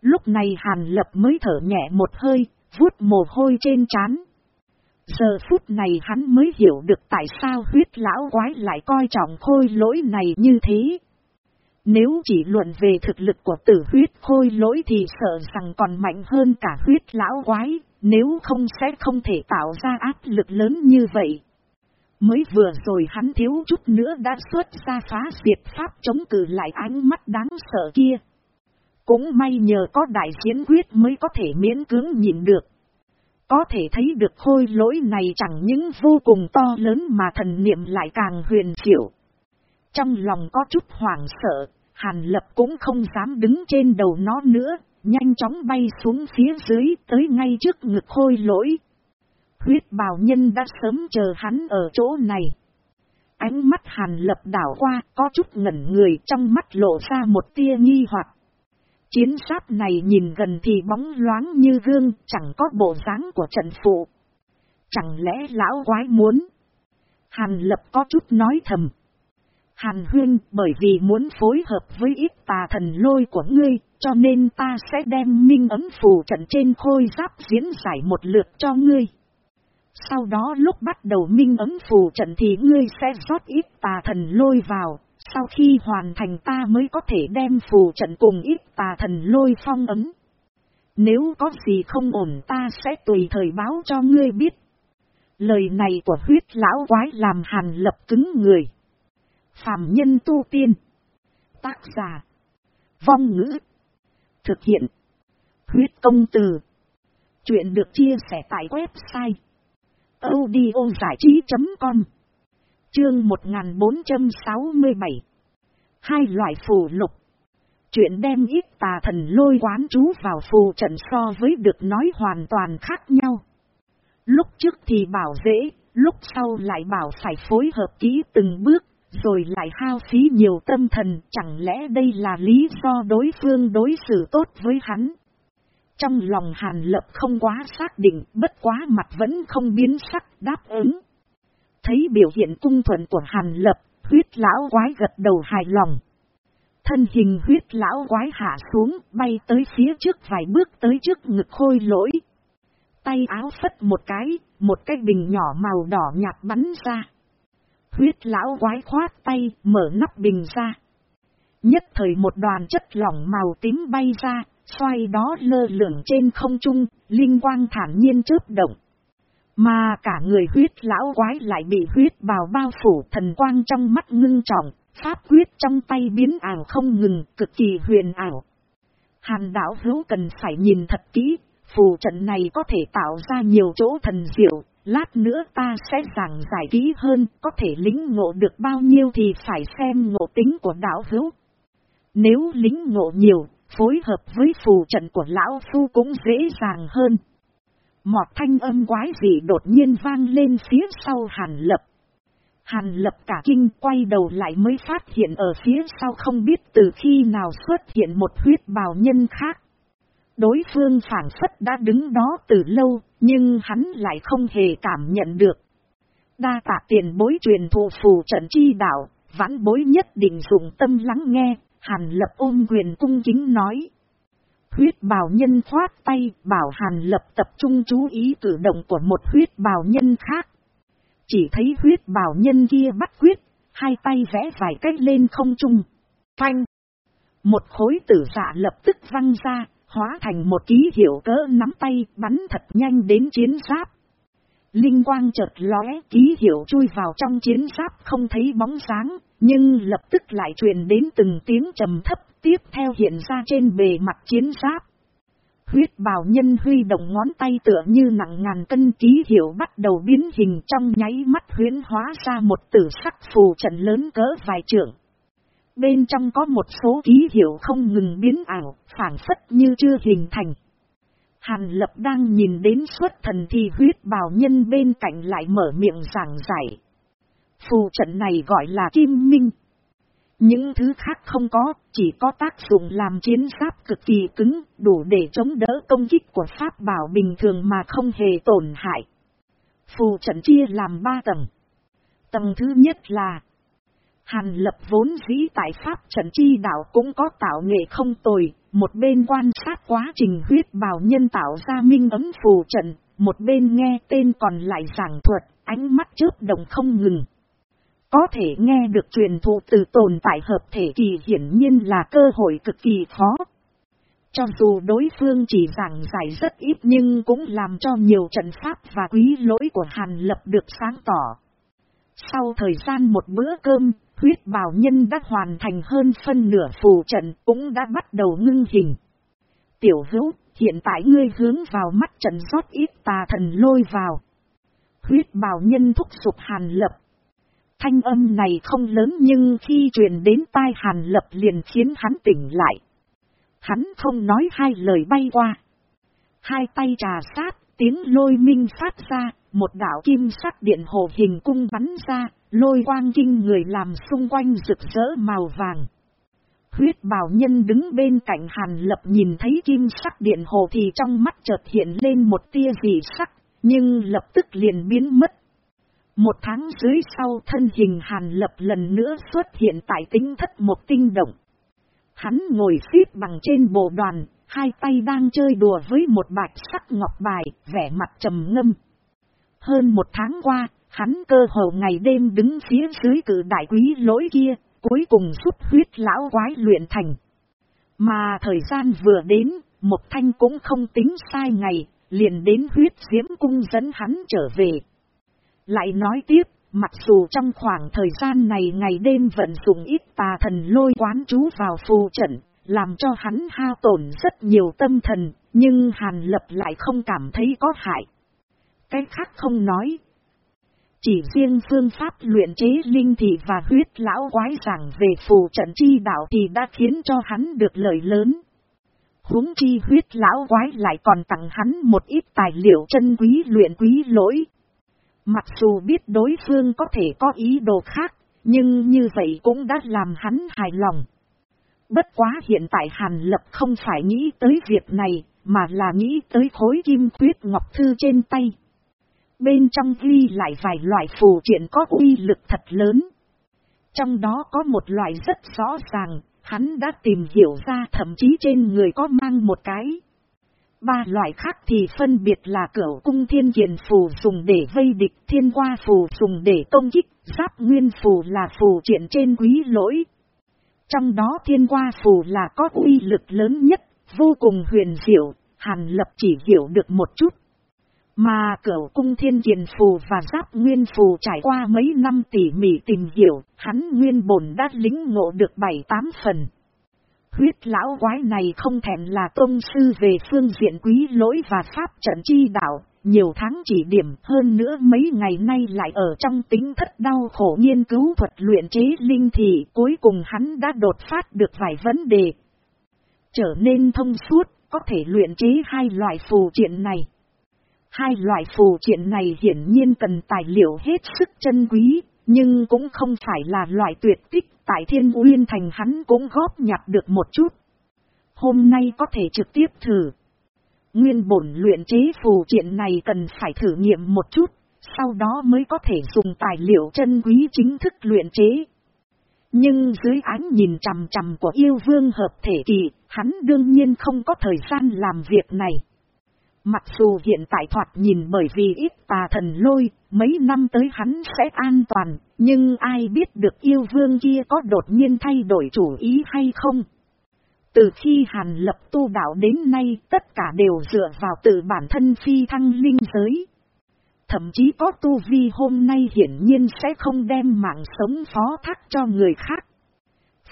Lúc này hàn lập mới thở nhẹ một hơi, vuốt mồ hôi trên trán. Giờ phút này hắn mới hiểu được tại sao huyết lão quái lại coi trọng khôi lỗi này như thế. Nếu chỉ luận về thực lực của tử huyết khôi lỗi thì sợ rằng còn mạnh hơn cả huyết lão quái, nếu không sẽ không thể tạo ra áp lực lớn như vậy. Mới vừa rồi hắn thiếu chút nữa đã xuất ra phá diệt pháp chống cử lại ánh mắt đáng sợ kia. Cũng may nhờ có đại chiến quyết mới có thể miễn cưỡng nhìn được. Có thể thấy được khôi lỗi này chẳng những vô cùng to lớn mà thần niệm lại càng huyền diệu. Trong lòng có chút hoảng sợ, Hàn Lập cũng không dám đứng trên đầu nó nữa, nhanh chóng bay xuống phía dưới tới ngay trước ngực khôi lỗi. Huyết bào nhân đã sớm chờ hắn ở chỗ này. Ánh mắt Hàn Lập đảo qua có chút ngẩn người trong mắt lộ ra một tia nghi hoặc. Chiến sát này nhìn gần thì bóng loáng như gương, chẳng có bộ dáng của trận phụ. Chẳng lẽ lão quái muốn? Hàn lập có chút nói thầm. Hàn huyên bởi vì muốn phối hợp với ít tà thần lôi của ngươi, cho nên ta sẽ đem minh ấm phù trận trên khôi giáp diễn giải một lượt cho ngươi. Sau đó lúc bắt đầu minh ấm phù trận thì ngươi sẽ rót ít tà thần lôi vào, sau khi hoàn thành ta mới có thể đem phù trận cùng ít tà thần lôi phong ấm. Nếu có gì không ổn ta sẽ tùy thời báo cho ngươi biết. Lời này của huyết lão quái làm hàn lập cứng người. Phạm nhân tu tiên. Tác giả. Vong ngữ. Thực hiện. Huyết công từ. Chuyện được chia sẻ tại website. audiozải.com Chương 1467 Hai loại phù lục Chuyện đem ít tà thần lôi quán chú vào phù trận so với được nói hoàn toàn khác nhau. Lúc trước thì bảo dễ, lúc sau lại bảo phải phối hợp kỹ từng bước, rồi lại hao phí nhiều tâm thần, chẳng lẽ đây là lý do đối phương đối xử tốt với hắn. Trong lòng hàn lập không quá xác định, bất quá mặt vẫn không biến sắc đáp ứng. Thấy biểu hiện cung thuận của Hàn Lập, huyết lão quái gật đầu hài lòng. Thân hình huyết lão quái hạ xuống, bay tới phía trước vài bước tới trước ngực khôi lỗi. Tay áo phất một cái, một cái bình nhỏ màu đỏ nhạt bắn ra. Huyết lão quái khoát tay, mở nắp bình ra. Nhất thời một đoàn chất lỏng màu tím bay ra, xoay đó lơ lửng trên không trung, linh quang thản nhiên chớp động. Mà cả người huyết lão quái lại bị huyết bào bao phủ thần quang trong mắt ngưng trọng, pháp quyết trong tay biến ảo không ngừng, cực kỳ huyền ảo. Hàn đảo hữu cần phải nhìn thật kỹ, phù trận này có thể tạo ra nhiều chỗ thần diệu, lát nữa ta sẽ giảng giải kỹ hơn, có thể lính ngộ được bao nhiêu thì phải xem ngộ tính của đảo hữu. Nếu lính ngộ nhiều, phối hợp với phù trận của lão phu cũng dễ dàng hơn. Một thanh âm quái dị đột nhiên vang lên phía sau hàn lập. Hàn lập cả kinh quay đầu lại mới phát hiện ở phía sau không biết từ khi nào xuất hiện một huyết bào nhân khác. Đối phương phản phất đã đứng đó từ lâu, nhưng hắn lại không hề cảm nhận được. Đa tạ tiền bối truyền thụ phù trận chi đạo, vãn bối nhất định dùng tâm lắng nghe, hàn lập ôm quyền cung kính nói. Huyết bào nhân thoát tay bảo Hàn Lập tập trung chú ý cử động của một huyết bào nhân khác. Chỉ thấy huyết bào nhân kia bắt huyết, hai tay vẽ vài cách lên không trung. Phanh! Một khối tử dạ lập tức văng ra, hóa thành một ký hiệu cỡ nắm tay bắn thật nhanh đến chiến giáp. Linh quang chợt lóe ký hiệu chui vào trong chiến giáp không thấy bóng sáng, nhưng lập tức lại truyền đến từng tiếng trầm thấp tiếp theo hiện ra trên bề mặt chiến giáp. Huyết bào nhân huy động ngón tay tựa như nặng ngàn cân ký hiệu bắt đầu biến hình trong nháy mắt huyến hóa ra một tử sắc phù trận lớn cỡ vài trượng. Bên trong có một số ký hiệu không ngừng biến ảo, phản phất như chưa hình thành. Hàn lập đang nhìn đến suốt thần thì huyết bào nhân bên cạnh lại mở miệng giảng giải. Phù trận này gọi là kim minh. Những thứ khác không có, chỉ có tác dụng làm chiến giáp cực kỳ cứng, đủ để chống đỡ công kích của pháp bảo bình thường mà không hề tổn hại. Phù trận chia làm ba tầng. Tầng thứ nhất là Hàn lập vốn dĩ tại pháp trận chi đạo cũng có tạo nghệ không tồi, một bên quan sát quá trình huyết bào nhân tạo ra minh ấm phù trận, một bên nghe tên còn lại giảng thuật, ánh mắt chớp đồng không ngừng. Có thể nghe được truyền thụ từ tồn tại hợp thể kỳ hiển nhiên là cơ hội cực kỳ khó. Cho dù đối phương chỉ giảng giải rất ít nhưng cũng làm cho nhiều trận pháp và quý lỗi của Hàn Lập được sáng tỏ. Sau thời gian một bữa cơm, huyết bảo nhân đã hoàn thành hơn phân nửa phù trận cũng đã bắt đầu ngưng hình. Tiểu hữu, hiện tại ngươi hướng vào mắt trận rót ít tà thần lôi vào. Huyết bảo nhân thúc sụp Hàn Lập. Thanh âm này không lớn nhưng khi truyền đến tai Hàn Lập liền khiến hắn tỉnh lại. Hắn không nói hai lời bay qua. Hai tay trà sát, tiếng lôi minh phát ra, một đảo kim sắc điện hồ hình cung bắn ra, lôi quang kinh người làm xung quanh rực rỡ màu vàng. Huyết bào nhân đứng bên cạnh hàn lập nhìn thấy kim sắc điện hồ thì trong mắt chợt hiện lên một tia dị sắc, nhưng lập tức liền biến mất. Một tháng dưới sau thân hình hàn lập lần nữa xuất hiện tại tính thất một tinh động. Hắn ngồi xếp bằng trên bộ đoàn, hai tay đang chơi đùa với một bạch sắc ngọc bài, vẻ mặt trầm ngâm. Hơn một tháng qua, hắn cơ hồ ngày đêm đứng phía dưới cử đại quý lỗi kia, cuối cùng giúp huyết lão quái luyện thành. Mà thời gian vừa đến, một thanh cũng không tính sai ngày, liền đến huyết diễm cung dẫn hắn trở về. Lại nói tiếp, mặc dù trong khoảng thời gian này ngày đêm vận dụng ít tà thần lôi quán chú vào phù trận, làm cho hắn hao tổn rất nhiều tâm thần, nhưng Hàn Lập lại không cảm thấy có hại. Cái khác không nói. Chỉ riêng phương pháp luyện chế linh thị và huyết lão quái giảng về phù trận chi đạo thì đã khiến cho hắn được lợi lớn. huống chi huyết lão quái lại còn tặng hắn một ít tài liệu chân quý luyện quý lỗi. Mặc dù biết đối phương có thể có ý đồ khác, nhưng như vậy cũng đã làm hắn hài lòng. Bất quá hiện tại Hàn Lập không phải nghĩ tới việc này, mà là nghĩ tới khối kim tuyết ngọc thư trên tay. Bên trong ghi lại vài loại phù triện có uy lực thật lớn. Trong đó có một loại rất rõ ràng, hắn đã tìm hiểu ra thậm chí trên người có mang một cái. Ba loại khác thì phân biệt là cửu cung thiên kiền phù dùng để vây địch, thiên qua phù dùng để công kích, giáp nguyên phù là phù chuyện trên quý lỗi. Trong đó thiên qua phù là có uy lực lớn nhất, vô cùng huyền diệu, hàn lập chỉ hiểu được một chút. Mà cửu cung thiên kiền phù và giáp nguyên phù trải qua mấy năm tỉ mỉ tìm hiểu, hắn nguyên bổn đã lính ngộ được bảy tám phần. Huyết lão quái này không thèm là tôn sư về phương diện quý lỗi và pháp trận chi đạo, nhiều tháng chỉ điểm hơn nữa mấy ngày nay lại ở trong tính thất đau khổ nghiên cứu thuật luyện chế linh thị cuối cùng hắn đã đột phát được vài vấn đề. Trở nên thông suốt, có thể luyện chế hai loại phù triện này. Hai loại phù triện này hiển nhiên cần tài liệu hết sức chân quý, nhưng cũng không phải là loại tuyệt tích, tại Thiên Uyên Thành hắn cũng góp nhặt được một chút. Hôm nay có thể trực tiếp thử. Nguyên bổn luyện chế phù triện này cần phải thử nghiệm một chút, sau đó mới có thể dùng tài liệu chân quý chính thức luyện chế. Nhưng dưới ánh nhìn chằm chằm của yêu vương hợp thể kỳ, hắn đương nhiên không có thời gian làm việc này. Mặc dù hiện tại thoạt nhìn bởi vì ít tà thần lôi, mấy năm tới hắn sẽ an toàn, nhưng ai biết được yêu vương kia có đột nhiên thay đổi chủ ý hay không? Từ khi Hàn lập tu đạo đến nay tất cả đều dựa vào tự bản thân phi thăng linh giới. Thậm chí có tu vi hôm nay hiển nhiên sẽ không đem mạng sống phó thác cho người khác.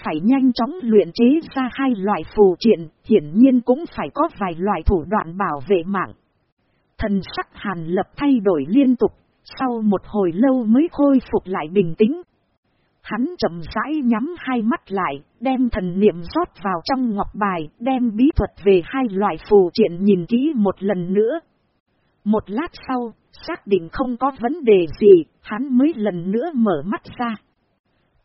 Phải nhanh chóng luyện chế ra hai loại phù triện, hiển nhiên cũng phải có vài loại thủ đoạn bảo vệ mạng. Thần sắc hàn lập thay đổi liên tục, sau một hồi lâu mới khôi phục lại bình tĩnh. Hắn chậm rãi nhắm hai mắt lại, đem thần niệm rót vào trong ngọc bài, đem bí thuật về hai loại phù triện nhìn kỹ một lần nữa. Một lát sau, xác định không có vấn đề gì, hắn mới lần nữa mở mắt ra.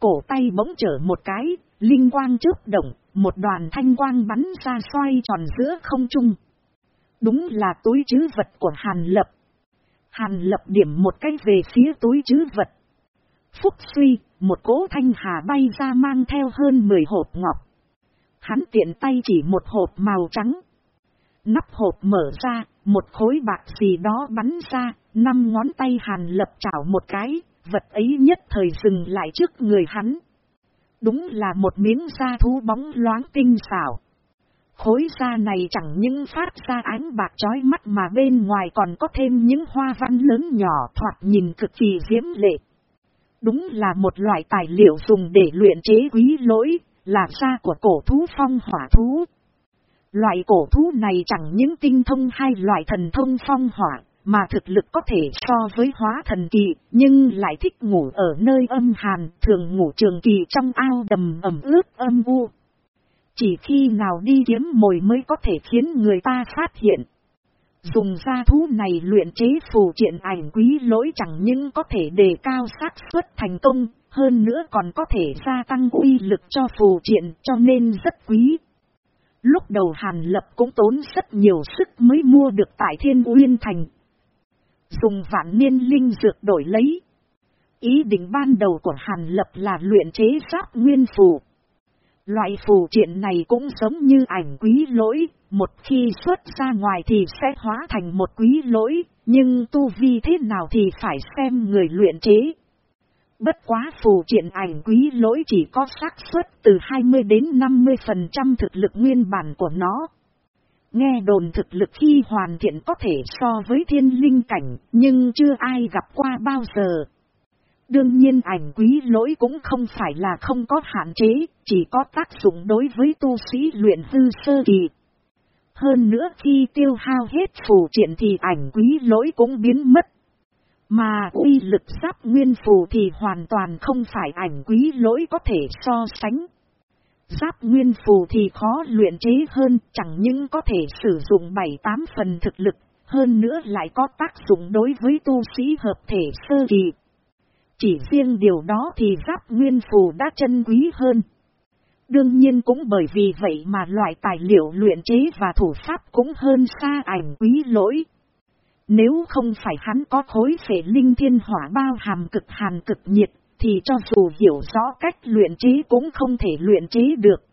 Cổ tay bỗng trở một cái, linh quang trước động, một đoàn thanh quang bắn ra xoay tròn giữa không trung. Đúng là túi chứ vật của Hàn Lập. Hàn Lập điểm một cái về phía túi chứ vật. Phúc suy, một cỗ thanh hà bay ra mang theo hơn 10 hộp ngọc. Hắn tiện tay chỉ một hộp màu trắng. Nắp hộp mở ra, một khối bạc gì đó bắn ra, năm ngón tay hàn lập chảo một cái, vật ấy nhất thời dừng lại trước người hắn. Đúng là một miếng da thú bóng loáng tinh xảo. Khối da này chẳng những phát ra ánh bạc chói mắt mà bên ngoài còn có thêm những hoa văn lớn nhỏ thoạt nhìn cực kỳ diễm lệ. Đúng là một loại tài liệu dùng để luyện chế quý lỗi, là da của cổ thú phong hỏa thú. Loại cổ thú này chẳng những tinh thông hai loại thần thông phong hỏa, mà thực lực có thể so với hóa thần kỳ, nhưng lại thích ngủ ở nơi âm hàn, thường ngủ trường kỳ trong ao đầm ẩm ướt âm u. Chỉ khi nào đi kiếm mồi mới có thể khiến người ta phát hiện. Dùng gia thú này luyện chế phù triện ảnh quý lỗi chẳng những có thể đề cao xác suất thành công, hơn nữa còn có thể gia tăng uy lực cho phù triện cho nên rất quý. Lúc đầu Hàn Lập cũng tốn rất nhiều sức mới mua được tại Thiên Uyên Thành. Dùng vạn niên linh dược đổi lấy. Ý định ban đầu của Hàn Lập là luyện chế giáp nguyên phù. Loại phù triện này cũng giống như ảnh quý lỗi, một khi xuất ra ngoài thì sẽ hóa thành một quý lỗi, nhưng tu vi thế nào thì phải xem người luyện chế. Bất quá phù triện ảnh quý lỗi chỉ có xác suất từ 20 đến 50% thực lực nguyên bản của nó. Nghe đồn thực lực khi hoàn thiện có thể so với thiên linh cảnh, nhưng chưa ai gặp qua bao giờ. Đương nhiên ảnh quý lỗi cũng không phải là không có hạn chế, chỉ có tác dụng đối với tu sĩ luyện hư sơ kỳ. Hơn nữa khi tiêu hao hết phù triện thì ảnh quý lỗi cũng biến mất. Mà uy lực giáp nguyên phù thì hoàn toàn không phải ảnh quý lỗi có thể so sánh. Giáp nguyên phù thì khó luyện chế hơn, chẳng những có thể sử dụng 7-8 phần thực lực, hơn nữa lại có tác dụng đối với tu sĩ hợp thể sơ kỳ. Chỉ riêng điều đó thì giáp nguyên phù đã chân quý hơn. Đương nhiên cũng bởi vì vậy mà loại tài liệu luyện chế và thủ pháp cũng hơn xa ảnh quý lỗi. Nếu không phải hắn có khối phể linh thiên hỏa bao hàm cực hàn cực nhiệt, thì cho dù hiểu rõ cách luyện trí cũng không thể luyện trí được.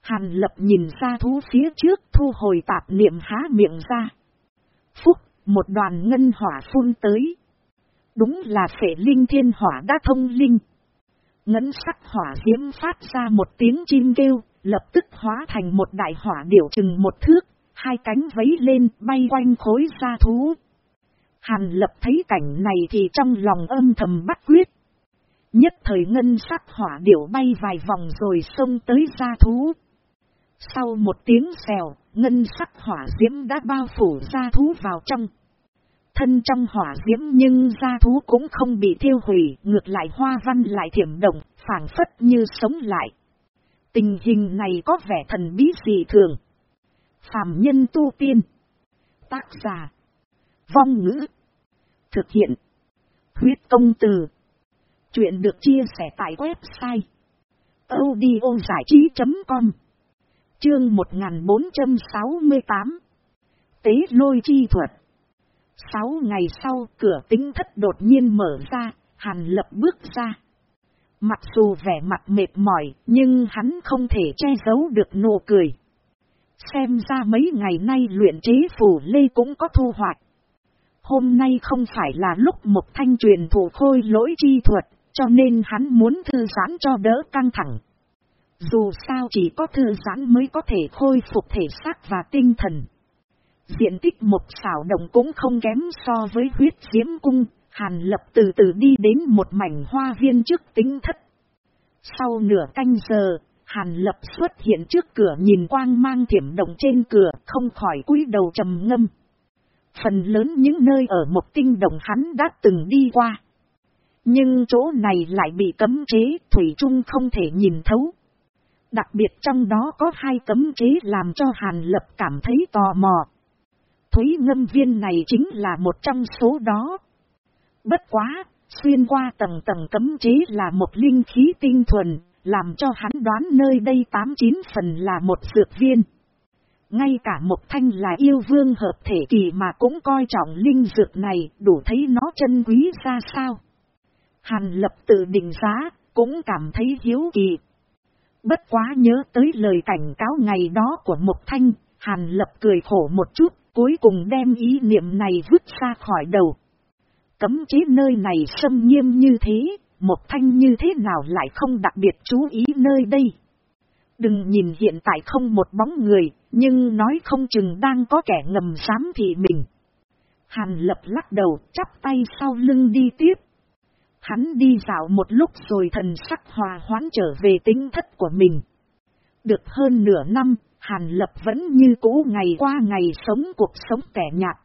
Hàn lập nhìn ra thú phía trước thu hồi tạp niệm há miệng ra. Phúc, một đoàn ngân hỏa phun tới. Đúng là phệ linh thiên hỏa đã thông linh. Ngấn sắc hỏa diễm phát ra một tiếng chim kêu, lập tức hóa thành một đại hỏa điểu chừng một thước, hai cánh vấy lên bay quanh khối gia thú. Hàn lập thấy cảnh này thì trong lòng âm thầm bắt quyết. Nhất thời ngân sắc hỏa điểu bay vài vòng rồi xông tới gia thú. Sau một tiếng xèo, ngân sắc hỏa diễm đã bao phủ gia thú vào trong. Thân trong hỏa diễm nhưng gia thú cũng không bị thiêu hủy, ngược lại hoa văn lại thiểm động, phản phất như sống lại. Tình hình này có vẻ thần bí dị thường. Phạm nhân tu tiên. Tác giả. Vong ngữ. Thực hiện. Huyết công từ. Chuyện được chia sẻ tại website. audiozảichí.com Chương 1468 Tế lôi chi thuật Sáu ngày sau cửa tính thất đột nhiên mở ra, Hàn lập bước ra. Mặc dù vẻ mặt mệt mỏi, nhưng hắn không thể che giấu được nụ cười. Xem ra mấy ngày nay luyện chế phủ lê cũng có thu hoạch. Hôm nay không phải là lúc một thanh truyền thủ khôi lỗi chi thuật, cho nên hắn muốn thư giãn cho đỡ căng thẳng. Dù sao chỉ có thư giãn mới có thể khôi phục thể xác và tinh thần. Diện tích một xảo động cũng không kém so với huyết diễm cung, Hàn Lập từ từ đi đến một mảnh hoa viên trước tính thất. Sau nửa canh giờ, Hàn Lập xuất hiện trước cửa nhìn quang mang thiểm động trên cửa, không khỏi cúi đầu trầm ngâm. Phần lớn những nơi ở một tinh đồng hắn đã từng đi qua. Nhưng chỗ này lại bị cấm chế, Thủy Trung không thể nhìn thấu. Đặc biệt trong đó có hai cấm chế làm cho Hàn Lập cảm thấy tò mò. Thúy ngâm viên này chính là một trong số đó. Bất quá, xuyên qua tầng tầng cấm chế là một linh khí tinh thuần, làm cho hắn đoán nơi đây tám chín phần là một dược viên. Ngay cả một thanh là yêu vương hợp thể kỳ mà cũng coi trọng linh dược này, đủ thấy nó chân quý ra sao. Hàn lập tự định giá, cũng cảm thấy hiếu kỳ. Bất quá nhớ tới lời cảnh cáo ngày đó của Mộc thanh, hàn lập cười khổ một chút, Cuối cùng đem ý niệm này vứt ra khỏi đầu. Cấm chế nơi này xâm nghiêm như thế, Mộc thanh như thế nào lại không đặc biệt chú ý nơi đây. Đừng nhìn hiện tại không một bóng người, nhưng nói không chừng đang có kẻ ngầm dám thị mình. Hàn lập lắc đầu, chắp tay sau lưng đi tiếp. Hắn đi dạo một lúc rồi thần sắc hòa hoãn trở về tính thất của mình. Được hơn nửa năm, Hàn Lập vẫn như cũ ngày qua ngày sống cuộc sống kẻ nhạt.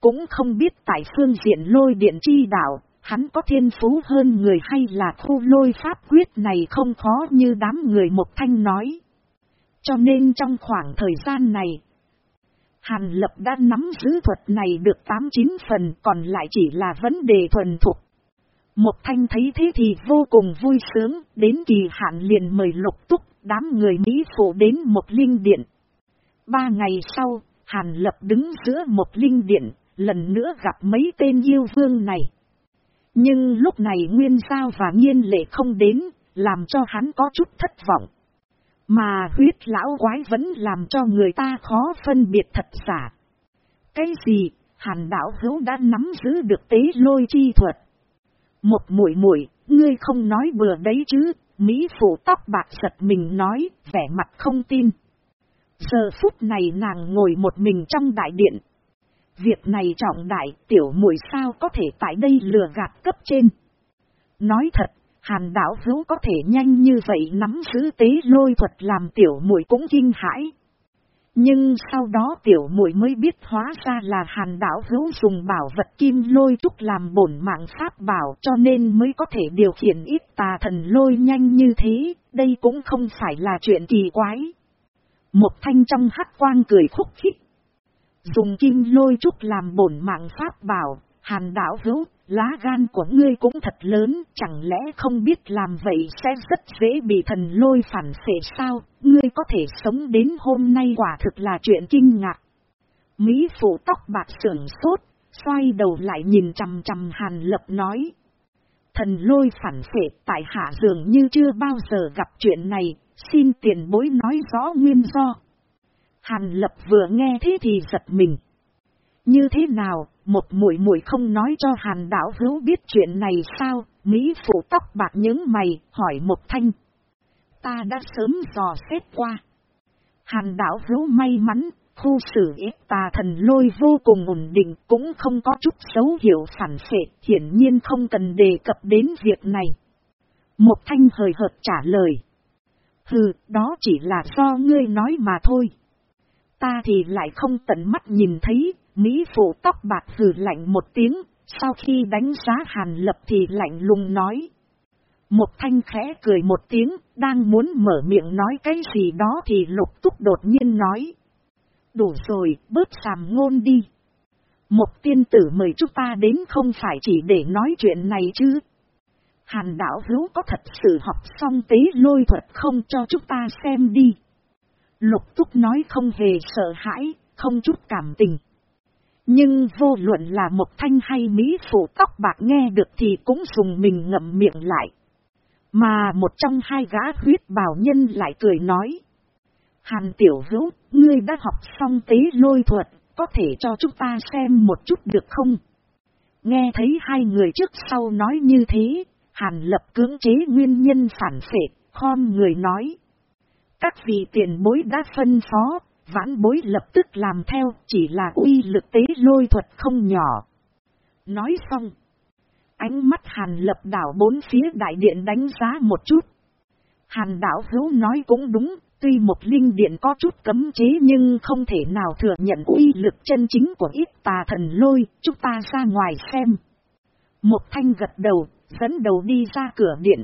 Cũng không biết tại phương diện lôi điện chi đạo, hắn có thiên phú hơn người hay là khu lôi pháp quyết này không khó như đám người một thanh nói. Cho nên trong khoảng thời gian này, Hàn Lập đã nắm giữ thuật này được 8-9 phần còn lại chỉ là vấn đề thuần thục. Một thanh thấy thế thì vô cùng vui sướng, đến kỳ hạn liền mời lục túc, đám người Mỹ phụ đến một linh điện. Ba ngày sau, Hàn Lập đứng giữa một linh điện, lần nữa gặp mấy tên yêu vương này. Nhưng lúc này Nguyên Giao và Nhiên Lệ không đến, làm cho hắn có chút thất vọng. Mà huyết lão quái vẫn làm cho người ta khó phân biệt thật giả. Cái gì, hàn đảo hữu đã nắm giữ được tế lôi chi thuật. Một mũi mũi, ngươi không nói bừa đấy chứ, Mỹ phụ tóc bạc giật mình nói, vẻ mặt không tin. Giờ phút này nàng ngồi một mình trong đại điện. Việc này trọng đại, tiểu muội sao có thể tại đây lừa gạt cấp trên. Nói thật, hàn đảo hữu có thể nhanh như vậy nắm giữ tế lôi thuật làm tiểu muội cũng kinh hãi. Nhưng sau đó tiểu muội mới biết hóa ra là hàn đảo hữu dùng bảo vật kim lôi trúc làm bổn mạng pháp bảo cho nên mới có thể điều khiển ít tà thần lôi nhanh như thế, đây cũng không phải là chuyện kỳ quái. Một thanh trong hắc quang cười khúc khích. Dùng kim lôi trúc làm bổn mạng pháp bảo, hàn đảo hữu, lá gan của ngươi cũng thật lớn, chẳng lẽ không biết làm vậy sẽ rất dễ bị thần lôi phản phệ sao, ngươi có thể sống đến hôm nay quả thực là chuyện kinh ngạc. Mỹ phụ tóc bạc sưởng sốt, xoay đầu lại nhìn chằm chằm hàn lập nói. Thần lôi phản phệ tại hạ dường như chưa bao giờ gặp chuyện này, xin tiền bối nói rõ nguyên do. Hàn lập vừa nghe thế thì giật mình. Như thế nào, một mũi mũi không nói cho hàn đảo hữu biết chuyện này sao, Mỹ phụ tóc bạc những mày, hỏi một thanh. Ta đã sớm dò xét qua. Hàn đảo hữu may mắn, khu xử ít tà thần lôi vô cùng ổn định, cũng không có chút dấu hiệu phản phệ, hiển nhiên không cần đề cập đến việc này. Một thanh hời hợt trả lời. Hừ, đó chỉ là do ngươi nói mà thôi. Ta thì lại không tận mắt nhìn thấy, Mỹ phụ tóc bạc hừ lạnh một tiếng, sau khi đánh giá hàn lập thì lạnh lùng nói. Một thanh khẽ cười một tiếng, đang muốn mở miệng nói cái gì đó thì lục túc đột nhiên nói. Đủ rồi, bớt sàm ngôn đi. Một tiên tử mời chúng ta đến không phải chỉ để nói chuyện này chứ. Hàn đảo hữu có thật sự học xong tế lôi thuật không cho chúng ta xem đi. Lục túc nói không hề sợ hãi, không chút cảm tình. Nhưng vô luận là một thanh hay mỹ phụ tóc bạc nghe được thì cũng dùng mình ngậm miệng lại. Mà một trong hai gã huyết bảo nhân lại cười nói. Hàn tiểu hữu, ngươi đã học xong tế lôi thuật, có thể cho chúng ta xem một chút được không? Nghe thấy hai người trước sau nói như thế, Hàn lập cưỡng chế nguyên nhân phản phệ, khom người nói. Các vị tiền bối đã phân phó, vãn bối lập tức làm theo, chỉ là uy lực tế lôi thuật không nhỏ. Nói xong, ánh mắt hàn lập đảo bốn phía đại điện đánh giá một chút. Hàn đảo hữu nói cũng đúng, tuy một linh điện có chút cấm chế nhưng không thể nào thừa nhận uy lực chân chính của ít tà thần lôi, chúng ta ra ngoài xem. Một thanh gật đầu, dẫn đầu đi ra cửa điện.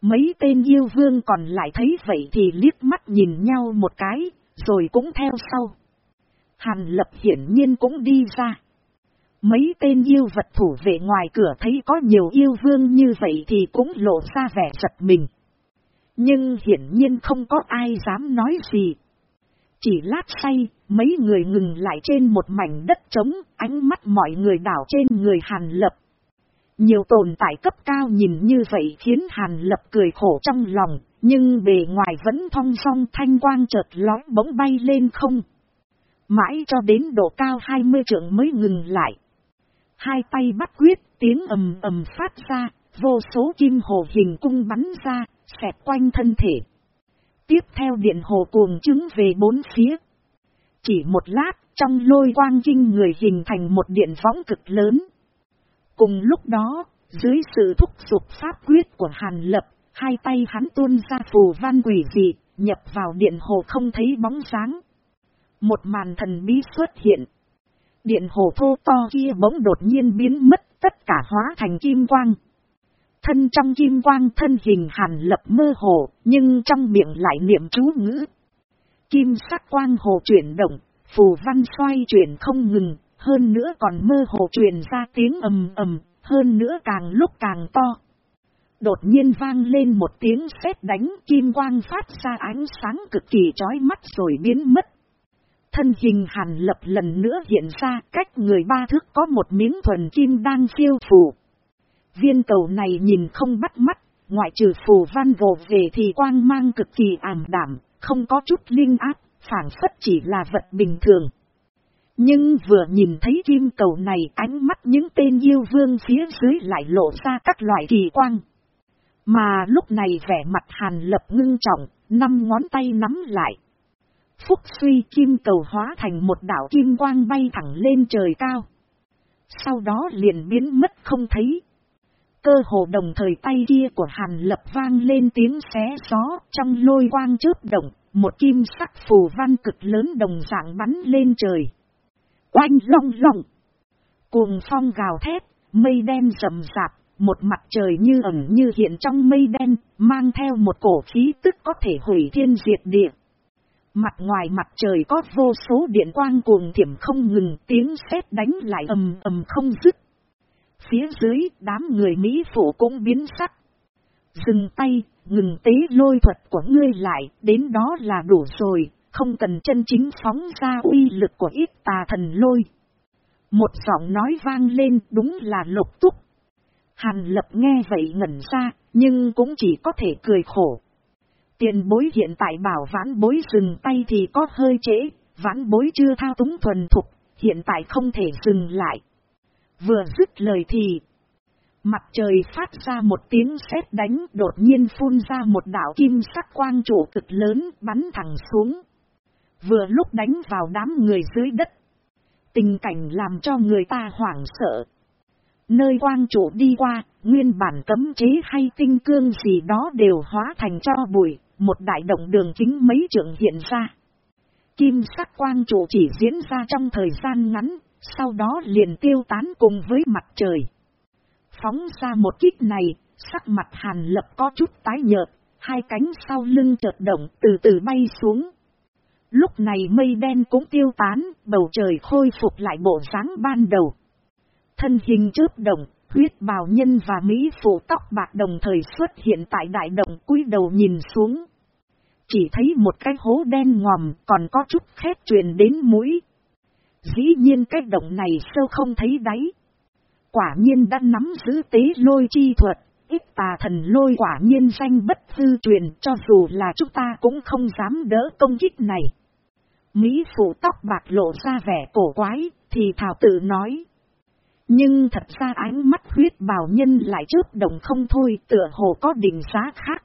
Mấy tên yêu vương còn lại thấy vậy thì liếc mắt nhìn nhau một cái, rồi cũng theo sau. Hàn lập hiển nhiên cũng đi ra. Mấy tên yêu vật thủ vệ ngoài cửa thấy có nhiều yêu vương như vậy thì cũng lộ ra vẻ giật mình. Nhưng hiển nhiên không có ai dám nói gì. Chỉ lát say, mấy người ngừng lại trên một mảnh đất trống, ánh mắt mọi người đảo trên người Hàn Lập. Nhiều tồn tại cấp cao nhìn như vậy khiến Hàn Lập cười khổ trong lòng, nhưng bề ngoài vẫn thong song thanh quang chợt lói bỗng bay lên không. Mãi cho đến độ cao 20 trượng mới ngừng lại. Hai tay bắt quyết, tiếng ầm ầm phát ra, vô số kim hồ hình cung bắn ra, xẹt quanh thân thể. Tiếp theo điện hồ cuồng chứng về bốn phía. Chỉ một lát, trong lôi quang kinh người hình thành một điện võng cực lớn. Cùng lúc đó, dưới sự thúc giục pháp quyết của Hàn Lập, hai tay hắn tuôn ra phù văn quỷ dị, nhập vào điện hồ không thấy bóng sáng. Một màn thần bí xuất hiện. Điện hồ thô to kia bỗng đột nhiên biến mất tất cả hóa thành kim quang. Thân trong kim quang thân hình hàn lập mơ hồ, nhưng trong miệng lại niệm chú ngữ. Kim sắc quang hồ chuyển động, phù văn xoay chuyển không ngừng, hơn nữa còn mơ hồ truyền ra tiếng ầm ầm, hơn nữa càng lúc càng to. Đột nhiên vang lên một tiếng sét đánh kim quang phát ra ánh sáng cực kỳ chói mắt rồi biến mất. Thân hình hàn lập lần nữa hiện ra cách người ba thước có một miếng thuần kim đang phiêu phù. Viên cầu này nhìn không bắt mắt, ngoại trừ phù văn vồ về thì quang mang cực kỳ ảm đảm, không có chút linh áp, phản phất chỉ là vật bình thường. Nhưng vừa nhìn thấy kim cầu này ánh mắt những tên yêu vương phía dưới lại lộ ra các loại kỳ quang. Mà lúc này vẻ mặt hàn lập ngưng trọng, năm ngón tay nắm lại. Phúc suy kim cầu hóa thành một đảo kim quang bay thẳng lên trời cao. Sau đó liền biến mất không thấy. Cơ hồ đồng thời tay kia của hàn lập vang lên tiếng xé gió trong lôi quang chớp động, một kim sắc phù văn cực lớn đồng dạng bắn lên trời. Oanh long long. Cuồng phong gào thét, mây đen rầm rạp, một mặt trời như ẩn như hiện trong mây đen, mang theo một cổ khí tức có thể hủy thiên diệt địa. Mặt ngoài mặt trời có vô số điện quang cuồng thiểm không ngừng tiếng sét đánh lại ầm ầm không dứt. Phía dưới đám người Mỹ phủ cũng biến sắc. Dừng tay, ngừng tế lôi thuật của ngươi lại, đến đó là đủ rồi, không cần chân chính phóng ra uy lực của ít tà thần lôi. Một giọng nói vang lên đúng là lục túc. Hàn lập nghe vậy ngẩn ra, nhưng cũng chỉ có thể cười khổ. Tiền bối hiện tại bảo vãn bối dừng tay thì có hơi trễ, vãn bối chưa thao túng thuần thục, hiện tại không thể dừng lại. Vừa dứt lời thì, mặt trời phát ra một tiếng sét đánh đột nhiên phun ra một đảo kim sắc quang trụ cực lớn bắn thẳng xuống. Vừa lúc đánh vào đám người dưới đất. Tình cảnh làm cho người ta hoảng sợ. Nơi quang trụ đi qua, nguyên bản cấm chế hay tinh cương gì đó đều hóa thành cho bụi, một đại động đường chính mấy trường hiện ra. Kim sắc quang trụ chỉ diễn ra trong thời gian ngắn, sau đó liền tiêu tán cùng với mặt trời. Phóng ra một kích này, sắc mặt hàn lập có chút tái nhợt, hai cánh sau lưng chợt động từ từ bay xuống. Lúc này mây đen cũng tiêu tán, bầu trời khôi phục lại bộ dáng ban đầu. Thân hình chớp động, huyết bào nhân và Mỹ phụ tóc bạc đồng thời xuất hiện tại đại động cúi đầu nhìn xuống. Chỉ thấy một cái hố đen ngòm còn có chút khét truyền đến mũi. Dĩ nhiên cái động này sâu không thấy đáy. Quả nhiên đã nắm giữ tế lôi chi thuật, ít tà thần lôi quả nhiên danh bất hư truyền cho dù là chúng ta cũng không dám đỡ công kích này. Mỹ phụ tóc bạc lộ ra vẻ cổ quái, thì thảo tự nói. Nhưng thật ra ánh mắt huyết bào nhân lại chớp đồng không thôi tựa hồ có định giá khác.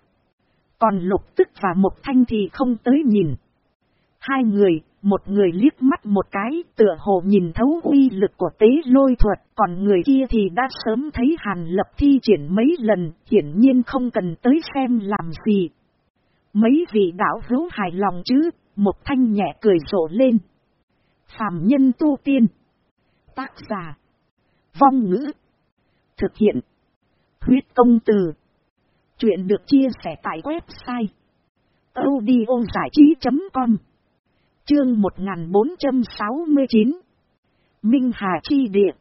Còn lục tức và một thanh thì không tới nhìn. Hai người, một người liếc mắt một cái tựa hồ nhìn thấu uy lực của tế lôi thuật. Còn người kia thì đã sớm thấy hàn lập thi triển mấy lần, hiển nhiên không cần tới xem làm gì. Mấy vị đạo hữu hài lòng chứ, một thanh nhẹ cười rộ lên. Phạm nhân tu tiên. Tác giả. Vong ngữ. Thực hiện. Huyết công từ. Chuyện được chia sẻ tại website. audiozảichí.com Chương 1469 Minh Hà Chi Địa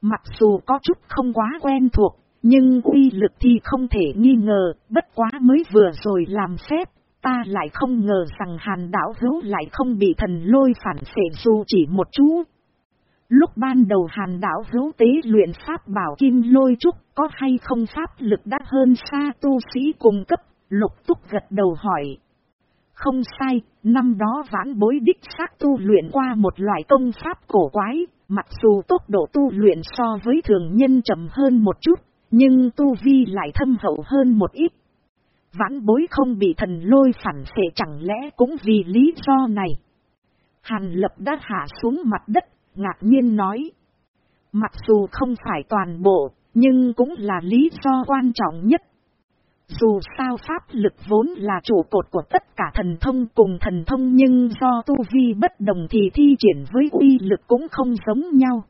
Mặc dù có chút không quá quen thuộc, nhưng uy lực thì không thể nghi ngờ, bất quá mới vừa rồi làm phép, ta lại không ngờ rằng hàn đảo hữu lại không bị thần lôi phản xệ dù chỉ một chút. Lúc ban đầu hàn đảo hữu tế luyện pháp bảo kim lôi trúc có hay không pháp lực đắt hơn xa tu sĩ cùng cấp, lục túc gật đầu hỏi. Không sai, năm đó vãn bối đích xác tu luyện qua một loại công pháp cổ quái, mặc dù tốc độ tu luyện so với thường nhân chậm hơn một chút, nhưng tu vi lại thâm hậu hơn một ít. Vãn bối không bị thần lôi phản phệ chẳng lẽ cũng vì lý do này. Hàn lập đã hạ xuống mặt đất, ngạc nhiên nói. Mặc dù không phải toàn bộ, nhưng cũng là lý do quan trọng nhất. Dù sao pháp lực vốn là trụ cột của tất cả thần thông cùng thần thông nhưng do tu vi bất đồng thì thi triển với uy lực cũng không giống nhau.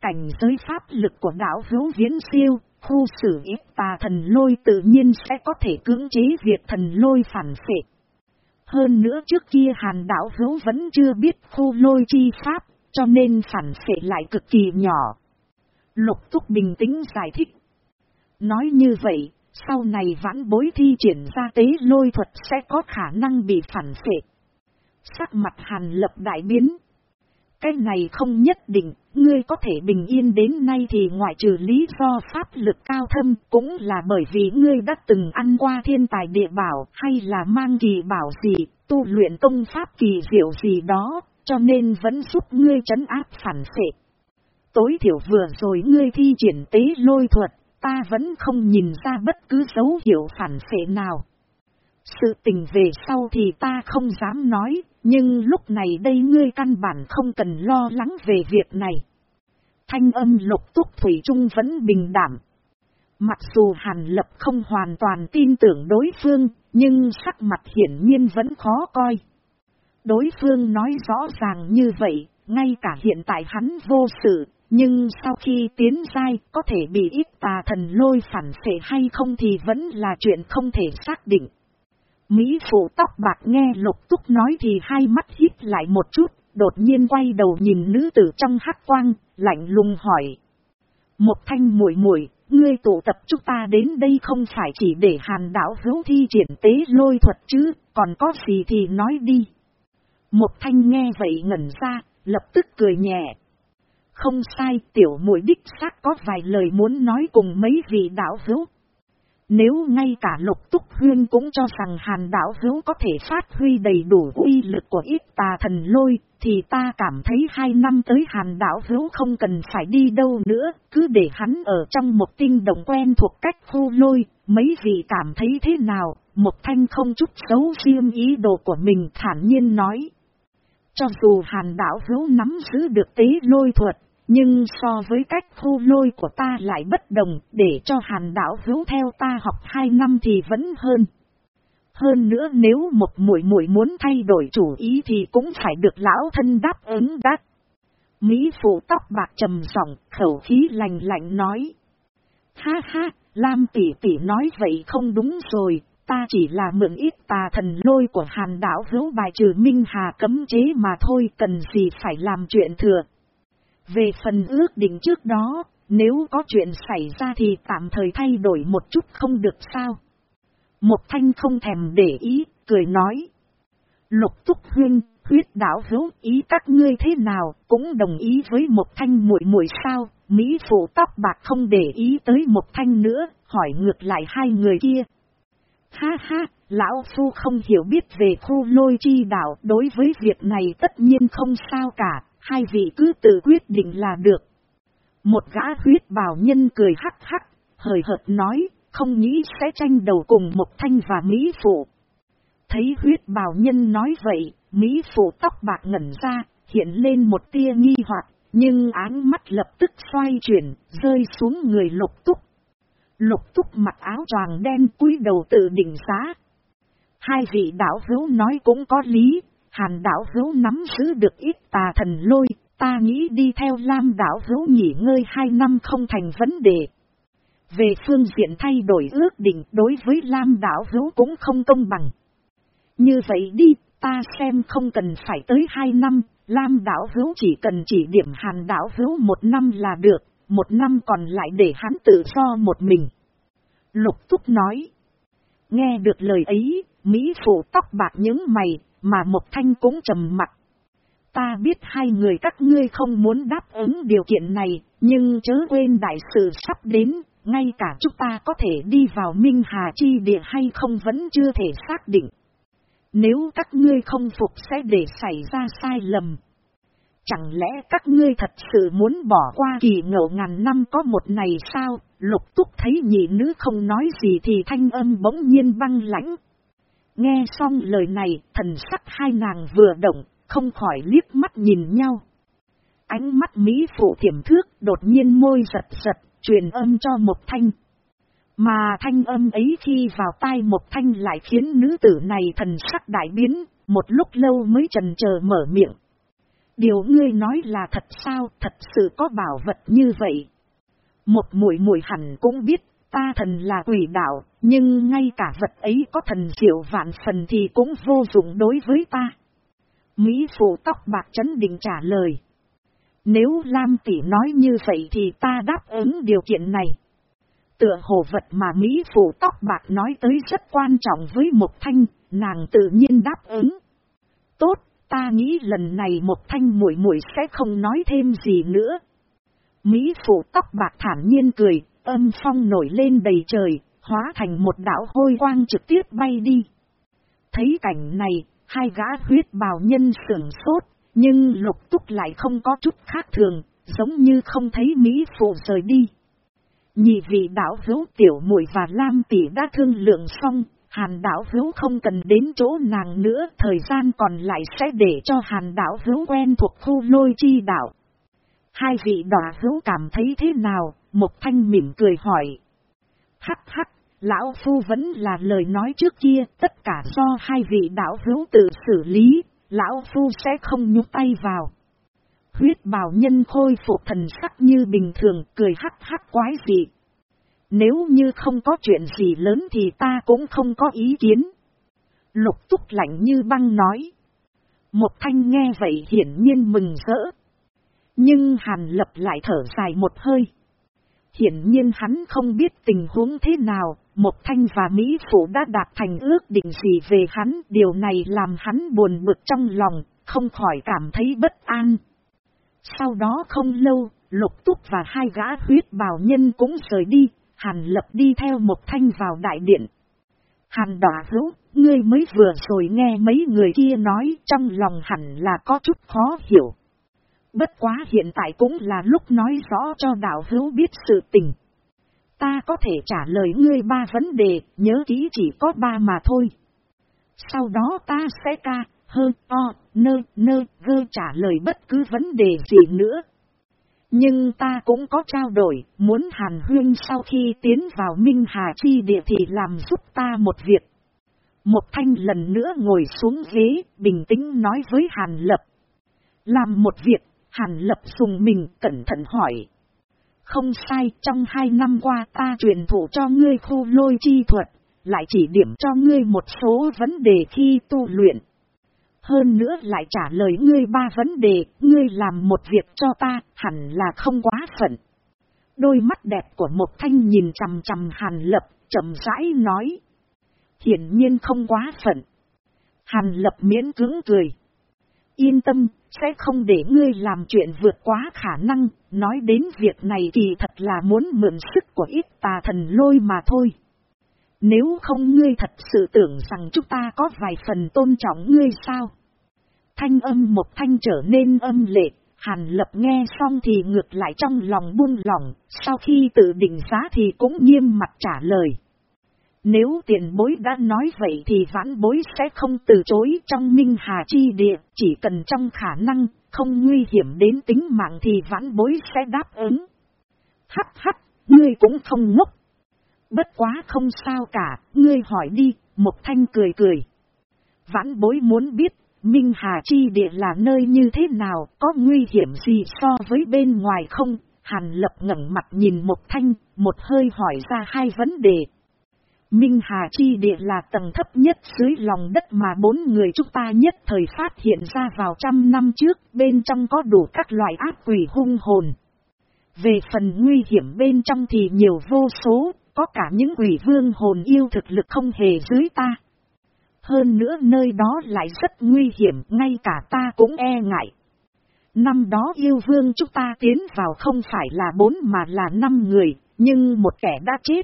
Cảnh giới pháp lực của đảo hữu viễn siêu, khu xử ít tà thần lôi tự nhiên sẽ có thể cưỡng chế việc thần lôi phản phệ. Hơn nữa trước kia hàn đảo hữu vẫn chưa biết khu lôi chi pháp, cho nên phản phệ lại cực kỳ nhỏ. Lục túc bình tĩnh giải thích. Nói như vậy, sau này vãn bối thi triển ra tế lôi thuật sẽ có khả năng bị phản phệ. Sắc mặt hàn lập đại biến. Cái này không nhất định, ngươi có thể bình yên đến nay thì ngoại trừ lý do pháp lực cao thâm cũng là bởi vì ngươi đã từng ăn qua thiên tài địa bảo hay là mang kỳ bảo gì, tu luyện công pháp kỳ diệu gì đó, cho nên vẫn giúp ngươi trấn áp phản phệ. Tối thiểu vừa rồi ngươi thi triển tế lôi thuật, ta vẫn không nhìn ra bất cứ dấu hiệu phản phệ nào. Sự tình về sau thì ta không dám nói, nhưng lúc này đây ngươi căn bản không cần lo lắng về việc này. Thanh âm lục túc thủy trung vẫn bình đảm. Mặc dù Hàn Lập không hoàn toàn tin tưởng đối phương, nhưng sắc mặt hiển nhiên vẫn khó coi. Đối phương nói rõ ràng như vậy, ngay cả hiện tại hắn vô sự, nhưng sau khi tiến dai có thể bị ít tà thần lôi phản phệ hay không thì vẫn là chuyện không thể xác định. Mỹ phụ tóc bạc nghe lục túc nói thì hai mắt hít lại một chút, đột nhiên quay đầu nhìn nữ tử trong hắc quang, lạnh lùng hỏi. Một thanh muội muội ngươi tụ tập chúng ta đến đây không phải chỉ để hàn đảo hữu thi triển tế lôi thuật chứ, còn có gì thì nói đi. Một thanh nghe vậy ngẩn ra, lập tức cười nhẹ. Không sai, tiểu muội đích xác có vài lời muốn nói cùng mấy vị đảo hữu. Nếu ngay cả lục túc huyên cũng cho rằng hàn đảo hữu có thể phát huy đầy đủ uy lực của ít tà thần lôi, thì ta cảm thấy hai năm tới hàn đảo hữu không cần phải đi đâu nữa, cứ để hắn ở trong một tinh đồng quen thuộc cách khu lôi, mấy vị cảm thấy thế nào, một thanh không chút xấu riêng ý đồ của mình thản nhiên nói. Cho dù hàn đảo hữu nắm giữ được tế lôi thuật, nhưng so với cách thu lôi của ta lại bất đồng, để cho hàn đảo hữu theo ta học hai năm thì vẫn hơn. Hơn nữa nếu một muội muội muốn thay đổi chủ ý thì cũng phải được lão thân đáp ứng đắt. Mỹ phụ tóc bạc trầm giọng, khẩu khí lành lạnh nói. Ha ha, Lam tỷ tỷ nói vậy không đúng rồi, ta chỉ là mượn ít tà thần lôi của hàn đảo hữu bài trừ minh hà cấm chế mà thôi cần gì phải làm chuyện thừa. Về phần ước định trước đó, nếu có chuyện xảy ra thì tạm thời thay đổi một chút không được sao. Một thanh không thèm để ý, cười nói. Lục túc huyên, huyết đảo hữu ý các ngươi thế nào, cũng đồng ý với một thanh muội muội sao, Mỹ phụ tóc bạc không để ý tới một thanh nữa, hỏi ngược lại hai người kia. Ha ha, lão phu không hiểu biết về khu lôi chi đảo, đối với việc này tất nhiên không sao cả, hai vị cứ tự quyết định là được. Một gã huyết bào nhân cười hắc hắc, hời hợt nói, không nghĩ sẽ tranh đầu cùng một thanh và Mỹ Phụ. Thấy huyết bào nhân nói vậy, Mỹ Phụ tóc bạc ngẩn ra, hiện lên một tia nghi hoặc nhưng áng mắt lập tức xoay chuyển, rơi xuống người lục túc. Lục túc mặc áo choàng đen cúi đầu tự đỉnh giá. Hai vị đạo hữu nói cũng có lý, hàn đạo hữu nắm giữ được ít tà thần lôi, ta nghĩ đi theo lam đạo hữu nghỉ ngơi hai năm không thành vấn đề. Về phương diện thay đổi ước định đối với Lam đảo hữu cũng không công bằng. Như vậy đi, ta xem không cần phải tới hai năm, Lam đảo hữu chỉ cần chỉ điểm hàn đảo hữu một năm là được, một năm còn lại để hắn tự do một mình. Lục Túc nói. Nghe được lời ấy, Mỹ phụ tóc bạc những mày, mà một thanh cũng trầm mặt. Ta biết hai người các ngươi không muốn đáp ứng điều kiện này, nhưng chớ quên đại sự sắp đến, ngay cả chúng ta có thể đi vào Minh Hà Chi địa hay không vẫn chưa thể xác định. Nếu các ngươi không phục sẽ để xảy ra sai lầm. Chẳng lẽ các ngươi thật sự muốn bỏ qua kỳ ngộ ngàn năm có một này sao? Lục túc thấy nhị nữ không nói gì thì thanh âm bỗng nhiên băng lãnh. Nghe xong lời này, thần sắc hai nàng vừa động, không khỏi liếc mắt nhìn nhau. Ánh mắt Mỹ phụ thiểm thước, đột nhiên môi giật giật, truyền âm cho một thanh. Mà thanh âm ấy khi vào tai một thanh lại khiến nữ tử này thần sắc đại biến, một lúc lâu mới trần chờ mở miệng. Điều ngươi nói là thật sao, thật sự có bảo vật như vậy. Một mũi mũi hẳn cũng biết, ta thần là quỷ đạo, nhưng ngay cả vật ấy có thần diệu vạn phần thì cũng vô dụng đối với ta. Mỹ phụ tóc bạc chấn định trả lời. Nếu Lam tỷ nói như vậy thì ta đáp ứng điều kiện này. Tựa hồ vật mà Mỹ phụ tóc bạc nói tới rất quan trọng với một thanh, nàng tự nhiên đáp ứng. Tốt, ta nghĩ lần này một thanh muội muội sẽ không nói thêm gì nữa. Mỹ phụ tóc bạc thản nhiên cười, âm phong nổi lên đầy trời, hóa thành một đảo hôi quang trực tiếp bay đi. Thấy cảnh này, hai gã huyết bào nhân sưởng sốt, nhưng lục túc lại không có chút khác thường, giống như không thấy Mỹ phụ rời đi. Nhị vị đảo hữu tiểu muội và Lam tỷ đã thương lượng xong, hàn đảo hữu không cần đến chỗ nàng nữa, thời gian còn lại sẽ để cho hàn đảo hữu quen thuộc khu lôi chi đảo. Hai vị đỏ hữu cảm thấy thế nào, một thanh mỉm cười hỏi. Hắc hắc, lão phu vẫn là lời nói trước kia, tất cả do hai vị đảo hữu tự xử lý, lão phu sẽ không nhúc tay vào. Huyết Bảo nhân khôi phục thần sắc như bình thường, cười hắc hắc quái dị. Nếu như không có chuyện gì lớn thì ta cũng không có ý kiến. Lục túc lạnh như băng nói. Một thanh nghe vậy hiển nhiên mừng rỡ. Nhưng Hàn lập lại thở dài một hơi. Hiển nhiên hắn không biết tình huống thế nào, một thanh và Mỹ Phủ đã đạt thành ước định gì về hắn, điều này làm hắn buồn bực trong lòng, không khỏi cảm thấy bất an. Sau đó không lâu, lục túc và hai gã huyết bào nhân cũng rời đi, hàn lập đi theo một thanh vào đại điện. Hàn đỏ hữu, ngươi mới vừa rồi nghe mấy người kia nói trong lòng hẳn là có chút khó hiểu. Bất quá hiện tại cũng là lúc nói rõ cho đạo hữu biết sự tình. Ta có thể trả lời ngươi ba vấn đề, nhớ kỹ chỉ có ba mà thôi. Sau đó ta sẽ ca, hơn o, nơ, nơ, gơ trả lời bất cứ vấn đề gì nữa. Nhưng ta cũng có trao đổi, muốn Hàn Huyên sau khi tiến vào Minh Hà Chi địa thì làm giúp ta một việc. Một thanh lần nữa ngồi xuống ghế, bình tĩnh nói với Hàn Lập. Làm một việc, Hàn Lập sùng mình cẩn thận hỏi. Không sai, trong hai năm qua ta truyền thụ cho ngươi khu lôi chi thuật, lại chỉ điểm cho ngươi một số vấn đề khi tu luyện. Hơn nữa lại trả lời ngươi ba vấn đề, ngươi làm một việc cho ta, hẳn là không quá phận. Đôi mắt đẹp của một thanh nhìn chằm chằm hàn lập, chậm rãi nói. Hiển nhiên không quá phận. Hàn lập miễn cứng cười. Yên tâm, sẽ không để ngươi làm chuyện vượt quá khả năng, nói đến việc này thì thật là muốn mượn sức của ít tà thần lôi mà thôi. Nếu không ngươi thật sự tưởng rằng chúng ta có vài phần tôn trọng ngươi sao? Thanh âm một thanh trở nên âm lệ, hàn lập nghe xong thì ngược lại trong lòng buông lòng, sau khi tự định giá thì cũng nghiêm mặt trả lời. Nếu tiền bối đã nói vậy thì vãn bối sẽ không từ chối trong minh hà chi địa, chỉ cần trong khả năng, không nguy hiểm đến tính mạng thì vãn bối sẽ đáp ứng. Hắc hắc, ngươi cũng không ngốc. Bất quá không sao cả, ngươi hỏi đi, Mộc thanh cười cười. Vãn bối muốn biết, Minh Hà Chi địa là nơi như thế nào, có nguy hiểm gì so với bên ngoài không? Hàn lập ngẩng mặt nhìn Mộc thanh, một hơi hỏi ra hai vấn đề. Minh Hà Chi địa là tầng thấp nhất dưới lòng đất mà bốn người chúng ta nhất thời phát hiện ra vào trăm năm trước, bên trong có đủ các loại ác quỷ hung hồn. Về phần nguy hiểm bên trong thì nhiều vô số, có cả những quỷ vương hồn yêu thực lực không hề dưới ta. Hơn nữa nơi đó lại rất nguy hiểm, ngay cả ta cũng e ngại. Năm đó yêu vương chúng ta tiến vào không phải là bốn mà là năm người, nhưng một kẻ đã chết.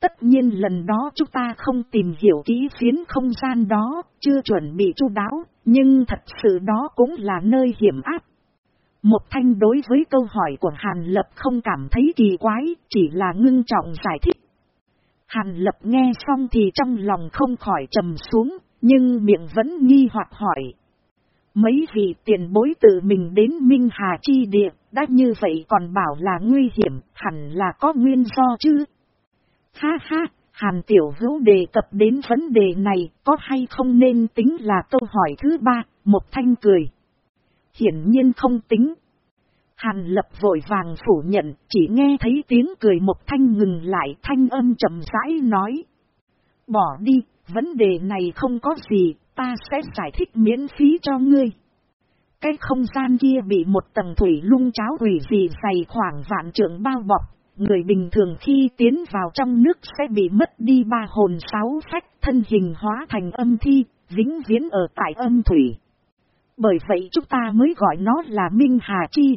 Tất nhiên lần đó chúng ta không tìm hiểu kỹ phiến không gian đó, chưa chuẩn bị chu đáo, nhưng thật sự đó cũng là nơi hiểm áp. Một thanh đối với câu hỏi của Hàn Lập không cảm thấy kỳ quái, chỉ là ngưng trọng giải thích. Hàn Lập nghe xong thì trong lòng không khỏi trầm xuống, nhưng miệng vẫn nghi hoặc hỏi. Mấy vị tiền bối tự mình đến Minh Hà Chi Địa, đã như vậy còn bảo là nguy hiểm, hẳn là có nguyên do chứ. Ha ha, Hàn Tiểu Hữu đề cập đến vấn đề này, có hay không nên tính là câu hỏi thứ ba, một thanh cười. Hiển nhiên không tính. Hàn lập vội vàng phủ nhận, chỉ nghe thấy tiếng cười một thanh ngừng lại thanh âm chậm rãi nói. Bỏ đi, vấn đề này không có gì, ta sẽ giải thích miễn phí cho ngươi. Cái không gian kia bị một tầng thủy lung cháo quỷ gì dày khoảng vạn trượng bao bọc, người bình thường khi tiến vào trong nước sẽ bị mất đi ba hồn sáu phách thân hình hóa thành âm thi, vĩnh viễn ở tại âm thủy. Bởi vậy chúng ta mới gọi nó là Minh Hà Chi